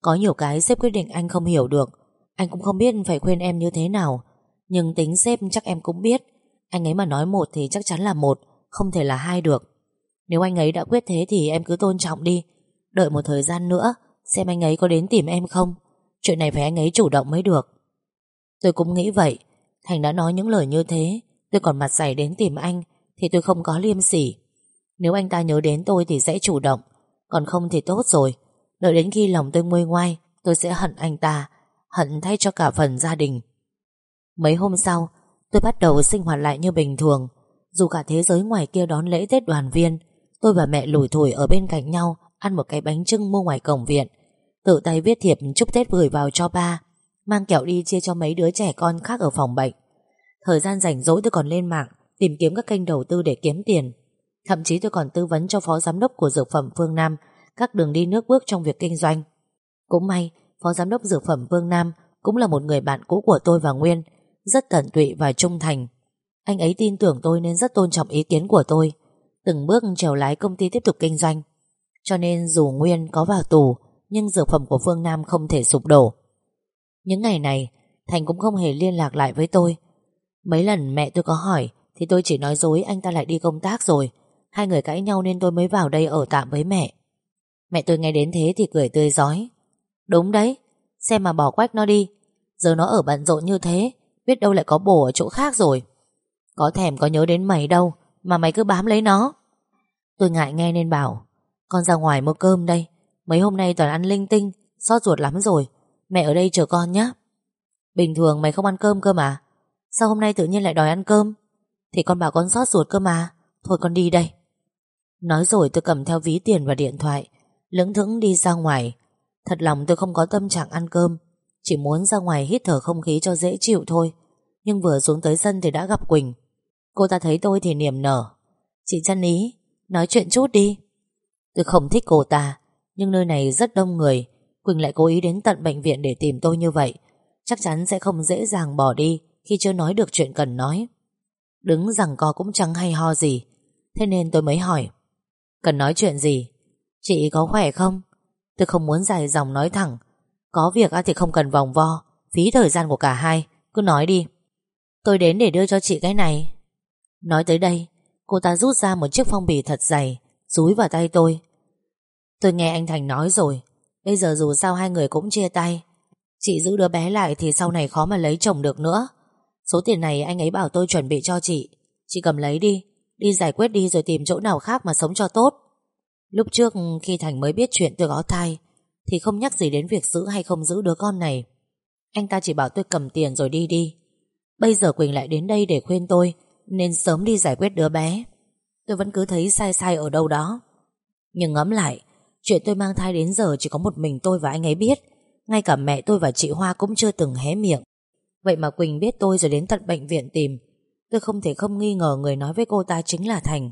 Có nhiều cái sếp quyết định anh không hiểu được. Anh cũng không biết phải khuyên em như thế nào. Nhưng tính sếp chắc em cũng biết. Anh ấy mà nói một thì chắc chắn là một, Không thể là hai được. Nếu anh ấy đã quyết thế thì em cứ tôn trọng đi. Đợi một thời gian nữa, Xem anh ấy có đến tìm em không. Chuyện này phải anh ấy chủ động mới được. Tôi cũng nghĩ vậy. Thành đã nói những lời như thế. Tôi còn mặt dày đến tìm anh, Thì tôi không có liêm sỉ. Nếu anh ta nhớ đến tôi thì sẽ chủ động. Còn không thì tốt rồi. Đợi đến khi lòng tôi nguôi ngoai, Tôi sẽ hận anh ta, Hận thay cho cả phần gia đình. Mấy hôm sau, Tôi bắt đầu sinh hoạt lại như bình thường. Dù cả thế giới ngoài kia đón lễ Tết đoàn viên, Tôi và mẹ lủi thủi ở bên cạnh nhau, Ăn một cái bánh trưng mua ngoài cổng viện. Tự tay viết thiệp chúc Tết gửi vào cho ba, Mang kẹo đi chia cho mấy đứa trẻ con khác ở phòng bệnh. Thời gian rảnh rỗi tôi còn lên mạng, Tìm kiếm các kênh đầu tư để kiếm tiền. Thậm chí tôi còn tư vấn cho phó giám đốc của Dược phẩm Phương Nam Các đường đi nước bước trong việc kinh doanh Cũng may Phó giám đốc Dược phẩm Phương Nam Cũng là một người bạn cũ của tôi và Nguyên Rất tận tụy và trung thành Anh ấy tin tưởng tôi nên rất tôn trọng ý kiến của tôi Từng bước trèo lái công ty tiếp tục kinh doanh Cho nên dù Nguyên có vào tù nhưng dược phẩm của Phương Nam không thể sụp đổ. Những ngày này, Thành cũng không hề liên lạc lại với tôi. Mấy lần mẹ tôi có hỏi, thì tôi chỉ nói dối anh ta lại đi công tác rồi. Hai người cãi nhau nên tôi mới vào đây ở tạm với mẹ. Mẹ tôi nghe đến thế thì cười tươi giói. Đúng đấy, xem mà bỏ quách nó đi. Giờ nó ở bận rộn như thế, biết đâu lại có bổ ở chỗ khác rồi. Có thèm có nhớ đến mày đâu, mà mày cứ bám lấy nó. Tôi ngại nghe nên bảo, con ra ngoài mua cơm đây. Mấy hôm nay toàn ăn linh tinh Xót ruột lắm rồi Mẹ ở đây chờ con nhé Bình thường mày không ăn cơm cơ mà Sao hôm nay tự nhiên lại đòi ăn cơm Thì con bảo con xót ruột cơ mà Thôi con đi đây Nói rồi tôi cầm theo ví tiền và điện thoại, Lững thững đi ra ngoài. Thật lòng tôi không có tâm trạng ăn cơm, Chỉ muốn ra ngoài hít thở không khí cho dễ chịu thôi. Nhưng vừa xuống tới sân thì đã gặp Quỳnh. Cô ta thấy tôi thì niềm nở. Chị chân ý, Nói chuyện chút đi. Tôi không thích cô ta, nhưng nơi này rất đông người. Quỳnh lại cố ý đến tận bệnh viện để tìm tôi như vậy. Chắc chắn sẽ không dễ dàng bỏ đi Khi chưa nói được chuyện cần nói. Đứng rằng co cũng chẳng hay ho gì. Thế nên tôi mới hỏi Cần nói chuyện gì? Chị có khỏe không? Tôi không muốn dài dòng nói thẳng. Có việc thì không cần vòng vo, Phí thời gian của cả hai. Cứ nói đi. Tôi đến để đưa cho chị cái này. Nói tới đây, Cô ta rút ra một chiếc phong bì thật dày Rúi vào tay tôi. Tôi nghe anh Thành nói rồi. Bây giờ dù sao hai người cũng chia tay. Chị giữ đứa bé lại thì sau này khó mà lấy chồng được nữa. Số tiền này anh ấy bảo tôi chuẩn bị cho chị. Chị cầm lấy đi Đi giải quyết đi rồi tìm chỗ nào khác mà sống cho tốt. Lúc trước khi Thành mới biết chuyện tôi có thai, Thì không nhắc gì đến việc giữ hay không giữ đứa con này. Anh ta chỉ bảo tôi cầm tiền rồi đi đi. Bây giờ Quỳnh lại đến đây để khuyên tôi Nên sớm đi giải quyết đứa bé. Tôi vẫn cứ thấy sai sai ở đâu đó. Nhưng ngẫm lại, Chuyện tôi mang thai đến giờ chỉ có một mình tôi và anh ấy biết. Ngay cả mẹ tôi và chị Hoa cũng chưa từng hé miệng. Vậy mà Quỳnh biết tôi rồi đến tận bệnh viện tìm. Tôi không thể không nghi ngờ người nói với cô ta chính là Thành.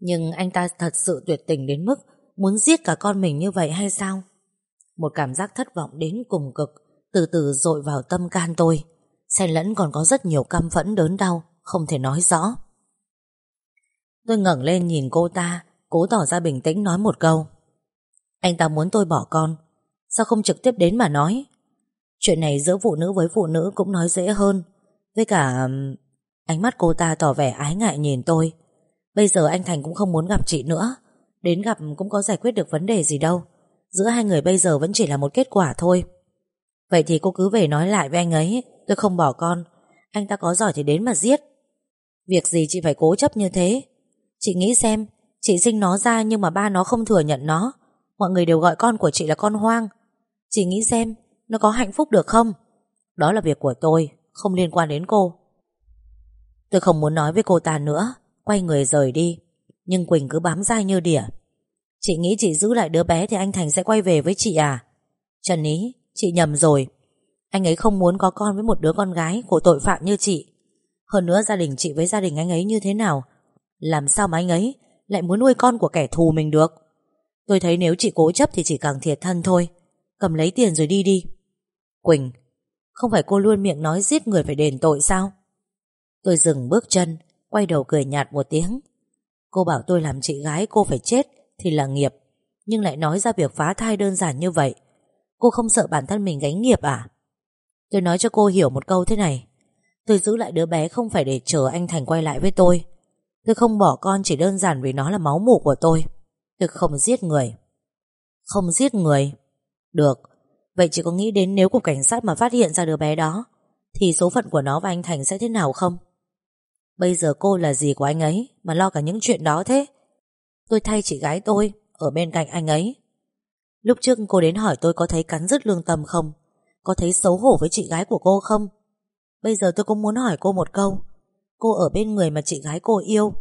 Nhưng anh ta thật sự tuyệt tình đến mức Muốn giết cả con mình như vậy hay sao? Một cảm giác thất vọng đến cùng cực, Từ từ dội vào tâm can tôi. Xen lẫn còn có rất nhiều căm phẫn đớn đau, Không thể nói rõ. Tôi ngẩng lên nhìn cô ta, Cố tỏ ra bình tĩnh nói một câu. Anh ta muốn tôi bỏ con, Sao không trực tiếp đến mà nói? Chuyện này giữa phụ nữ với phụ nữ cũng nói dễ hơn. Với cả Ánh mắt cô ta tỏ vẻ ái ngại nhìn tôi. Bây giờ anh Thành cũng không muốn gặp chị nữa. Đến gặp cũng có giải quyết được vấn đề gì đâu. Giữa hai người bây giờ vẫn chỉ là một kết quả thôi. Vậy thì cô cứ về nói lại với anh ấy. Tôi không bỏ con. Anh ta có giỏi thì đến mà giết. Việc gì chị phải cố chấp như thế? Chị nghĩ xem, Chị sinh nó ra nhưng mà ba nó không thừa nhận nó. Mọi người đều gọi con của chị là con hoang. Chị nghĩ xem, Nó có hạnh phúc được không? Đó là việc của tôi, Không liên quan đến cô. Tôi không muốn nói với cô ta nữa, Quay người rời đi. Nhưng Quỳnh cứ bám dai như đỉa. Chị nghĩ chị giữ lại đứa bé Thì anh Thành sẽ quay về với chị à? Trần Ý, Chị nhầm rồi. Anh ấy không muốn có con với một đứa con gái Của tội phạm như chị. Hơn nữa gia đình chị với gia đình anh ấy như thế nào? Làm sao mà anh ấy Lại muốn nuôi con của kẻ thù mình được? Tôi thấy nếu chị cố chấp thì chỉ càng thiệt thân thôi. Cầm lấy tiền rồi đi đi. Quỳnh, Không phải cô luôn miệng nói giết người phải đền tội sao? Tôi dừng bước chân, Quay đầu cười nhạt một tiếng. Cô bảo tôi làm chị gái cô phải chết Thì là nghiệp, Nhưng lại nói ra việc phá thai đơn giản như vậy. Cô không sợ bản thân mình gánh nghiệp à? Tôi nói cho cô hiểu một câu thế này. Tôi giữ lại đứa bé không phải để chờ anh Thành quay lại với tôi. Tôi không bỏ con chỉ đơn giản vì nó là máu mủ của tôi. Tôi không giết người. Không giết người? Được. Vậy chỉ có nghĩ đến nếu cục cảnh sát mà phát hiện ra đứa bé đó, Thì số phận của nó và anh Thành sẽ thế nào không? Bây giờ cô là gì của anh ấy Mà lo cả những chuyện đó thế? Tôi thay chị gái tôi Ở bên cạnh anh ấy. Lúc trước cô đến hỏi tôi có thấy cắn rứt lương tâm không? Có thấy xấu hổ với chị gái của cô không? Bây giờ tôi cũng muốn hỏi cô một câu. Cô ở bên người mà chị gái cô yêu,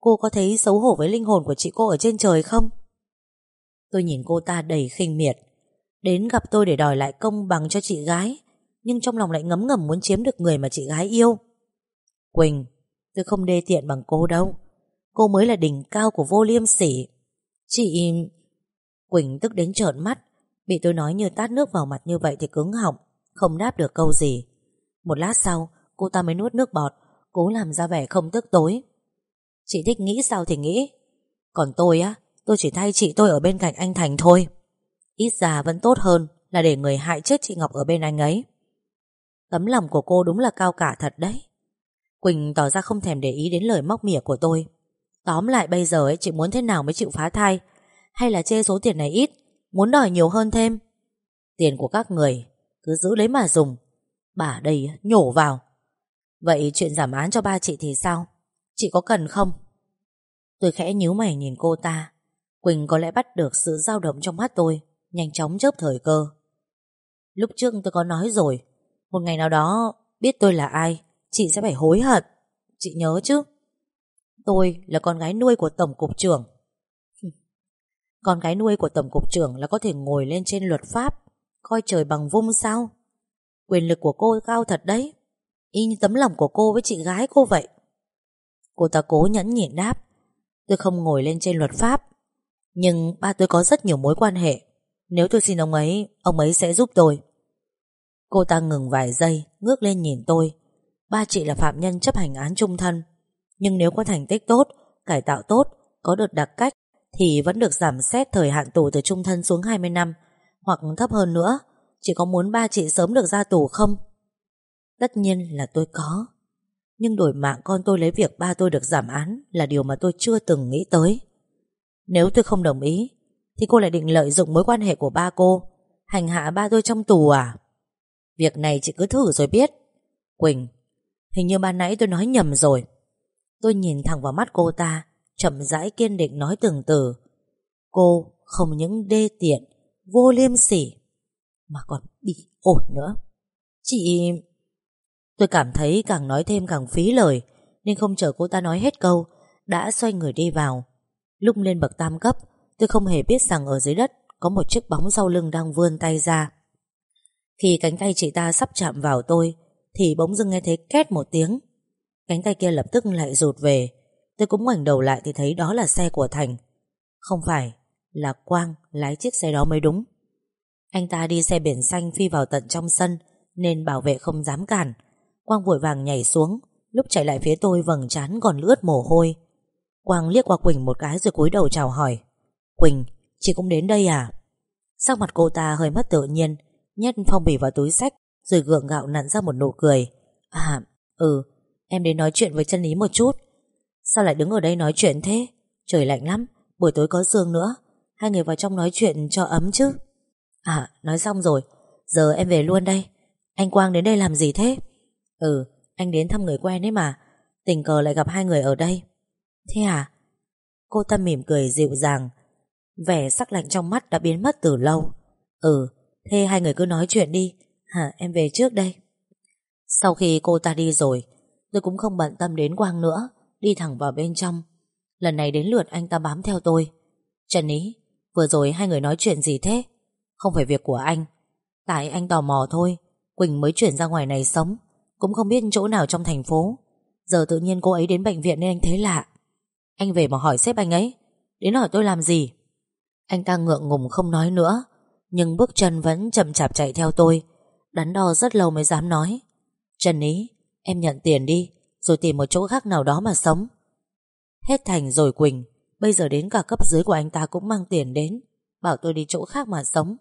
Cô có thấy xấu hổ với linh hồn của chị cô ở trên trời không? Tôi nhìn cô ta đầy khinh miệt. Đến gặp tôi để đòi lại công bằng cho chị gái, Nhưng trong lòng lại ngấm ngầm muốn chiếm được người mà chị gái yêu. Quỳnh Tôi không đê tiện bằng cô đâu. Cô mới là đỉnh cao của vô liêm sỉ. Chị... Quỳnh tức đến trợn mắt. Bị tôi nói như tát nước vào mặt như vậy thì cứng họng, Không đáp được câu gì. Một lát sau, cô ta mới nuốt nước bọt, Cố làm ra vẻ không tức tối. Chị thích nghĩ sao thì nghĩ. Còn tôi á, Tôi chỉ thay chị tôi ở bên cạnh anh Thành thôi. Ít ra vẫn tốt hơn Là để người hại chết chị Ngọc ở bên anh ấy. Tấm lòng của cô đúng là cao cả thật đấy. Quỳnh tỏ ra không thèm để ý đến lời móc mỉa của tôi. Tóm lại bây giờ ấy, chị muốn thế nào mới chịu phá thai? Hay là chê số tiền này ít Muốn đòi nhiều hơn thêm? Tiền của các người Cứ giữ lấy mà dùng. Bà đây nhổ vào. Vậy chuyện giảm án cho ba chị thì sao? Chị có cần không? Tôi khẽ nhíu mày nhìn cô ta. Quỳnh có lẽ bắt được sự dao động trong mắt tôi Nhanh chóng chớp thời cơ. Lúc trước tôi có nói rồi Một ngày nào đó biết tôi là ai Chị sẽ phải hối hận. Chị nhớ chứ? Tôi là con gái nuôi của Tổng cục trưởng. Con gái nuôi của Tổng cục trưởng Là có thể ngồi lên trên luật pháp, Coi trời bằng vung sao? Quyền lực của cô cao thật đấy. Y như tấm lòng của cô với chị gái cô vậy. Cô ta cố nhẫn nhịn đáp, Tôi không ngồi lên trên luật pháp, Nhưng ba tôi có rất nhiều mối quan hệ. Nếu tôi xin ông ấy Ông ấy sẽ giúp tôi. Cô ta ngừng vài giây, Ngước lên nhìn tôi. Ba chị là phạm nhân chấp hành án trung thân. Nhưng nếu có thành tích tốt Cải tạo tốt, có được đặc cách Thì vẫn được giảm xét thời hạn tù từ trung thân xuống 20 năm Hoặc thấp hơn nữa. Chỉ có muốn ba chị sớm được ra tù không? Tất nhiên là tôi có. Nhưng đổi mạng con tôi lấy việc ba tôi được giảm án Là điều mà tôi chưa từng nghĩ tới. Nếu tôi không đồng ý Thì cô lại định lợi dụng mối quan hệ của ba cô Hành hạ ba tôi trong tù à? Việc này chị cứ thử rồi biết. Quỳnh Hình như ban nãy tôi nói nhầm rồi. Tôi nhìn thẳng vào mắt cô ta, Chậm rãi kiên định nói từng từ. Cô không những đê tiện, Vô liêm sỉ, Mà còn bị ổn nữa. Chị... Tôi cảm thấy càng nói thêm càng phí lời, Nên không chờ cô ta nói hết câu, Đã xoay người đi vào. Lúc lên bậc tam cấp, Tôi không hề biết rằng ở dưới đất Có một chiếc bóng sau lưng đang vươn tay ra. Khi cánh tay chị ta sắp chạm vào tôi thì bỗng dưng nghe thấy két một tiếng. Cánh tay kia lập tức lại rụt về. Tôi cũng ngoảnh đầu lại thì thấy đó là xe của Thành. Không phải Là Quang lái chiếc xe đó mới đúng. Anh ta đi xe biển xanh phi vào tận trong sân Nên bảo vệ không dám cản. Quang vội vàng nhảy xuống Lúc chạy lại phía tôi vầng trán còn lướt mồ hôi. Quang liếc qua Quỳnh một cái rồi cúi đầu chào hỏi. Quỳnh, chị cũng đến đây à? Sắc mặt cô ta hơi mất tự nhiên Nhét phong bì vào túi sách. Rồi gượng gạo nặn ra một nụ cười. À, ừ, em đến nói chuyện với chân lý một chút. Sao lại đứng ở đây nói chuyện thế? Trời lạnh lắm Buổi tối có sương nữa. Hai người vào trong nói chuyện cho ấm chứ. À nói xong rồi. Giờ em về luôn đây. Anh Quang đến đây làm gì thế? Ừ anh đến thăm người quen ấy mà. Tình cờ lại gặp hai người ở đây. Thế à? Cô ta mỉm cười dịu dàng. Vẻ sắc lạnh trong mắt đã biến mất từ lâu. Ừ Thế hai người cứ nói chuyện đi. Hả, em về trước đây. Sau khi cô ta đi rồi, Tôi cũng không bận tâm đến Quang nữa, Đi thẳng vào bên trong. Lần này đến lượt anh ta bám theo tôi. Trần Ý, Vừa rồi hai người nói chuyện gì thế? Không phải việc của anh. Tại anh tò mò thôi, Quỳnh mới chuyển ra ngoài này sống, Cũng không biết chỗ nào trong thành phố. Giờ tự nhiên cô ấy đến bệnh viện nên anh thấy lạ. Anh về mà hỏi sếp anh ấy, Đến hỏi tôi làm gì? Anh ta ngượng ngùng không nói nữa, Nhưng bước chân vẫn chậm chạp chạy theo tôi. Đắn đo rất lâu mới dám nói. Trần Ý, Em nhận tiền đi, Rồi tìm một chỗ khác nào đó mà sống. Hết Thành rồi Quỳnh, Bây giờ đến cả cấp dưới của anh ta cũng mang tiền đến, Bảo tôi đi chỗ khác mà sống.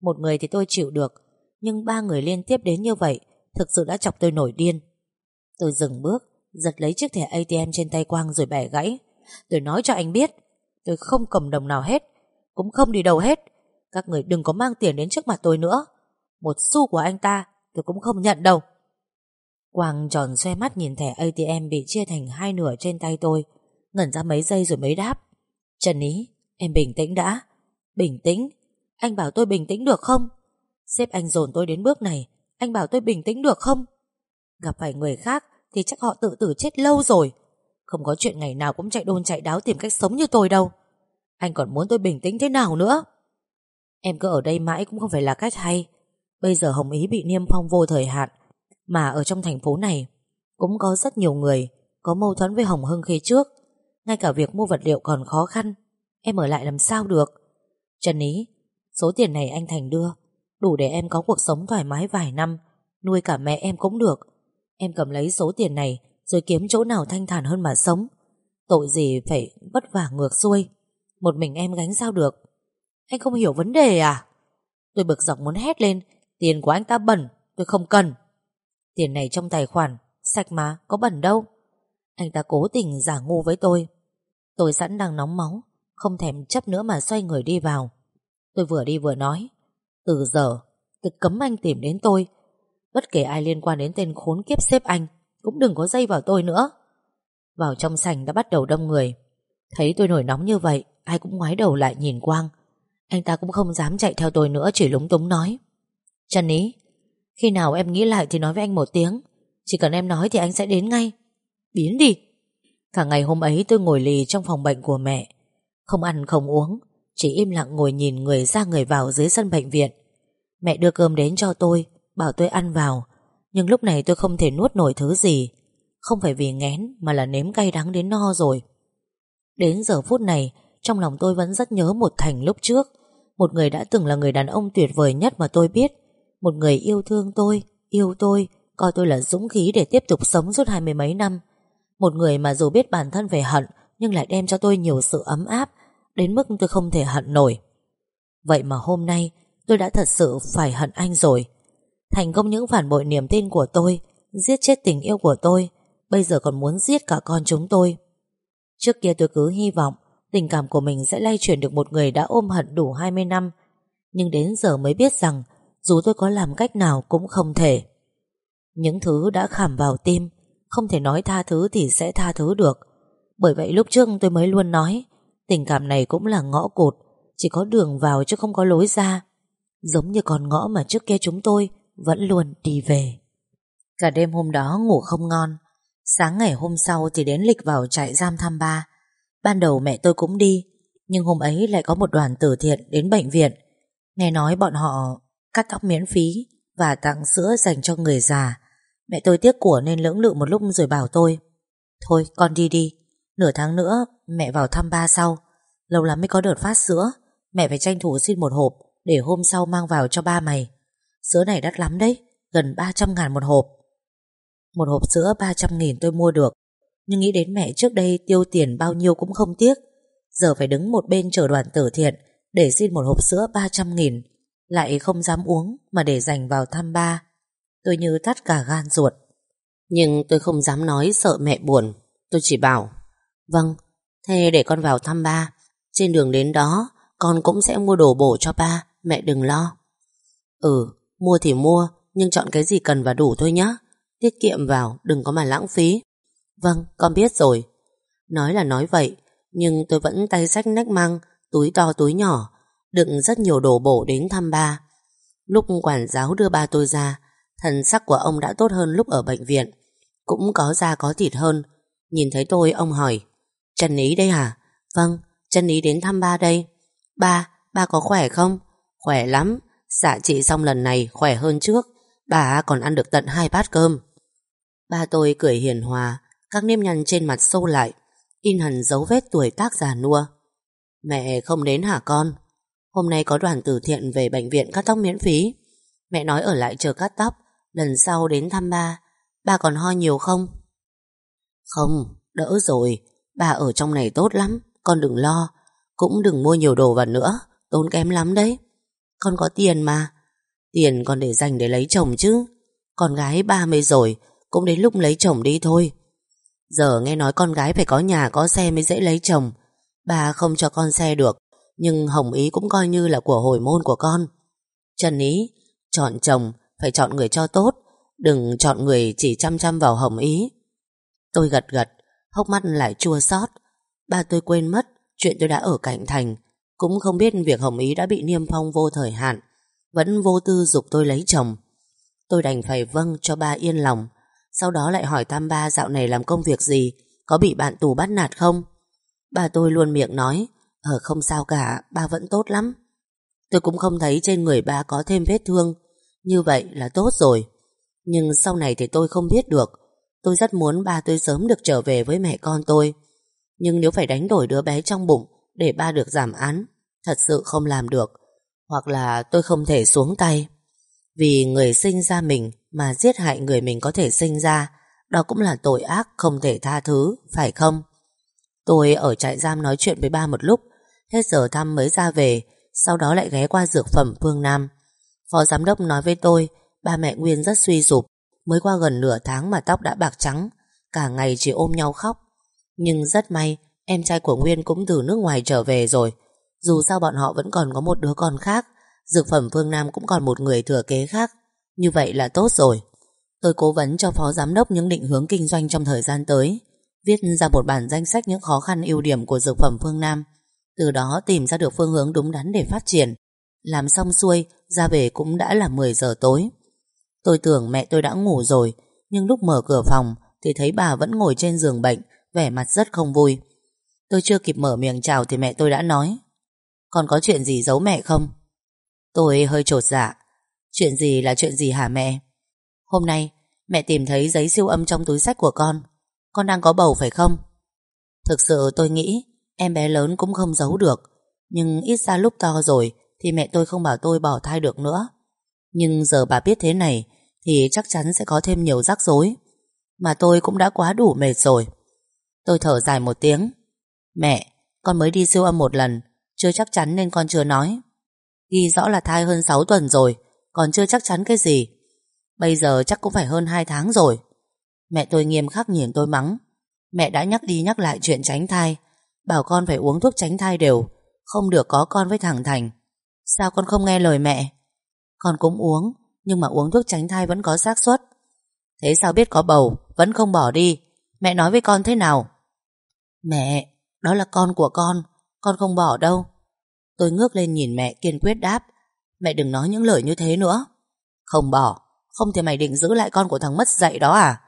Một người thì tôi chịu được, Nhưng ba người liên tiếp đến như vậy, Thực sự đã chọc tôi nổi điên. Tôi dừng bước, Giật lấy chiếc thẻ ATM trên tay Quang rồi bẻ gãy. Tôi nói cho anh biết, Tôi không cầm đồng nào hết, Cũng không đi đâu hết. Các người đừng có mang tiền đến trước mặt tôi nữa. Một xu của anh ta, tôi cũng không nhận đâu. Quang tròn xoe mắt nhìn thẻ ATM bị chia thành hai nửa trên tay tôi, Ngẩn ra mấy giây rồi mới đáp. Trần Ý, Em bình tĩnh đã. Bình tĩnh? Anh bảo tôi bình tĩnh được không? Sếp anh dồn tôi đến bước này, Anh bảo tôi bình tĩnh được không? Gặp phải người khác Thì chắc họ tự tử chết lâu rồi. Không có chuyện ngày nào cũng chạy đôn chạy đáo Tìm cách sống như tôi đâu. Anh còn muốn tôi bình tĩnh thế nào nữa? Em cứ ở đây mãi cũng không phải là cách hay. Bây giờ Hồng Ý bị niêm phong vô thời hạn. Mà ở trong thành phố này, Cũng có rất nhiều người Có mâu thuẫn với Hồng Hưng khi trước. Ngay cả việc mua vật liệu còn khó khăn. Em ở lại làm sao được? Trần Ý, Số tiền này anh Thành đưa, Đủ để em có cuộc sống thoải mái vài năm, Nuôi cả mẹ em cũng được. Em cầm lấy số tiền này Rồi kiếm chỗ nào thanh thản hơn mà sống. Tội gì phải vất vả ngược xuôi. Một mình em gánh sao được? Anh không hiểu vấn đề à? Tôi bực dọc muốn hét lên Tiền của anh ta bẩn, tôi không cần. Tiền này trong tài khoản, Sạch mà, có bẩn đâu. Anh ta cố tình giả ngu với tôi. Tôi sẵn đang nóng máu, Không thèm chấp nữa mà xoay người đi vào. Tôi vừa đi vừa nói, Từ giờ, tôi cấm anh tìm đến tôi. Bất kể ai liên quan đến tên khốn kiếp xếp anh, Cũng đừng có dây vào tôi nữa. Vào trong sảnh đã bắt đầu đông người. Thấy tôi nổi nóng như vậy, Ai cũng ngoái đầu lại nhìn Quang. Anh ta cũng không dám chạy theo tôi nữa, Chỉ lúng túng nói Trần Ý, Khi nào em nghĩ lại thì nói với anh một tiếng. Chỉ cần em nói thì anh sẽ đến ngay. Biến đi. Cả ngày hôm ấy tôi ngồi lì trong phòng bệnh của mẹ. Không ăn, không uống, Chỉ im lặng ngồi nhìn người ra người vào dưới sân bệnh viện. Mẹ đưa cơm đến cho tôi, Bảo tôi ăn vào. Nhưng lúc này tôi không thể nuốt nổi thứ gì. Không phải vì ngén, Mà là nếm cay đắng đến no rồi. Đến giờ phút này, Trong lòng tôi vẫn rất nhớ một Thành lúc trước. Một người đã từng là người đàn ông tuyệt vời nhất mà tôi biết. Một người yêu thương tôi, Yêu tôi, Coi tôi là dũng khí để tiếp tục sống suốt hai mươi mấy năm. Một người mà dù biết bản thân phải hận, Nhưng lại đem cho tôi nhiều sự ấm áp, Đến mức tôi không thể hận nổi. Vậy mà hôm nay, Tôi đã thật sự phải hận anh rồi. Thành công những phản bội niềm tin của tôi, Giết chết tình yêu của tôi, Bây giờ còn muốn giết cả con chúng tôi. Trước kia tôi cứ hy vọng, Tình cảm của mình sẽ lay chuyển được một người Đã ôm hận đủ 20 năm. Nhưng đến giờ mới biết rằng dù tôi có làm cách nào cũng không thể. Những thứ đã khảm vào tim, Không thể nói tha thứ thì sẽ tha thứ được. Bởi vậy lúc trước tôi mới luôn nói, Tình cảm này cũng là ngõ cụt, Chỉ có đường vào chứ không có lối ra. Giống như con ngõ mà trước kia chúng tôi Vẫn luôn đi về. Cả đêm hôm đó ngủ không ngon. Sáng ngày hôm sau thì đến lịch vào trại giam thăm ba. Ban đầu mẹ tôi cũng đi, Nhưng hôm ấy lại có một đoàn từ thiện đến bệnh viện. Nghe nói bọn họ cắt tóc miễn phí Và tặng sữa dành cho người già. Mẹ tôi tiếc của nên lưỡng lự một lúc rồi bảo tôi, Thôi, con đi đi, Nửa tháng nữa mẹ vào thăm ba sau, Lâu lắm mới có đợt phát sữa, Mẹ phải tranh thủ xin một hộp Để hôm sau mang vào cho ba mày. Sữa này đắt lắm đấy, Gần 300 ngàn một hộp. Một hộp sữa 300 nghìn tôi mua được, Nhưng nghĩ đến mẹ trước đây tiêu tiền bao nhiêu cũng không tiếc. Giờ phải đứng một bên chờ đoàn tử thiện Để xin một hộp sữa 300 nghìn. Lại không dám uống Mà để dành vào thăm ba. Tôi như tắt cả gan ruột. Nhưng tôi không dám nói sợ mẹ buồn. Tôi chỉ bảo Vâng, thế để con vào thăm ba. Trên đường đến đó Con cũng sẽ mua đồ bổ cho ba Mẹ đừng lo. Ừ, mua thì mua Nhưng chọn cái gì cần và đủ thôi nhé Tiết kiệm vào, đừng có mà lãng phí. Vâng, con biết rồi. Nói là nói vậy Nhưng tôi vẫn tay sách nách mang Túi to túi nhỏ Đựng rất nhiều đồ bổ đến thăm ba Lúc quản giáo đưa ba tôi ra Thần sắc của ông đã tốt hơn lúc ở bệnh viện Cũng có da có thịt hơn Nhìn thấy tôi ông hỏi Trần Ý đây hả? Vâng, Trần Ý đến thăm ba đây Ba, ba có khỏe không? Khỏe lắm dạ Xạ trị xong lần này khỏe hơn trước Bà còn ăn được tận hai bát cơm Ba tôi cười hiền hòa Các nếp nhăn trên mặt sâu lại In hẳn dấu vết tuổi tác già nua Mẹ không đến hả con? Hôm nay có đoàn từ thiện về bệnh viện cắt tóc miễn phí. Mẹ nói ở lại chờ cắt tóc Lần sau đến thăm ba. Ba còn ho nhiều không? Không, đỡ rồi. Ba ở trong này tốt lắm Con đừng lo. Cũng đừng mua nhiều đồ vào nữa Tốn kém lắm đấy. Con có tiền mà. Tiền còn để dành để lấy chồng chứ. Con gái ba mươi rồi Cũng đến lúc lấy chồng đi thôi. Giờ nghe nói con gái phải có nhà có xe mới dễ lấy chồng. Bà không cho con xe được. Nhưng Hồng Ý cũng coi như là của hồi môn của con. Trần Ý, Chọn chồng, phải chọn người cho tốt, Đừng chọn người chỉ chăm chăm vào Hồng Ý. Tôi gật gật, Hốc mắt lại chua xót. Ba tôi quên mất, Chuyện tôi đã ở cạnh thành, Cũng không biết việc Hồng Ý đã bị niêm phong vô thời hạn, Vẫn vô tư dục tôi lấy chồng. Tôi đành phải vâng cho ba yên lòng, Sau đó lại hỏi Tam Ba dạo này làm công việc gì, Có bị bạn tù bắt nạt không? Ba tôi luôn miệng nói Ờ không sao cả, Ba vẫn tốt lắm. Tôi cũng không thấy trên người ba có thêm vết thương. Như vậy là tốt rồi. Nhưng sau này thì tôi không biết được. Tôi rất muốn ba tôi sớm được trở về với mẹ con tôi. Nhưng nếu phải đánh đổi đứa bé trong bụng Để ba được giảm án, Thật sự không làm được. Hoặc là tôi không thể xuống tay. Vì người sinh ra mình Mà giết hại người mình có thể sinh ra, Đó cũng là tội ác không thể tha thứ, Phải không? Tôi ở trại giam nói chuyện với ba một lúc. Hết giờ thăm mới ra về, Sau đó lại ghé qua dược phẩm Phương Nam. Phó giám đốc nói với tôi, Ba mẹ Nguyên rất suy sụp, Mới qua gần nửa tháng mà tóc đã bạc trắng, Cả ngày chỉ ôm nhau khóc. Nhưng rất may, Em trai của Nguyên cũng từ nước ngoài trở về rồi. Dù sao bọn họ vẫn còn có một đứa con khác, Dược phẩm Phương Nam cũng còn một người thừa kế khác. Như vậy là tốt rồi. Tôi cố vấn cho phó giám đốc những định hướng kinh doanh trong thời gian tới, Viết ra một bản danh sách những khó khăn, ưu điểm của dược phẩm Phương Nam. Từ đó tìm ra được phương hướng đúng đắn để phát triển. Làm xong xuôi, Ra về cũng đã là 10 giờ tối. Tôi tưởng mẹ tôi đã ngủ rồi, Nhưng lúc mở cửa phòng Thì thấy bà vẫn ngồi trên giường bệnh, Vẻ mặt rất không vui. Tôi chưa kịp mở miệng chào thì mẹ tôi đã nói Còn có chuyện gì giấu mẹ không? Tôi hơi trột dạ Chuyện gì là chuyện gì hả mẹ? Hôm nay mẹ tìm thấy giấy siêu âm trong túi sách của con Con đang có bầu phải không? Thực sự tôi nghĩ Em bé lớn cũng không giấu được. Nhưng ít ra lúc to rồi Thì mẹ tôi không bảo tôi bỏ thai được nữa. Nhưng giờ bà biết thế này Thì chắc chắn sẽ có thêm nhiều rắc rối. Mà tôi cũng đã quá đủ mệt rồi. Tôi thở dài một tiếng. Mẹ, con mới đi siêu âm một lần Chưa chắc chắn nên con chưa nói. Ghi rõ là thai hơn 6 tuần rồi Còn chưa chắc chắn cái gì. Bây giờ chắc cũng phải hơn 2 tháng rồi. Mẹ tôi nghiêm khắc nhìn tôi mắng. Mẹ đã nhắc đi nhắc lại chuyện tránh thai. Bảo con phải uống thuốc tránh thai đều. Không được có con với thằng Thành. Sao con không nghe lời mẹ? Con cũng uống, Nhưng mà uống thuốc tránh thai vẫn có xác suất. Thế sao biết có bầu? Vẫn không bỏ đi. Mẹ nói với con thế nào? Mẹ, Đó là con của con. Con không bỏ đâu. Tôi ngước lên nhìn mẹ kiên quyết đáp. Mẹ đừng nói những lời như thế nữa. Không bỏ. Không thì mày định giữ lại con của thằng mất dạy đó à?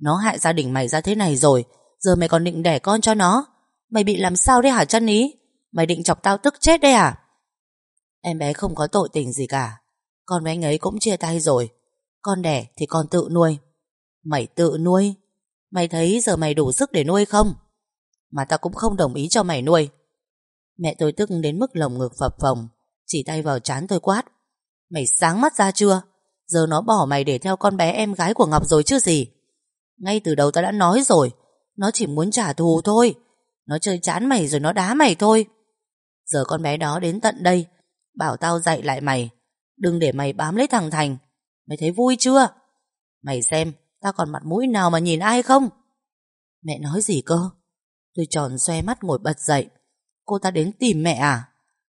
Nó hại gia đình mày ra thế này rồi. Giờ mày còn định đẻ con cho nó. Mày bị làm sao đấy hả chân ý? Mày định chọc tao tức chết đấy à? Em bé không có tội tình gì cả. Con với anh ấy cũng chia tay rồi. Con đẻ thì con tự nuôi. Mày tự nuôi? Mày thấy giờ mày đủ sức để nuôi không? Mà tao cũng không đồng ý cho mày nuôi. Mẹ tôi tức đến mức lồng ngực phập phồng, Chỉ tay vào chán tôi quát. Mày sáng mắt ra chưa? Giờ nó bỏ mày để theo con bé em gái của Ngọc rồi chứ gì? Ngay từ đầu tao đã nói rồi, Nó chỉ muốn trả thù thôi. Nó chơi chán mày rồi nó đá mày thôi. Giờ con bé đó đến tận đây, Bảo tao dạy lại mày. Đừng để mày bám lấy thằng Thành. Mày thấy vui chưa? Mày xem, tao còn mặt mũi nào mà nhìn ai không? Mẹ nói gì cơ? Tôi tròn xoe mắt ngồi bật dậy. Cô ta đến tìm mẹ à?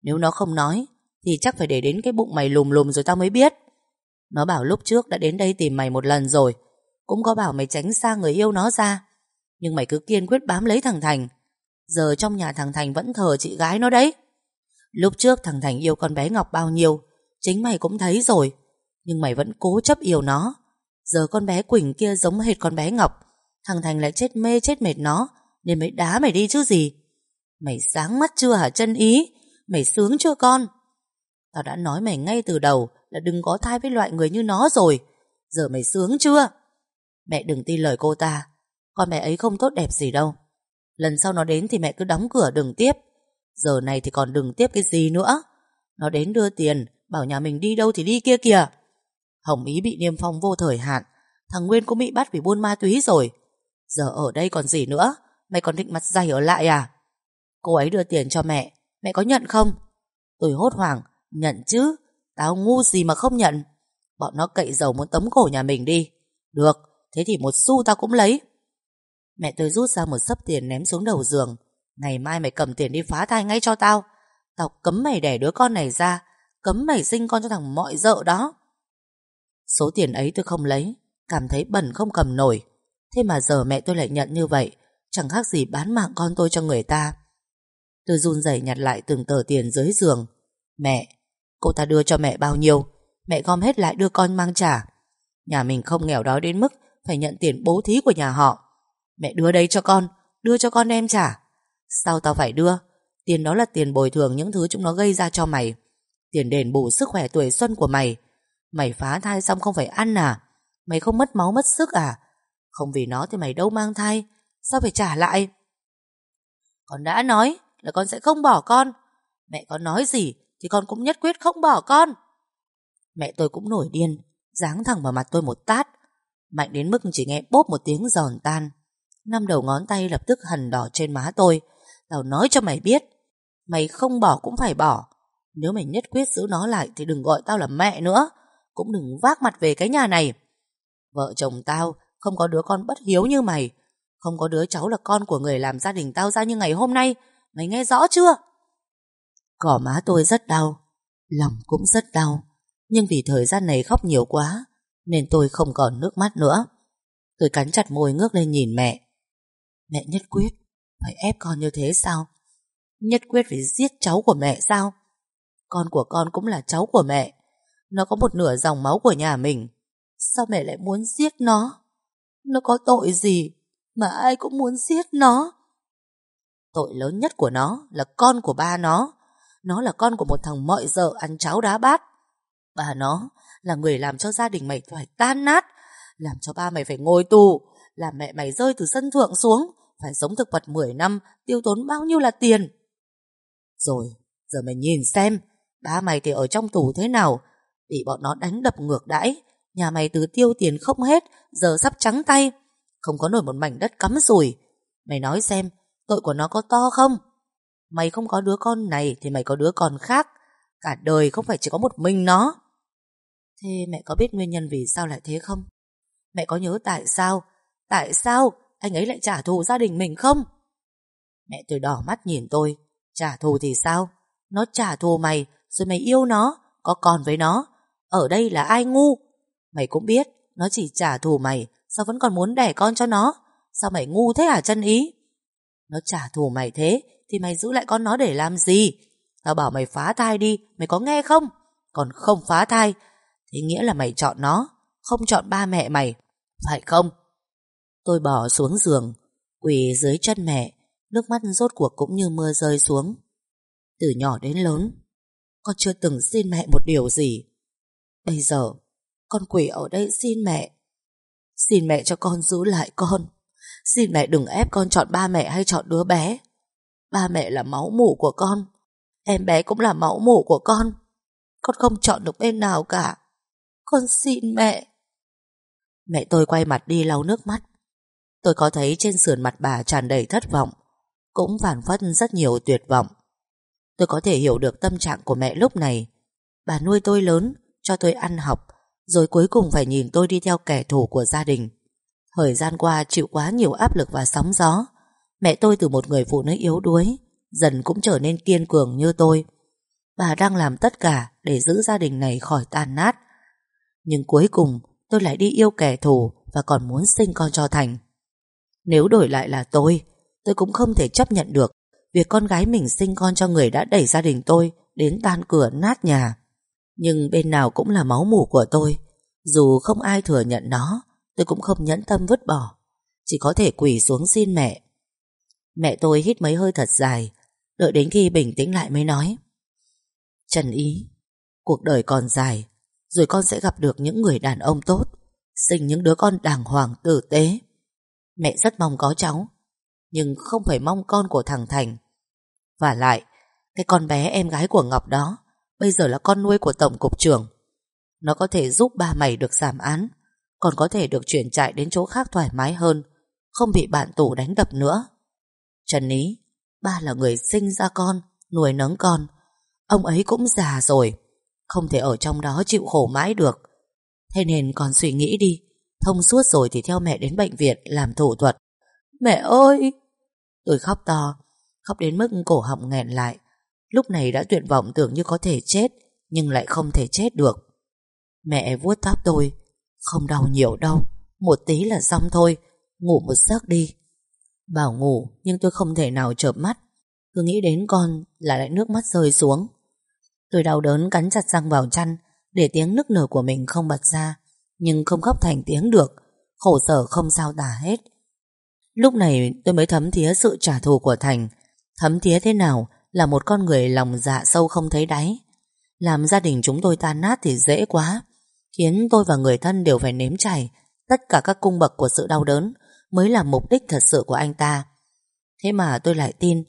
Nếu nó không nói, Thì chắc phải để đến cái bụng mày lùm lùm rồi tao mới biết. Nó bảo lúc trước đã đến đây tìm mày một lần rồi. Cũng có bảo mày tránh xa người yêu nó ra. Nhưng mày cứ kiên quyết bám lấy thằng Thành. Giờ trong nhà thằng Thành vẫn thờ chị gái nó đấy. Lúc trước thằng Thành yêu con bé Ngọc bao nhiêu, Chính mày cũng thấy rồi. Nhưng mày vẫn cố chấp yêu nó. Giờ con bé Quỳnh kia giống hệt con bé Ngọc. Thằng Thành lại chết mê, chết mệt nó, Nên mới đá mày đi chứ gì. Mày sáng mắt chưa hả chân ý? Mày sướng chưa con? Tao đã nói mày ngay từ đầu Là đừng có thai với loại người như nó rồi. Giờ mày sướng chưa? Mẹ đừng tin lời cô ta. Con mẹ ấy không tốt đẹp gì đâu. Lần sau nó đến thì mẹ cứ đóng cửa đừng tiếp. Giờ này thì còn đừng tiếp cái gì nữa. Nó đến đưa tiền, Bảo nhà mình đi đâu thì đi kia kìa. Hồng Ý bị niêm phong vô thời hạn. Thằng Nguyên cũng bị bắt vì buôn ma túy rồi. Giờ ở đây còn gì nữa? Mày còn định mặt dày ở lại à? Cô ấy đưa tiền cho mẹ. Mẹ có nhận không? Tôi hốt hoảng. Nhận chứ. Tao ngu gì mà không nhận? Bọn nó cậy dầu muốn tống cổ nhà mình đi. Được. Thế thì một xu tao cũng lấy. Mẹ tôi rút ra một sấp tiền ném xuống đầu giường. Ngày mai mày cầm tiền đi phá thai ngay cho tao. Tao cấm mày đẻ đứa con này ra. Cấm mày sinh con cho thằng mọi dợ đó. Số tiền ấy tôi không lấy. Cảm thấy bẩn không cầm nổi. Thế mà giờ mẹ tôi lại nhận như vậy. Chẳng khác gì bán mạng con tôi cho người ta. Tôi run rẩy nhặt lại từng tờ tiền dưới giường. Mẹ, Cô ta đưa cho mẹ bao nhiêu? Mẹ gom hết lại đưa con mang trả. Nhà mình không nghèo đói đến mức Phải nhận tiền bố thí của nhà họ. Mẹ đưa đây cho con, Đưa cho con em trả Sao tao phải đưa? Tiền đó là tiền bồi thường những thứ chúng nó gây ra cho mày. Tiền đền bù sức khỏe tuổi xuân của mày. Mày phá thai xong không phải ăn à? Mày không mất máu mất sức à? Không vì nó thì mày đâu mang thai. Sao phải trả lại? Con đã nói là con sẽ không bỏ con. Mẹ con nói gì Thì con cũng nhất quyết không bỏ con. Mẹ tôi cũng nổi điên, Giáng thẳng vào mặt tôi một tát. Mạnh đến mức chỉ nghe bốp một tiếng giòn tan. Năm đầu ngón tay lập tức hằn đỏ trên má tôi. Tao nói cho mày biết, Mày không bỏ cũng phải bỏ. Nếu mày nhất quyết giữ nó lại Thì đừng gọi tao là mẹ nữa, Cũng đừng vác mặt về cái nhà này. Vợ chồng tao không có đứa con bất hiếu như mày, Không có đứa cháu là con của người làm gia đình tao ra như ngày hôm nay. Mày nghe rõ chưa? Cỏ má tôi rất đau, Lòng cũng rất đau. Nhưng vì thời gian này khóc nhiều quá, Nên tôi không còn nước mắt nữa. Tôi cắn chặt môi ngước lên nhìn mẹ. Mẹ nhất quyết. Phải ép con như thế sao? Nhất quyết phải giết cháu của mẹ sao? Con của con cũng là cháu của mẹ. Nó có một nửa dòng máu của nhà mình. Sao mẹ lại muốn giết nó? Nó có tội gì Mà ai cũng muốn giết nó? Tội lớn nhất của nó Là con của ba nó. Nó là con của một thằng mọi dợ ăn cháo đá bát. Bà nó là người làm cho gia đình mày phải tan nát, Làm cho ba mày phải ngồi tù, Làm mẹ mày rơi từ sân thượng xuống. Phải sống thực vật 10 năm, Tiêu tốn bao nhiêu là tiền? Rồi, giờ mày nhìn xem, Ba mày thì ở trong tù thế nào? Bị bọn nó đánh đập ngược đãi, Nhà mày từ tiêu tiền không hết, Giờ sắp trắng tay, Không có nổi một mảnh đất cắm rủi. Mày nói xem, tội của nó có to không? Mày không có đứa con này Thì mày có đứa con khác, Cả đời không phải chỉ có một mình nó. Thế mẹ có biết nguyên nhân vì sao lại thế không? Mẹ có nhớ tại sao? Tại sao anh ấy lại trả thù gia đình mình không? Mẹ tôi đỏ mắt nhìn tôi. Trả thù thì sao? Nó trả thù mày, Rồi mày yêu nó, Có con với nó. Ở đây là ai ngu? Mày cũng biết, Nó chỉ trả thù mày, Sao vẫn còn muốn đẻ con cho nó? Sao mày ngu thế hả chân ý? Nó trả thù mày thế, Thì mày giữ lại con nó để làm gì? Tao bảo mày phá thai đi, Mày có nghe không? Còn không phá thai Thì nghĩa là mày chọn nó, Không chọn ba mẹ mày. Phải không? Tôi bỏ xuống giường, Quỳ dưới chân mẹ, Nước mắt rốt cuộc cũng như mưa rơi xuống. Từ nhỏ đến lớn, Con chưa từng xin mẹ một điều gì. Bây giờ, Con quỳ ở đây xin mẹ. Xin mẹ cho con giữ lại con. Xin mẹ đừng ép con chọn ba mẹ hay chọn đứa bé. Ba mẹ là máu mủ của con, Em bé cũng là máu mủ của con. Con không chọn được bên nào cả. Con xin mẹ. Mẹ tôi quay mặt đi lau nước mắt. Tôi có thấy trên sườn mặt bà tràn đầy thất vọng, Cũng phản phất rất nhiều tuyệt vọng. Tôi có thể hiểu được tâm trạng của mẹ lúc này. Bà nuôi tôi lớn, Cho tôi ăn học, Rồi cuối cùng phải nhìn tôi đi theo kẻ thù của gia đình. Thời gian qua chịu quá nhiều áp lực và sóng gió, Mẹ tôi từ một người phụ nữ yếu đuối, Dần cũng trở nên kiên cường như tôi. Bà đang làm tất cả Để giữ gia đình này khỏi tan nát. Nhưng cuối cùng, tôi lại đi yêu kẻ thù Và còn muốn sinh con cho Thành. Nếu đổi lại là tôi Tôi cũng không thể chấp nhận được Việc con gái mình sinh con cho người đã đẩy gia đình tôi Đến tan cửa nát nhà. Nhưng bên nào cũng là máu mủ của tôi. Dù không ai thừa nhận nó, Tôi cũng không nhẫn tâm vứt bỏ. Chỉ có thể quỳ xuống xin mẹ. Mẹ tôi hít mấy hơi thật dài, Đợi đến khi bình tĩnh lại mới nói. Trần Ý, Cuộc đời còn dài, Rồi con sẽ gặp được những người đàn ông tốt, Sinh những đứa con đàng hoàng tử tế. Mẹ rất mong có cháu Nhưng không phải mong con của thằng Thành. Và lại Cái con bé em gái của Ngọc đó Bây giờ là con nuôi của Tổng cục trưởng. Nó có thể giúp ba mày được giảm án Còn có thể được chuyển trại đến chỗ khác thoải mái hơn Không bị bạn tù đánh đập nữa. Trần Ní, Ba là người sinh ra con Nuôi nấng con. Ông ấy cũng già rồi Không thể ở trong đó chịu khổ mãi được. Thế nên con suy nghĩ đi Thông suốt rồi thì theo mẹ đến bệnh viện Làm thủ thuật. Mẹ ơi! Tôi khóc to, Khóc đến mức cổ họng nghẹn lại. Lúc này đã tuyệt vọng tưởng như có thể chết, Nhưng lại không thể chết được. Mẹ vuốt tóc tôi, Không đau nhiều đâu, Một tí là xong thôi, Ngủ một giấc đi. Bảo ngủ, nhưng tôi không thể nào chợp mắt. Cứ nghĩ đến con là lại nước mắt rơi xuống. Tôi đau đớn cắn chặt răng vào chăn, Để tiếng nức nở của mình không bật ra. Nhưng không khóc thành tiếng được Khổ sở không sao tả hết Lúc này tôi mới thấm thía sự trả thù của Thành Thấm thía thế nào Là một con người lòng dạ sâu không thấy đáy Làm gia đình chúng tôi tan nát thì dễ quá Khiến tôi và người thân đều phải nếm trải Tất cả các cung bậc của sự đau đớn mới là mục đích thật sự của anh ta. Thế mà tôi lại tin,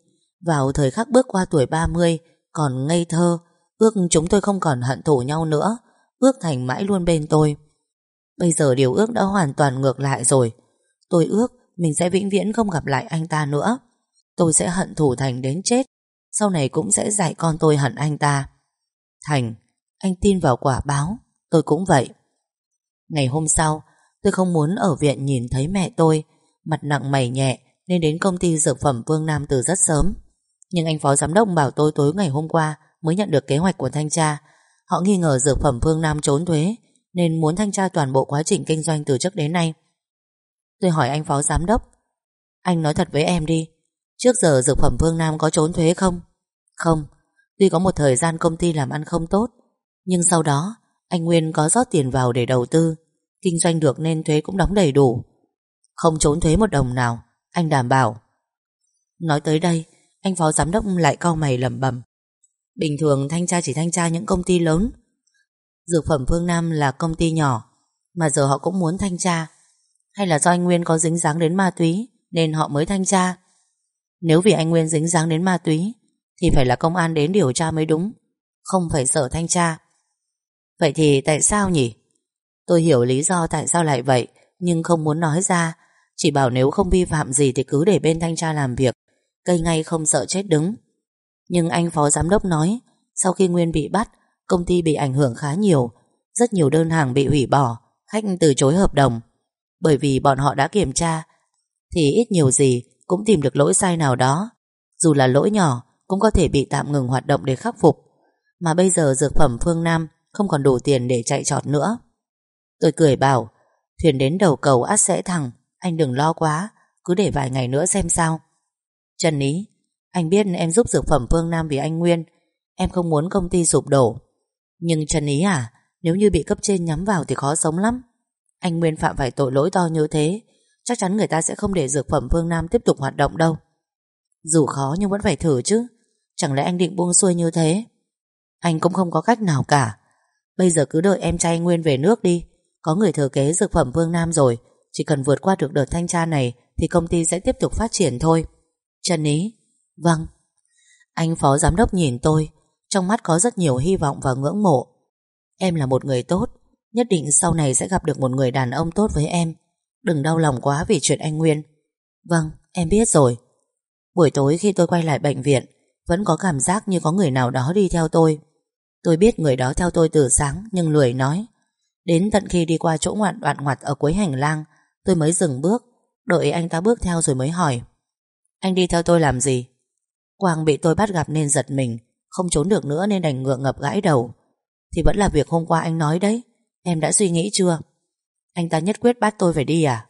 vào thời khắc bước qua tuổi 30, còn ngây thơ, ước chúng tôi không còn hận thù nhau nữa, ước Thành mãi luôn bên tôi. Bây giờ điều ước đã hoàn toàn ngược lại rồi. Tôi ước mình sẽ vĩnh viễn không gặp lại anh ta nữa. Tôi sẽ hận thủ Thành đến chết, sau này cũng sẽ dạy con tôi hận anh ta. Thành, anh tin vào quả báo, tôi cũng vậy. Ngày hôm sau, Tôi không muốn ở viện nhìn thấy mẹ tôi Mặt nặng mày nhẹ Nên đến công ty dược phẩm Vương Nam từ rất sớm Nhưng anh phó giám đốc bảo tôi tối ngày hôm qua Mới nhận được kế hoạch của thanh tra Họ nghi ngờ dược phẩm Vương Nam trốn thuế nên muốn thanh tra toàn bộ quá trình kinh doanh từ trước đến nay. Tôi hỏi anh phó giám đốc, Anh nói thật với em đi, Trước giờ dược phẩm Phương Nam có trốn thuế không? Không, Tuy có một thời gian công ty làm ăn không tốt, Nhưng sau đó Anh Nguyên có rót tiền vào để đầu tư, Kinh doanh được nên thuế cũng đóng đầy đủ. Không trốn thuế một đồng nào, Anh đảm bảo. Nói tới đây, Anh phó giám đốc lại cau mày lẩm bẩm. Bình thường thanh tra chỉ thanh tra những công ty lớn Dược phẩm Phương Nam là công ty nhỏ, Mà giờ họ cũng muốn thanh tra. Hay là do anh Nguyên có dính dáng đến ma túy, Nên họ mới thanh tra. Nếu vì anh Nguyên dính dáng đến ma túy, Thì phải là công an đến điều tra mới đúng, Không phải sở thanh tra. Vậy thì tại sao nhỉ? Tôi hiểu lý do tại sao lại vậy, Nhưng không muốn nói ra. Chỉ bảo nếu không vi phạm gì thì cứ để bên thanh tra làm việc, Cây ngay không sợ chết đứng. Nhưng anh phó giám đốc nói, Sau khi Nguyên bị bắt Công ty bị ảnh hưởng khá nhiều, Rất nhiều đơn hàng bị hủy bỏ, Khách từ chối hợp đồng. Bởi vì bọn họ đã kiểm tra, Thì ít nhiều gì cũng tìm được lỗi sai nào đó. Dù là lỗi nhỏ, Cũng có thể bị tạm ngừng hoạt động để khắc phục. Mà bây giờ dược phẩm Phương Nam Không còn đủ tiền để chạy trọt nữa. Tôi cười bảo, Thuyền đến đầu cầu át sẽ thẳng, Anh đừng lo quá, Cứ để vài ngày nữa xem sao. Trần Ý, Anh biết em giúp dược phẩm Phương Nam vì anh Nguyên, Em không muốn công ty sụp đổ. Nhưng Trần Ý à Nếu như bị cấp trên nhắm vào thì khó sống lắm. Anh Nguyên phạm phải tội lỗi to như thế, Chắc chắn người ta sẽ không để dược phẩm Phương Nam tiếp tục hoạt động đâu. Dù khó nhưng vẫn phải thử chứ, Chẳng lẽ anh định buông xuôi như thế? Anh cũng không có cách nào cả. Bây giờ cứ đợi em trai Nguyên về nước đi, Có người thừa kế dược phẩm Vương Nam rồi, Chỉ cần vượt qua được đợt thanh tra này Thì công ty sẽ tiếp tục phát triển thôi. Trần Ý Vâng. Anh phó giám đốc nhìn tôi trong mắt có rất nhiều hy vọng và ngưỡng mộ. Em là một người tốt, Nhất định sau này sẽ gặp được một người đàn ông tốt với em. Đừng đau lòng quá vì chuyện anh Nguyên. Vâng em biết rồi. Buổi tối khi tôi quay lại bệnh viện, Vẫn có cảm giác như có người nào đó đi theo tôi. Tôi biết người đó theo tôi từ sáng, Nhưng lười nói. Đến tận khi đi qua chỗ ngoạn đoạn ngoặt ở cuối hành lang, Tôi mới dừng bước. Đợi anh ta bước theo rồi mới hỏi. Anh đi theo tôi làm gì? Quang bị tôi bắt gặp nên giật mình. Không trốn được nữa nên đành ngượng ngập gãi đầu. Thì vẫn là việc hôm qua anh nói đấy. Em đã suy nghĩ chưa? Anh ta nhất quyết bắt tôi phải đi à?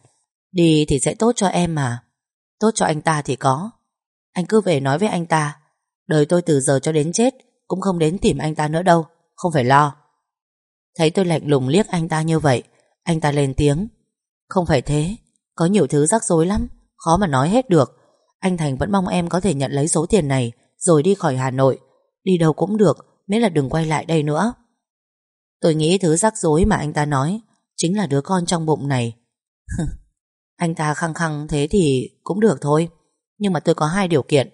Đi thì sẽ tốt cho em mà. Tốt cho anh ta thì có. Anh cứ về nói với anh ta. Đời tôi từ giờ cho đến chết, Cũng không đến tìm anh ta nữa đâu. Không phải lo. Thấy tôi lạnh lùng liếc anh ta như vậy, Anh ta lên tiếng. Không phải thế. Có nhiều thứ rắc rối lắm. Khó mà nói hết được. Anh Thành vẫn mong em có thể nhận lấy số tiền này, Rồi đi khỏi Hà Nội. Đi đâu cũng được, Miễn là đừng quay lại đây nữa. Tôi nghĩ thứ rắc rối mà anh ta nói Chính là đứa con trong bụng này. *laughs* Anh ta khăng khăng thế thì cũng được thôi, Nhưng mà tôi có hai điều kiện.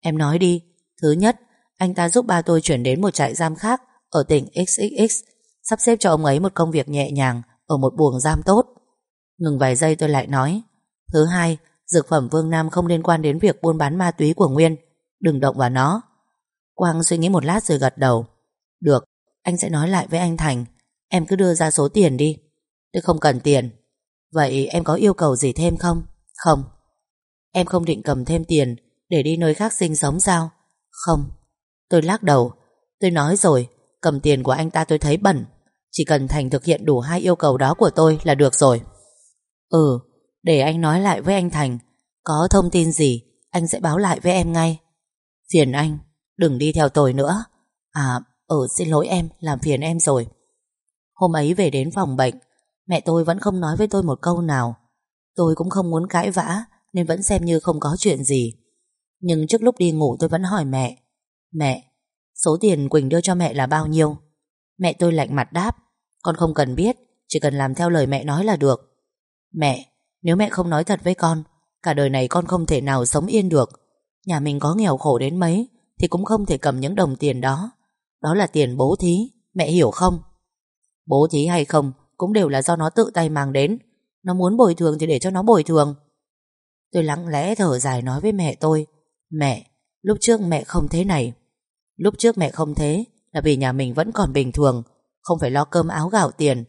Em nói đi, Thứ nhất, Anh ta giúp ba tôi chuyển đến một trại giam khác Ở tỉnh XXX Sắp xếp cho ông ấy một công việc nhẹ nhàng Ở một buồng giam tốt. Ngừng vài giây tôi lại nói, Thứ hai, Dược phẩm Vương Nam không liên quan đến việc buôn bán ma túy của Nguyên, Đừng động vào nó. Quang suy nghĩ một lát rồi gật đầu. Được, Anh sẽ nói lại với anh Thành. Em cứ đưa ra số tiền đi. Tôi không cần tiền. Vậy em có yêu cầu gì thêm không? Không. Em không định cầm thêm tiền Để đi nơi khác sinh sống sao? Không. Tôi lắc đầu. Tôi nói rồi, Cầm tiền của anh ta tôi thấy bẩn. Chỉ cần Thành thực hiện đủ hai yêu cầu đó của tôi là được rồi. Ừ Để anh nói lại với anh Thành. Có thông tin gì, Anh sẽ báo lại với em ngay. Phiền anh. Đừng đi theo tôi nữa. À Ừ xin lỗi em, Làm phiền em rồi. Hôm ấy về đến phòng bệnh, Mẹ tôi vẫn không nói với tôi một câu nào. Tôi cũng không muốn cãi vã, Nên vẫn xem như không có chuyện gì. Nhưng trước lúc đi ngủ tôi vẫn hỏi mẹ Mẹ, Số tiền Quỳnh đưa cho mẹ là bao nhiêu? Mẹ tôi lạnh mặt đáp, Con không cần biết, Chỉ cần làm theo lời mẹ nói là được. Mẹ, Nếu mẹ không nói thật với con, Cả đời này con không thể nào sống yên được. Nhà mình có nghèo khổ đến mấy thì cũng không thể cầm những đồng tiền đó. Đó là tiền bố thí, Mẹ hiểu không? Bố thí hay không Cũng đều là do nó tự tay mang đến. Nó muốn bồi thường thì để cho nó bồi thường. Tôi lặng lẽ thở dài nói với mẹ tôi, Mẹ, Lúc trước mẹ không thế này. Lúc trước mẹ không thế Là vì nhà mình vẫn còn bình thường, Không phải lo cơm áo gạo tiền.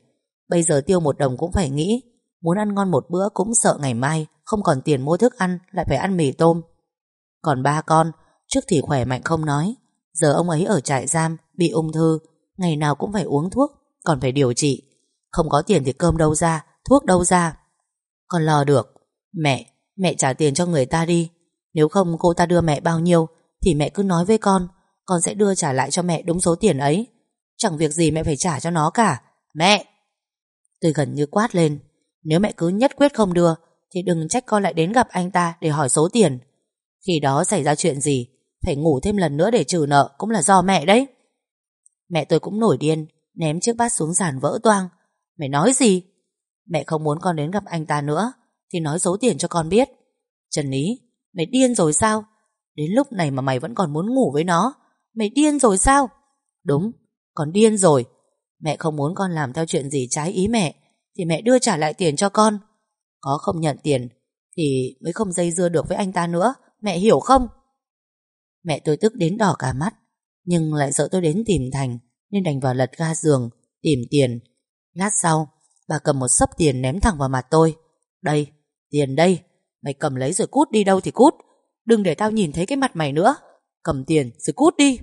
Bây giờ tiêu một đồng cũng phải nghĩ, Muốn ăn ngon một bữa cũng sợ ngày mai Không còn tiền mua thức ăn, Lại phải ăn mì tôm. Còn ba con Trước thì khỏe mạnh không nói. Giờ ông ấy ở trại giam, Bị ung thư. Ngày nào cũng phải uống thuốc, Còn phải điều trị. Không có tiền thì cơm đâu ra, Thuốc đâu ra. Con lo được. Mẹ Mẹ trả tiền cho người ta đi. Nếu không cô ta đưa mẹ bao nhiêu, Thì mẹ cứ nói với con. Con sẽ đưa trả lại cho mẹ đúng số tiền ấy. Chẳng việc gì mẹ phải trả cho nó cả. Mẹ! Tôi gần như quát lên. Nếu mẹ cứ nhất quyết không đưa, Thì đừng trách con lại đến gặp anh ta để hỏi số tiền. Khi đó xảy ra chuyện gì phải ngủ thêm lần nữa để trừ nợ Cũng là do mẹ đấy. Mẹ tôi cũng nổi điên, Ném chiếc bát xuống sàn vỡ toang. Mày nói gì? Mẹ không muốn con đến gặp anh ta nữa, Thì nói số tiền cho con biết. Trần lý Mày điên rồi sao? Đến lúc này mà mày vẫn còn muốn ngủ với nó, Mày điên rồi sao? Đúng, Con điên rồi. Mẹ không muốn con làm theo chuyện gì trái ý mẹ, Thì mẹ đưa trả lại tiền cho con. Có không nhận tiền Thì mới không dây dưa được với anh ta nữa, Mẹ hiểu không? Mẹ tôi tức đến đỏ cả mắt Nhưng lại sợ tôi đến tìm Thành Nên đành vào lật ga giường Tìm tiền. Lát sau Bà cầm một sấp tiền ném thẳng vào mặt tôi. Đây, tiền đây Mày cầm lấy rồi cút đi đâu thì cút Đừng để tao nhìn thấy cái mặt mày nữa Cầm tiền rồi cút đi.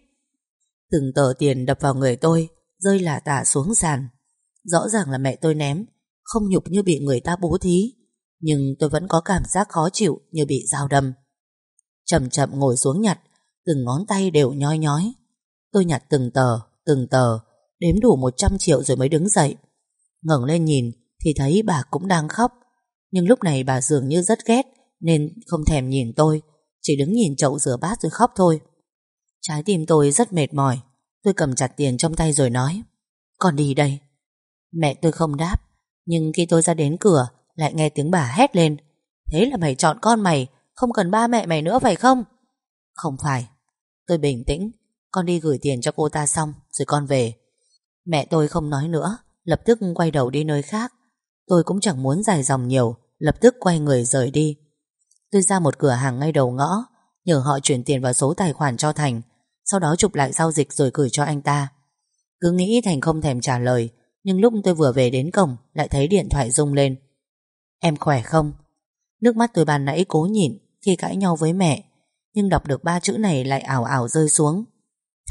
Từng tờ tiền đập vào người tôi Rơi lả tả xuống sàn. Rõ ràng là mẹ tôi ném Không nhục như bị người ta bố thí Nhưng tôi vẫn có cảm giác khó chịu Như bị dao đâm. Chậm chậm ngồi xuống nhặt Từng ngón tay đều nhói nhói. Tôi nhặt từng tờ, từng tờ Đếm đủ 100 triệu rồi mới đứng dậy. Ngẩng lên nhìn Thì thấy bà cũng đang khóc. Nhưng lúc này bà dường như rất ghét Nên không thèm nhìn tôi Chỉ đứng nhìn chậu rửa bát rồi khóc thôi. Trái tim tôi rất mệt mỏi. Tôi cầm chặt tiền trong tay rồi nói Con đi đây. Mẹ tôi không đáp Nhưng khi tôi ra đến cửa Lại nghe tiếng bà hét lên Thế là mày chọn con mày Không cần ba mẹ mày nữa phải không? Không phải. Tôi bình tĩnh. Con đi gửi tiền cho cô ta xong, Rồi con về. Mẹ tôi không nói nữa, Lập tức quay đầu đi nơi khác. Tôi cũng chẳng muốn dài dòng nhiều, Lập tức quay người rời đi. Tôi ra một cửa hàng ngay đầu ngõ, Nhờ họ chuyển tiền vào số tài khoản cho Thành, Sau đó chụp lại giao dịch rồi gửi cho anh ta. Cứ nghĩ Thành không thèm trả lời, Nhưng lúc tôi vừa về đến cổng, Lại thấy điện thoại rung lên. Em khỏe không? Nước mắt tôi bàn nãy cố nhịn, Khi cãi nhau với mẹ. Nhưng đọc được ba chữ này lại ảo ảo rơi xuống.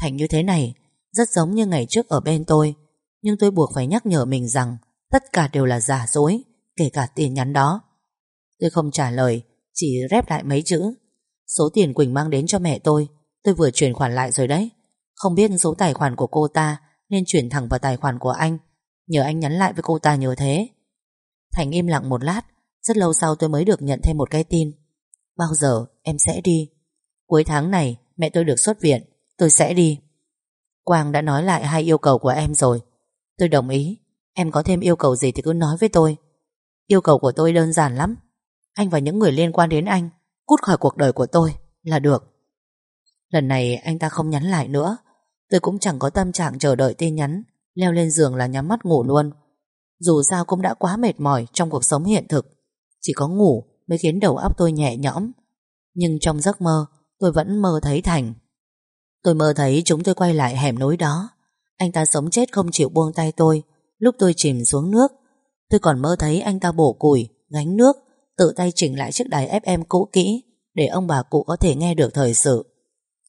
Thành như thế này, Rất giống như ngày trước ở bên tôi, Nhưng tôi buộc phải nhắc nhở mình rằng Tất cả đều là giả dối, Kể cả tiền nhắn đó. Tôi không trả lời, Chỉ rép lại mấy chữ. Số tiền Quỳnh mang đến cho mẹ tôi Tôi vừa chuyển khoản lại rồi đấy. Không biết số tài khoản của cô ta Nên chuyển thẳng vào tài khoản của anh, Nhờ anh nhắn lại với cô ta nhờ thế. Thành im lặng một lát, Rất lâu sau tôi mới được nhận thêm một cái tin. Bao giờ em sẽ đi? Cuối tháng này, mẹ tôi được xuất viện, Tôi sẽ đi. Quang đã nói lại hai yêu cầu của em rồi. Tôi đồng ý, Em có thêm yêu cầu gì thì cứ nói với tôi. Yêu cầu của tôi đơn giản lắm, Anh và những người liên quan đến anh, Cút khỏi cuộc đời của tôi là được. Lần này anh ta không nhắn lại nữa, Tôi cũng chẳng có tâm trạng chờ đợi tin nhắn, Leo lên giường là nhắm mắt ngủ luôn. Dù sao cũng đã quá mệt mỏi Trong cuộc sống hiện thực, Chỉ có ngủ mới khiến đầu óc tôi nhẹ nhõm. Nhưng trong giấc mơ Tôi vẫn mơ thấy Thành. Tôi mơ thấy chúng tôi quay lại hẻm núi đó. Anh ta sống chết không chịu buông tay tôi. Lúc tôi chìm xuống nước, Tôi còn mơ thấy anh ta bổ củi, Gánh nước, Tự tay chỉnh lại chiếc đài FM cũ kỹ Để ông bà cụ có thể nghe được thời sự.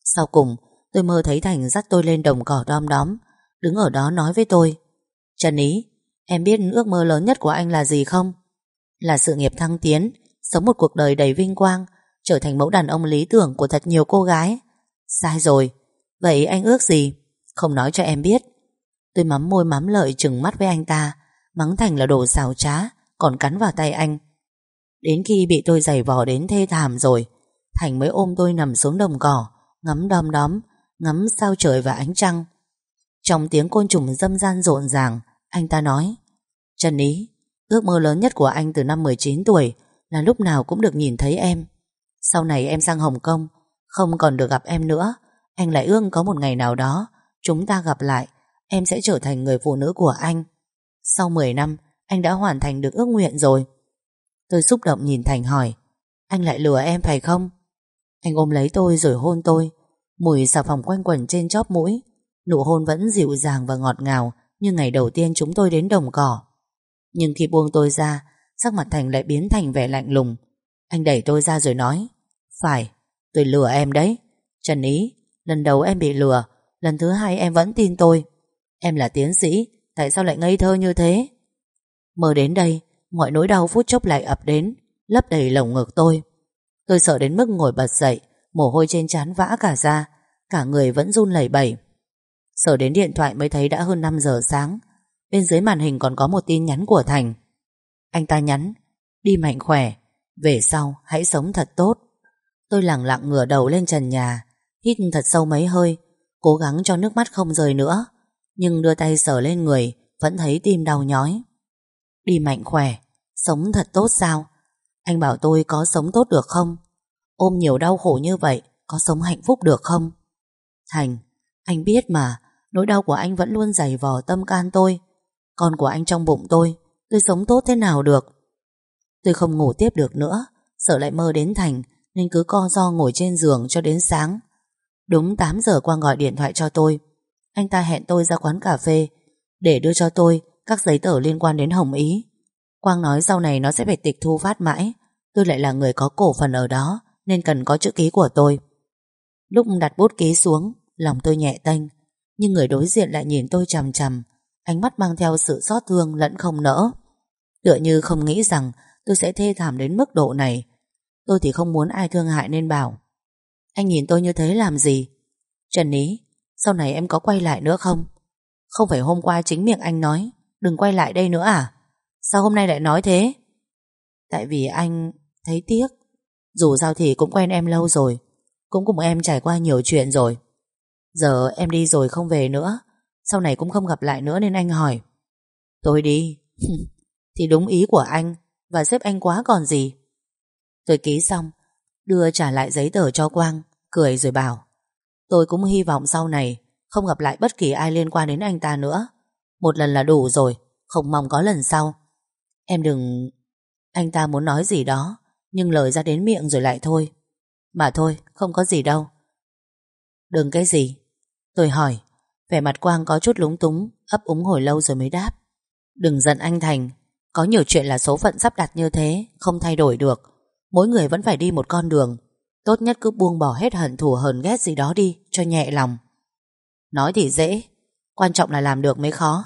Sau cùng, tôi mơ thấy Thành dắt tôi lên đồng cỏ đom đóm, Đứng ở đó nói với tôi, Trần Ý, Em biết ước mơ lớn nhất của anh là gì không? Là sự nghiệp thăng tiến, Sống một cuộc đời đầy vinh quang Trở thành mẫu đàn ông lý tưởng của thật nhiều cô gái. Sai rồi. Vậy anh ước gì? Không nói cho em biết. Tôi mắm môi mắm lợi chừng mắt với anh ta, Mắng Thành là đồ xào trá, Còn cắn vào tay anh. Đến khi bị tôi giày vò đến thê thảm rồi, Thành mới ôm tôi nằm xuống đồng cỏ, Ngắm đom đóm, Ngắm sao trời và ánh trăng. Trong tiếng côn trùng dâm gian rộn ràng, Anh ta nói, Trần Ý, Ước mơ lớn nhất của anh từ năm 19 tuổi Là lúc nào cũng được nhìn thấy em. Sau này em sang Hồng Kông, Không còn được gặp em nữa. Anh lại ương có một ngày nào đó, Chúng ta gặp lại, Em sẽ trở thành người phụ nữ của anh. Sau 10 năm, Anh đã hoàn thành được ước nguyện rồi. Tôi xúc động nhìn Thành hỏi, Anh lại lừa em phải không? Anh ôm lấy tôi rồi hôn tôi. Mùi xà phòng quanh quẩn trên chóp mũi, Nụ hôn vẫn dịu dàng và ngọt ngào Như ngày đầu tiên chúng tôi đến đồng cỏ. Nhưng khi buông tôi ra, Sắc mặt Thành lại biến thành vẻ lạnh lùng. Anh đẩy tôi ra rồi nói phải, tôi lừa em đấy. Trần Ý, lần đầu em bị lừa Lần thứ hai em vẫn tin tôi. Em là tiến sĩ Tại sao lại ngây thơ như thế? Mơ đến đây Mọi nỗi đau phút chốc lại ập đến Lấp đầy lồng ngực tôi. Tôi sợ đến mức ngồi bật dậy Mồ hôi trên trán vã cả ra Cả người vẫn run lẩy bẩy. Sở đến điện thoại mới thấy đã hơn 5 giờ sáng Bên dưới màn hình còn có một tin nhắn của Thành. Anh ta nhắn Đi mạnh khỏe Về sau hãy sống thật tốt. Tôi lẳng lặng ngửa đầu lên trần nhà, Hít thật sâu mấy hơi, Cố gắng cho nước mắt không rơi nữa, Nhưng đưa tay sờ lên người, Vẫn thấy tim đau nhói. Đi mạnh khỏe, Sống thật tốt sao? Anh bảo tôi có sống tốt được không? Ôm nhiều đau khổ như vậy, Có sống hạnh phúc được không? Thành, Anh biết mà, Nỗi đau của anh vẫn luôn dày vò tâm can tôi. Con của anh trong bụng tôi Tôi sống tốt thế nào được? Tôi không ngủ tiếp được nữa, Sợ lại mơ đến Thành nên cứ co do ngồi trên giường cho đến sáng. Đúng 8 giờ Quang gọi điện thoại cho tôi. Anh ta hẹn tôi ra quán cà phê, Để đưa cho tôi các giấy tờ liên quan đến Hồng Ý. Quang nói sau này nó sẽ phải tịch thu phát mãi. Tôi lại là người có cổ phần ở đó, Nên cần có chữ ký của tôi. Lúc đặt bút ký xuống, Lòng tôi nhẹ tênh. Nhưng người đối diện lại nhìn tôi chằm chằm. Ánh mắt mang theo sự xót thương lẫn không nỡ. Tựa như không nghĩ rằng tôi sẽ thê thảm đến mức độ này. Tôi thì không muốn ai thương hại nên bảo, Anh nhìn tôi như thế làm gì? Trần Ý Sau này em có quay lại nữa không? Không phải hôm qua chính miệng anh nói, Đừng quay lại đây nữa à? Sao hôm nay lại nói thế? Tại vì anh thấy tiếc, Dù sao thì cũng quen em lâu rồi, Cũng cùng em trải qua nhiều chuyện rồi. Giờ em đi rồi không về nữa, Sau này cũng không gặp lại nữa nên anh hỏi. Tôi đi. *laughs* Thì đúng ý của anh, Và xếp anh quá còn gì. Tôi ký xong, Đưa trả lại giấy tờ cho Quang, Cười rồi bảo, Tôi cũng hy vọng sau này Không gặp lại bất kỳ ai liên quan đến anh ta nữa. Một lần là đủ rồi, Không mong có lần sau. Em đừng... Anh ta muốn nói gì đó, Nhưng lời ra đến miệng rồi lại thôi. Mà thôi, không có gì đâu. Đừng cái gì? Tôi hỏi, Vẻ mặt Quang có chút lúng túng, Ấp úng hồi lâu rồi mới đáp, Đừng giận anh Thành, Có nhiều chuyện là số phận sắp đặt như thế, Không thay đổi được. Mỗi người vẫn phải đi một con đường. Tốt nhất cứ buông bỏ hết hận thù, hờn ghét gì đó đi, Cho nhẹ lòng. Nói thì dễ, Quan trọng là làm được mới khó.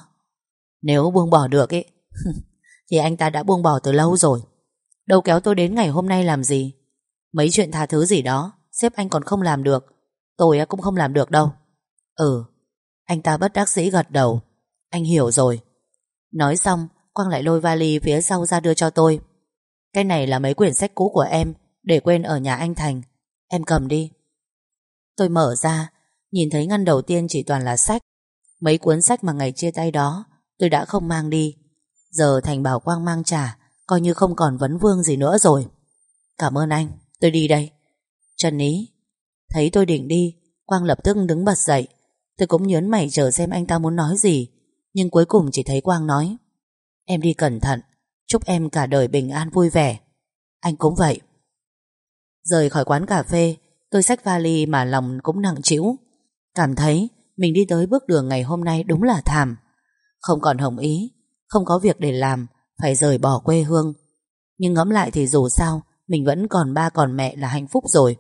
Nếu buông bỏ được ấy, *laughs* Thì anh ta đã buông bỏ từ lâu rồi. Đâu kéo tôi đến ngày hôm nay làm gì? Mấy chuyện tha thứ gì đó, Sếp anh còn không làm được. Tôi cũng không làm được đâu. Ừ Anh ta bất đắc dĩ gật đầu. Anh hiểu rồi. Nói xong Quang lại lôi vali phía sau ra đưa cho tôi. Cái này là mấy quyển sách cũ của em Để quên ở nhà anh Thành. Em cầm đi. Tôi mở ra Nhìn thấy ngăn đầu tiên chỉ toàn là sách. Mấy cuốn sách mà ngày chia tay đó Tôi đã không mang đi. Giờ Thành bảo Quang mang trả Coi như không còn vấn vương gì nữa rồi. Cảm ơn anh, tôi đi đây. Trần Ý Thấy tôi định đi Quang lập tức đứng bật dậy. Tôi cũng nhớn mày chờ xem anh ta muốn nói gì Nhưng cuối cùng chỉ thấy Quang nói Em đi cẩn thận Chúc em cả đời bình an vui vẻ. Anh cũng vậy. Rời khỏi quán cà phê, Tôi xách vali mà lòng cũng nặng trĩu. Cảm thấy mình đi tới bước đường ngày hôm nay đúng là thảm. Không còn hồng ý, Không có việc để làm, Phải rời bỏ quê hương. Nhưng ngẫm lại thì dù sao, Mình vẫn còn ba còn mẹ là hạnh phúc rồi.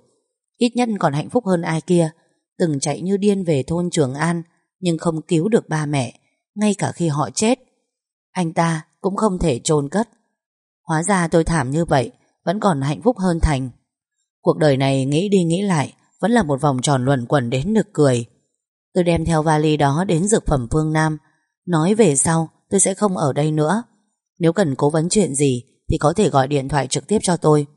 Ít nhất còn hạnh phúc hơn ai kia. Từng chạy như điên về thôn Trường An, Nhưng không cứu được ba mẹ, Ngay cả khi họ chết. Anh ta cũng không thể chôn cất. Hóa ra tôi thảm như vậy, Vẫn còn hạnh phúc hơn Thành. Cuộc đời này nghĩ đi nghĩ lại, Vẫn là một vòng tròn luẩn quẩn đến nực cười. Tôi đem theo vali đó đến dược phẩm phương Nam. Nói về sau, tôi sẽ không ở đây nữa. Nếu cần cố vấn chuyện gì, Thì có thể gọi điện thoại trực tiếp cho tôi.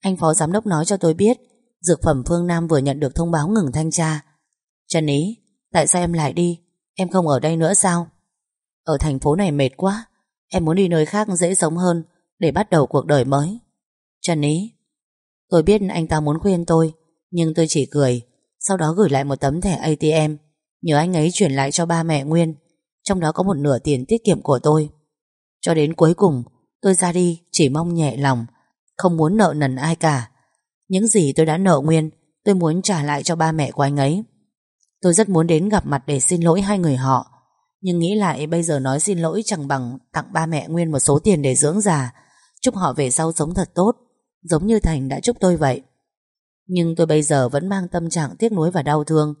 Anh phó giám đốc nói cho tôi biết, Dược phẩm phương Nam vừa nhận được thông báo ngừng thanh tra. Trần Ý, Tại sao em lại đi? Em không ở đây nữa sao? Ở thành phố này mệt quá. Em muốn đi nơi khác dễ sống hơn, Để bắt đầu cuộc đời mới. Trần Ý, Tôi biết anh ta muốn khuyên tôi, Nhưng tôi chỉ cười, Sau đó gửi lại một tấm thẻ ATM Nhờ anh ấy chuyển lại cho ba mẹ Nguyên, Trong đó có một nửa tiền tiết kiệm của tôi. Cho đến cuối cùng, Tôi ra đi chỉ mong nhẹ lòng, Không muốn nợ nần ai cả. Những gì tôi đã nợ Nguyên, Tôi muốn trả lại cho ba mẹ của anh ấy. Tôi rất muốn đến gặp mặt để xin lỗi hai người họ nhưng nghĩ lại, bây giờ nói xin lỗi chẳng bằng Tặng ba mẹ Nguyên một số tiền để dưỡng già. Chúc họ về sau sống thật tốt, Giống như Thành đã chúc tôi vậy. Nhưng tôi bây giờ vẫn mang tâm trạng tiếc nuối và đau thương.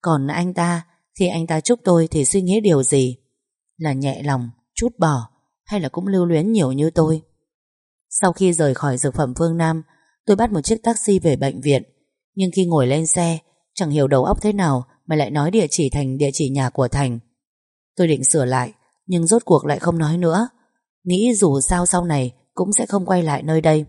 Còn anh ta Thì anh ta chúc tôi thì suy nghĩ điều gì? Là nhẹ lòng, Chút bỏ, Hay là cũng lưu luyến nhiều như tôi? Sau khi rời khỏi dược phẩm phương Nam, Tôi bắt một chiếc taxi về bệnh viện. Nhưng khi ngồi lên xe, Chẳng hiểu đầu óc thế nào Mà lại nói địa chỉ thành, địa chỉ nhà của Thành. Tôi định sửa lại, Nhưng rốt cuộc lại không nói nữa. Nghĩ dù sao sau này Cũng sẽ không quay lại nơi đây.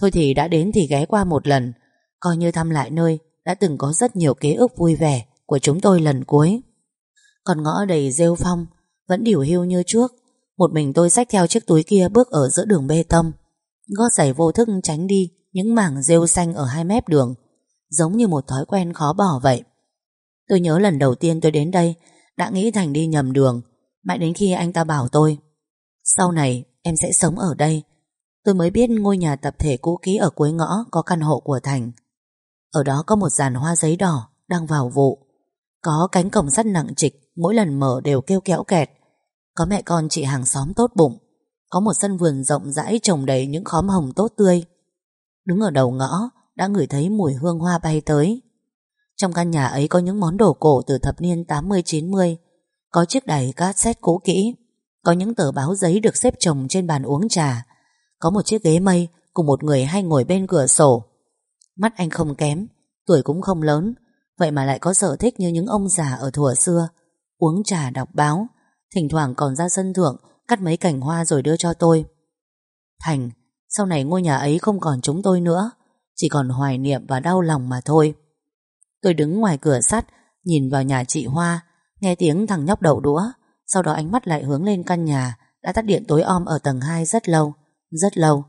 Thôi thì đã đến thì ghé qua một lần. Coi như thăm lại nơi Đã từng có rất nhiều ký ức vui vẻ Của chúng tôi lần cuối. Còn ngõ đầy rêu phong, Vẫn điều hưu như trước. Một mình tôi xách theo chiếc túi kia bước ở giữa đường bê tông. Gót giày vô thức tránh đi Những mảng rêu xanh ở hai mép đường, Giống như một thói quen khó bỏ vậy. Tôi nhớ lần đầu tiên tôi đến đây đã nghĩ Thành đi nhầm đường Mãi đến khi anh ta bảo tôi Sau này em sẽ sống ở đây Tôi mới biết ngôi nhà tập thể cũ kỹ ở cuối ngõ có căn hộ của Thành. Ở đó có một dàn hoa giấy đỏ đang vào vụ. Có cánh cổng sắt nặng trịch, mỗi lần mở đều kêu kéo kẹt. Có mẹ con chị hàng xóm tốt bụng. Có một sân vườn rộng rãi trồng đầy những khóm hồng tốt tươi. Đứng ở đầu ngõ, đã ngửi thấy mùi hương hoa bay tới. Trong căn nhà ấy có những món đồ cổ từ thập niên 80-90. Có chiếc đài cassette cũ kỹ. Có những tờ báo giấy được xếp chồng trên bàn uống trà. Có một chiếc ghế mây Cùng một người hay ngồi bên cửa sổ. Mắt anh không kém, Tuổi cũng không lớn. Vậy mà lại có sở thích như những ông già ở thuở xưa. Uống trà đọc báo. Thỉnh thoảng còn ra sân thượng, Cắt mấy cành hoa rồi đưa cho tôi. Thành, Sau này ngôi nhà ấy không còn chúng tôi nữa. Chỉ còn hoài niệm và đau lòng mà thôi. Tôi đứng ngoài cửa sắt, Nhìn vào nhà chị Hoa, Nghe tiếng thằng nhóc đậu đũa. Sau đó ánh mắt lại hướng lên căn nhà, Đã tắt điện tối om ở tầng 2 rất lâu Rất lâu.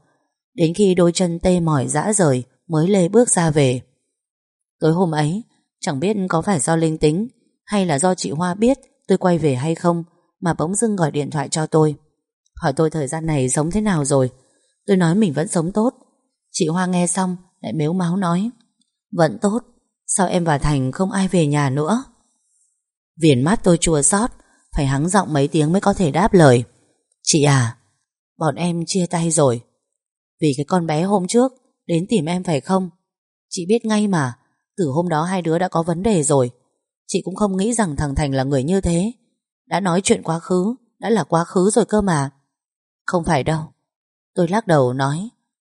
Đến khi đôi chân tê mỏi dã rời, Mới lê bước ra về. Tối hôm ấy, Chẳng biết có phải do linh tính, Hay là do chị Hoa biết tôi quay về hay không, Mà bỗng dưng gọi điện thoại cho tôi. Hỏi tôi thời gian này sống thế nào rồi? Tôi nói mình vẫn sống tốt. Chị Hoa nghe xong, lại mếu máu nói, Vẫn tốt. Sao em và Thành không ai về nhà nữa? Viền mắt tôi chua xót, Phải hắng giọng mấy tiếng mới có thể đáp lời. Chị à Bọn em chia tay rồi. Vì cái con bé hôm trước, Đến tìm em phải không? Chị biết ngay mà, Từ hôm đó hai đứa đã có vấn đề rồi. Chị cũng không nghĩ rằng thằng Thành là người như thế. Đã nói chuyện quá khứ, Đã là quá khứ rồi cơ mà. Không phải đâu. Tôi lắc đầu nói,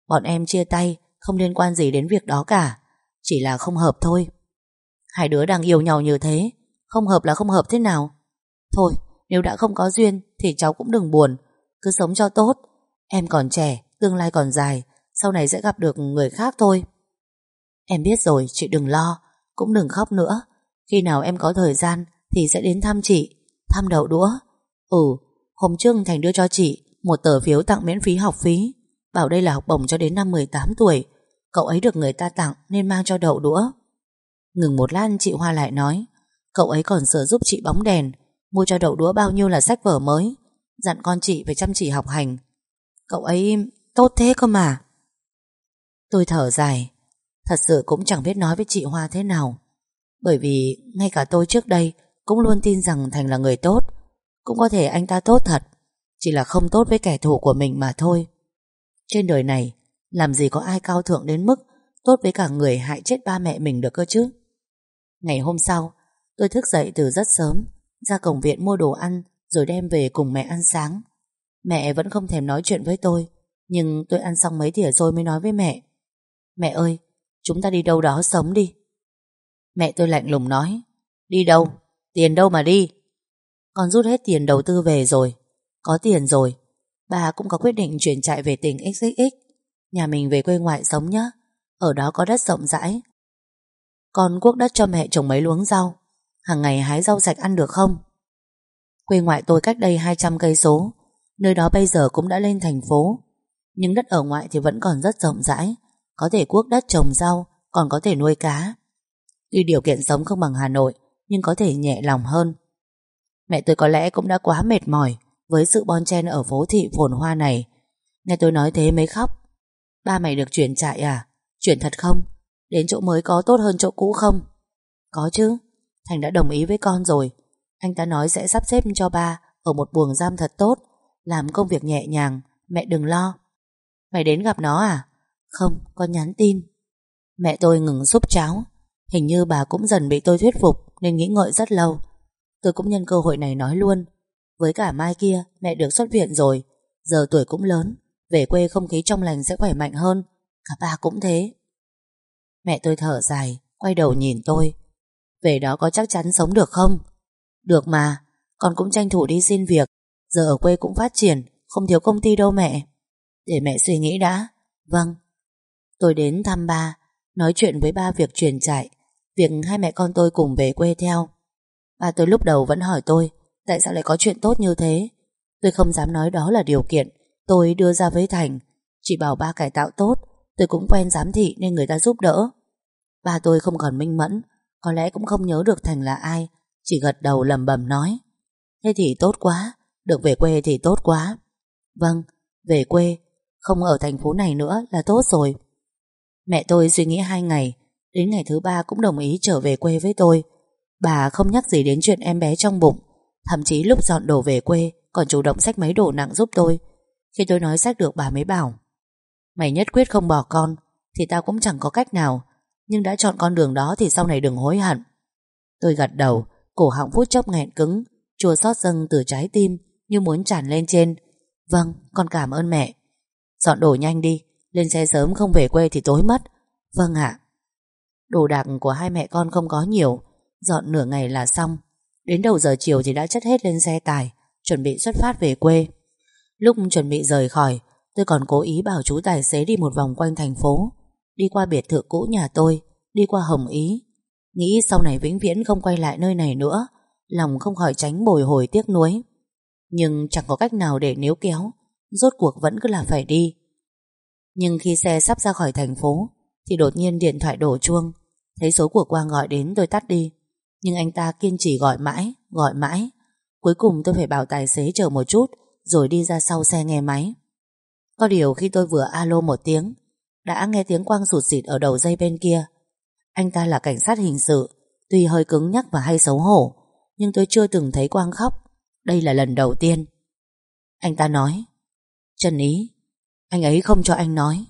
Bọn em chia tay, Không liên quan gì đến việc đó cả. Chỉ là không hợp thôi. Hai đứa đang yêu nhau như thế, Không hợp là không hợp thế nào. Thôi, nếu đã không có duyên Thì cháu cũng đừng buồn, Cứ sống cho tốt. Em còn trẻ, Tương lai còn dài, Sau này sẽ gặp được người khác thôi. Em biết rồi, chị đừng lo, Cũng đừng khóc nữa. Khi nào em có thời gian Thì sẽ đến thăm chị, Thăm đậu đũa. Ừ Hôm trước Thành đưa cho chị Một tờ phiếu tặng miễn phí học phí. Bảo đây là học bổng cho đến năm 18 tuổi Cậu ấy được người ta tặng nên mang cho đậu đũa. Ngừng một lát, chị Hoa lại nói, Cậu ấy còn sửa giúp chị bóng đèn, Mua cho đậu đũa bao nhiêu là sách vở mới, Dặn con chị phải chăm chỉ học hành. Cậu ấy tốt thế cơ mà. Tôi thở dài, Thật sự cũng chẳng biết nói với chị Hoa thế nào, Bởi vì ngay cả tôi trước đây Cũng luôn tin rằng Thành là người tốt, Cũng có thể anh ta tốt thật, Chỉ là không tốt với kẻ thù của mình mà thôi. Trên đời này làm gì có ai cao thượng đến mức Tốt với cả người hại chết ba mẹ mình được cơ chứ? Ngày hôm sau, Tôi thức dậy từ rất sớm, Ra cổng viện mua đồ ăn Rồi đem về cùng mẹ ăn sáng. Mẹ vẫn không thèm nói chuyện với tôi, Nhưng tôi ăn xong mấy thìa rồi mới nói với mẹ. Mẹ ơi, Chúng ta đi đâu đó sống đi. Mẹ tôi lạnh lùng nói, Đi đâu? Tiền đâu mà đi? Con rút hết tiền đầu tư về rồi, Có tiền rồi. Bà cũng có quyết định chuyển chạy về tỉnh XXX Nhà mình về quê ngoại sống nhá, Ở đó có đất rộng rãi Con quốc đất cho mẹ trồng mấy luống rau hàng ngày hái rau sạch ăn được không? Quê ngoại tôi cách đây 200 cây số, nơi đó bây giờ cũng đã lên thành phố. Nhưng đất ở ngoại thì vẫn còn rất rộng rãi, có thể quốc đất trồng rau, còn có thể nuôi cá. Tuy điều kiện sống không bằng Hà Nội, nhưng có thể nhẹ lòng hơn. Mẹ tôi có lẽ cũng đã quá mệt mỏi với sự bon chen ở phố thị phồn hoa này. Nghe tôi nói thế mới khóc. Ba mày được chuyển trại à? Chuyển thật không? Đến chỗ mới có tốt hơn chỗ cũ không? Có chứ. Thành đã đồng ý với con rồi. Anh ta nói sẽ sắp xếp cho ba Ở một buồng giam thật tốt, Làm công việc nhẹ nhàng, Mẹ đừng lo. Mày đến gặp nó à? Không, con nhắn tin. Mẹ tôi ngừng xúc cháo. Hình như bà cũng dần bị tôi thuyết phục Nên nghĩ ngợi rất lâu. Tôi cũng nhân cơ hội này nói luôn. Với cả mai kia, mẹ được xuất viện rồi. Giờ tuổi cũng lớn. Về quê không khí trong lành sẽ khỏe mạnh hơn Cả ba cũng thế Mẹ tôi thở dài Quay đầu nhìn tôi về đó có chắc chắn sống được không? Được mà, con cũng tranh thủ đi xin việc. Giờ ở quê cũng phát triển, không thiếu công ty đâu mẹ. Để mẹ suy nghĩ đã. Vâng. Tôi đến thăm ba, nói chuyện với ba việc truyền trại việc hai mẹ con tôi cùng về quê theo. Ba tôi lúc đầu vẫn hỏi tôi, tại sao lại có chuyện tốt như thế? Tôi không dám nói đó là điều kiện tôi đưa ra với Thành. chị bảo ba cải tạo tốt, tôi cũng quen giám thị nên người ta giúp đỡ. Ba tôi không còn minh mẫn, có lẽ cũng không nhớ được Thành là ai Chỉ gật đầu lầm bầm nói. Thế thì tốt quá Được về quê thì tốt quá. Vâng, về quê Không ở thành phố này nữa là tốt rồi. Mẹ tôi suy nghĩ hai ngày Đến ngày thứ ba cũng đồng ý trở về quê với tôi. Bà không nhắc gì đến chuyện em bé trong bụng Thậm chí lúc dọn đồ về quê Còn chủ động xách mấy đồ nặng giúp tôi. Khi tôi nói xách được bà mới bảo, Mày nhất quyết không bỏ con, Thì tao cũng chẳng có cách nào, nhưng đã chọn con đường đó thì sau này đừng hối hận. Tôi gật đầu, Cổ họng phút chốc nghẹn cứng, Chua xót dâng từ trái tim Như muốn tràn lên trên. Vâng con cảm ơn mẹ. Dọn đồ nhanh đi, Lên xe sớm không về quê thì tối mất. Vâng ạ. Đồ đạc của hai mẹ con không có nhiều, Dọn nửa ngày là xong. Đến đầu giờ chiều thì đã chất hết lên xe tải, Chuẩn bị xuất phát về quê. Lúc chuẩn bị rời khỏi, Tôi còn cố ý bảo chú tài xế đi một vòng quanh thành phố. Đi qua biệt thự cũ nhà tôi, Đi qua Hồng Ý. Nghĩ sau này vĩnh viễn không quay lại nơi này nữa, Lòng không khỏi tránh bồi hồi tiếc nuối. Nhưng chẳng có cách nào để níu kéo, Rốt cuộc vẫn cứ là phải đi. Nhưng khi xe sắp ra khỏi thành phố, Thì đột nhiên điện thoại đổ chuông. Thấy số của Quang gọi đến, tôi tắt đi. Nhưng anh ta kiên trì gọi mãi Gọi mãi. Cuối cùng tôi phải bảo tài xế chờ một chút rồi đi ra sau xe nghe máy. Có điều khi tôi vừa alo một tiếng, Đã nghe tiếng Quang sụt xịt ở đầu dây bên kia. Anh ta là cảnh sát hình sự, Tuy hơi cứng nhắc và hay xấu hổ, Nhưng tôi chưa từng thấy Quang khóc. Đây là lần đầu tiên. Anh ta nói, Trần Ý, Anh ấy không cho anh nói,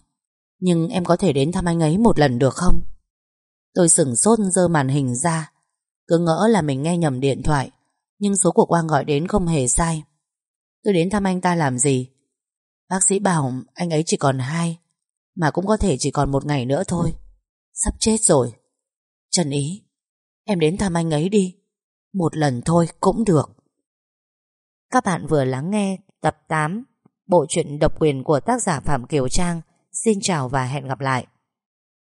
Nhưng em có thể đến thăm anh ấy một lần được không? Tôi sửng sốt dơ màn hình ra. Cứ ngỡ là mình nghe nhầm điện thoại, Nhưng số của Quang gọi đến không hề sai. Tôi đến thăm anh ta làm gì? Bác sĩ bảo anh ấy chỉ còn hai, Mà cũng có thể chỉ còn một ngày nữa thôi. Sắp chết rồi. Trần Ý, Em đến thăm anh ấy đi. Một lần thôi cũng được. Các bạn vừa lắng nghe tập 8 Bộ truyện độc quyền của tác giả Phạm Kiều Trang. Xin chào và hẹn gặp lại.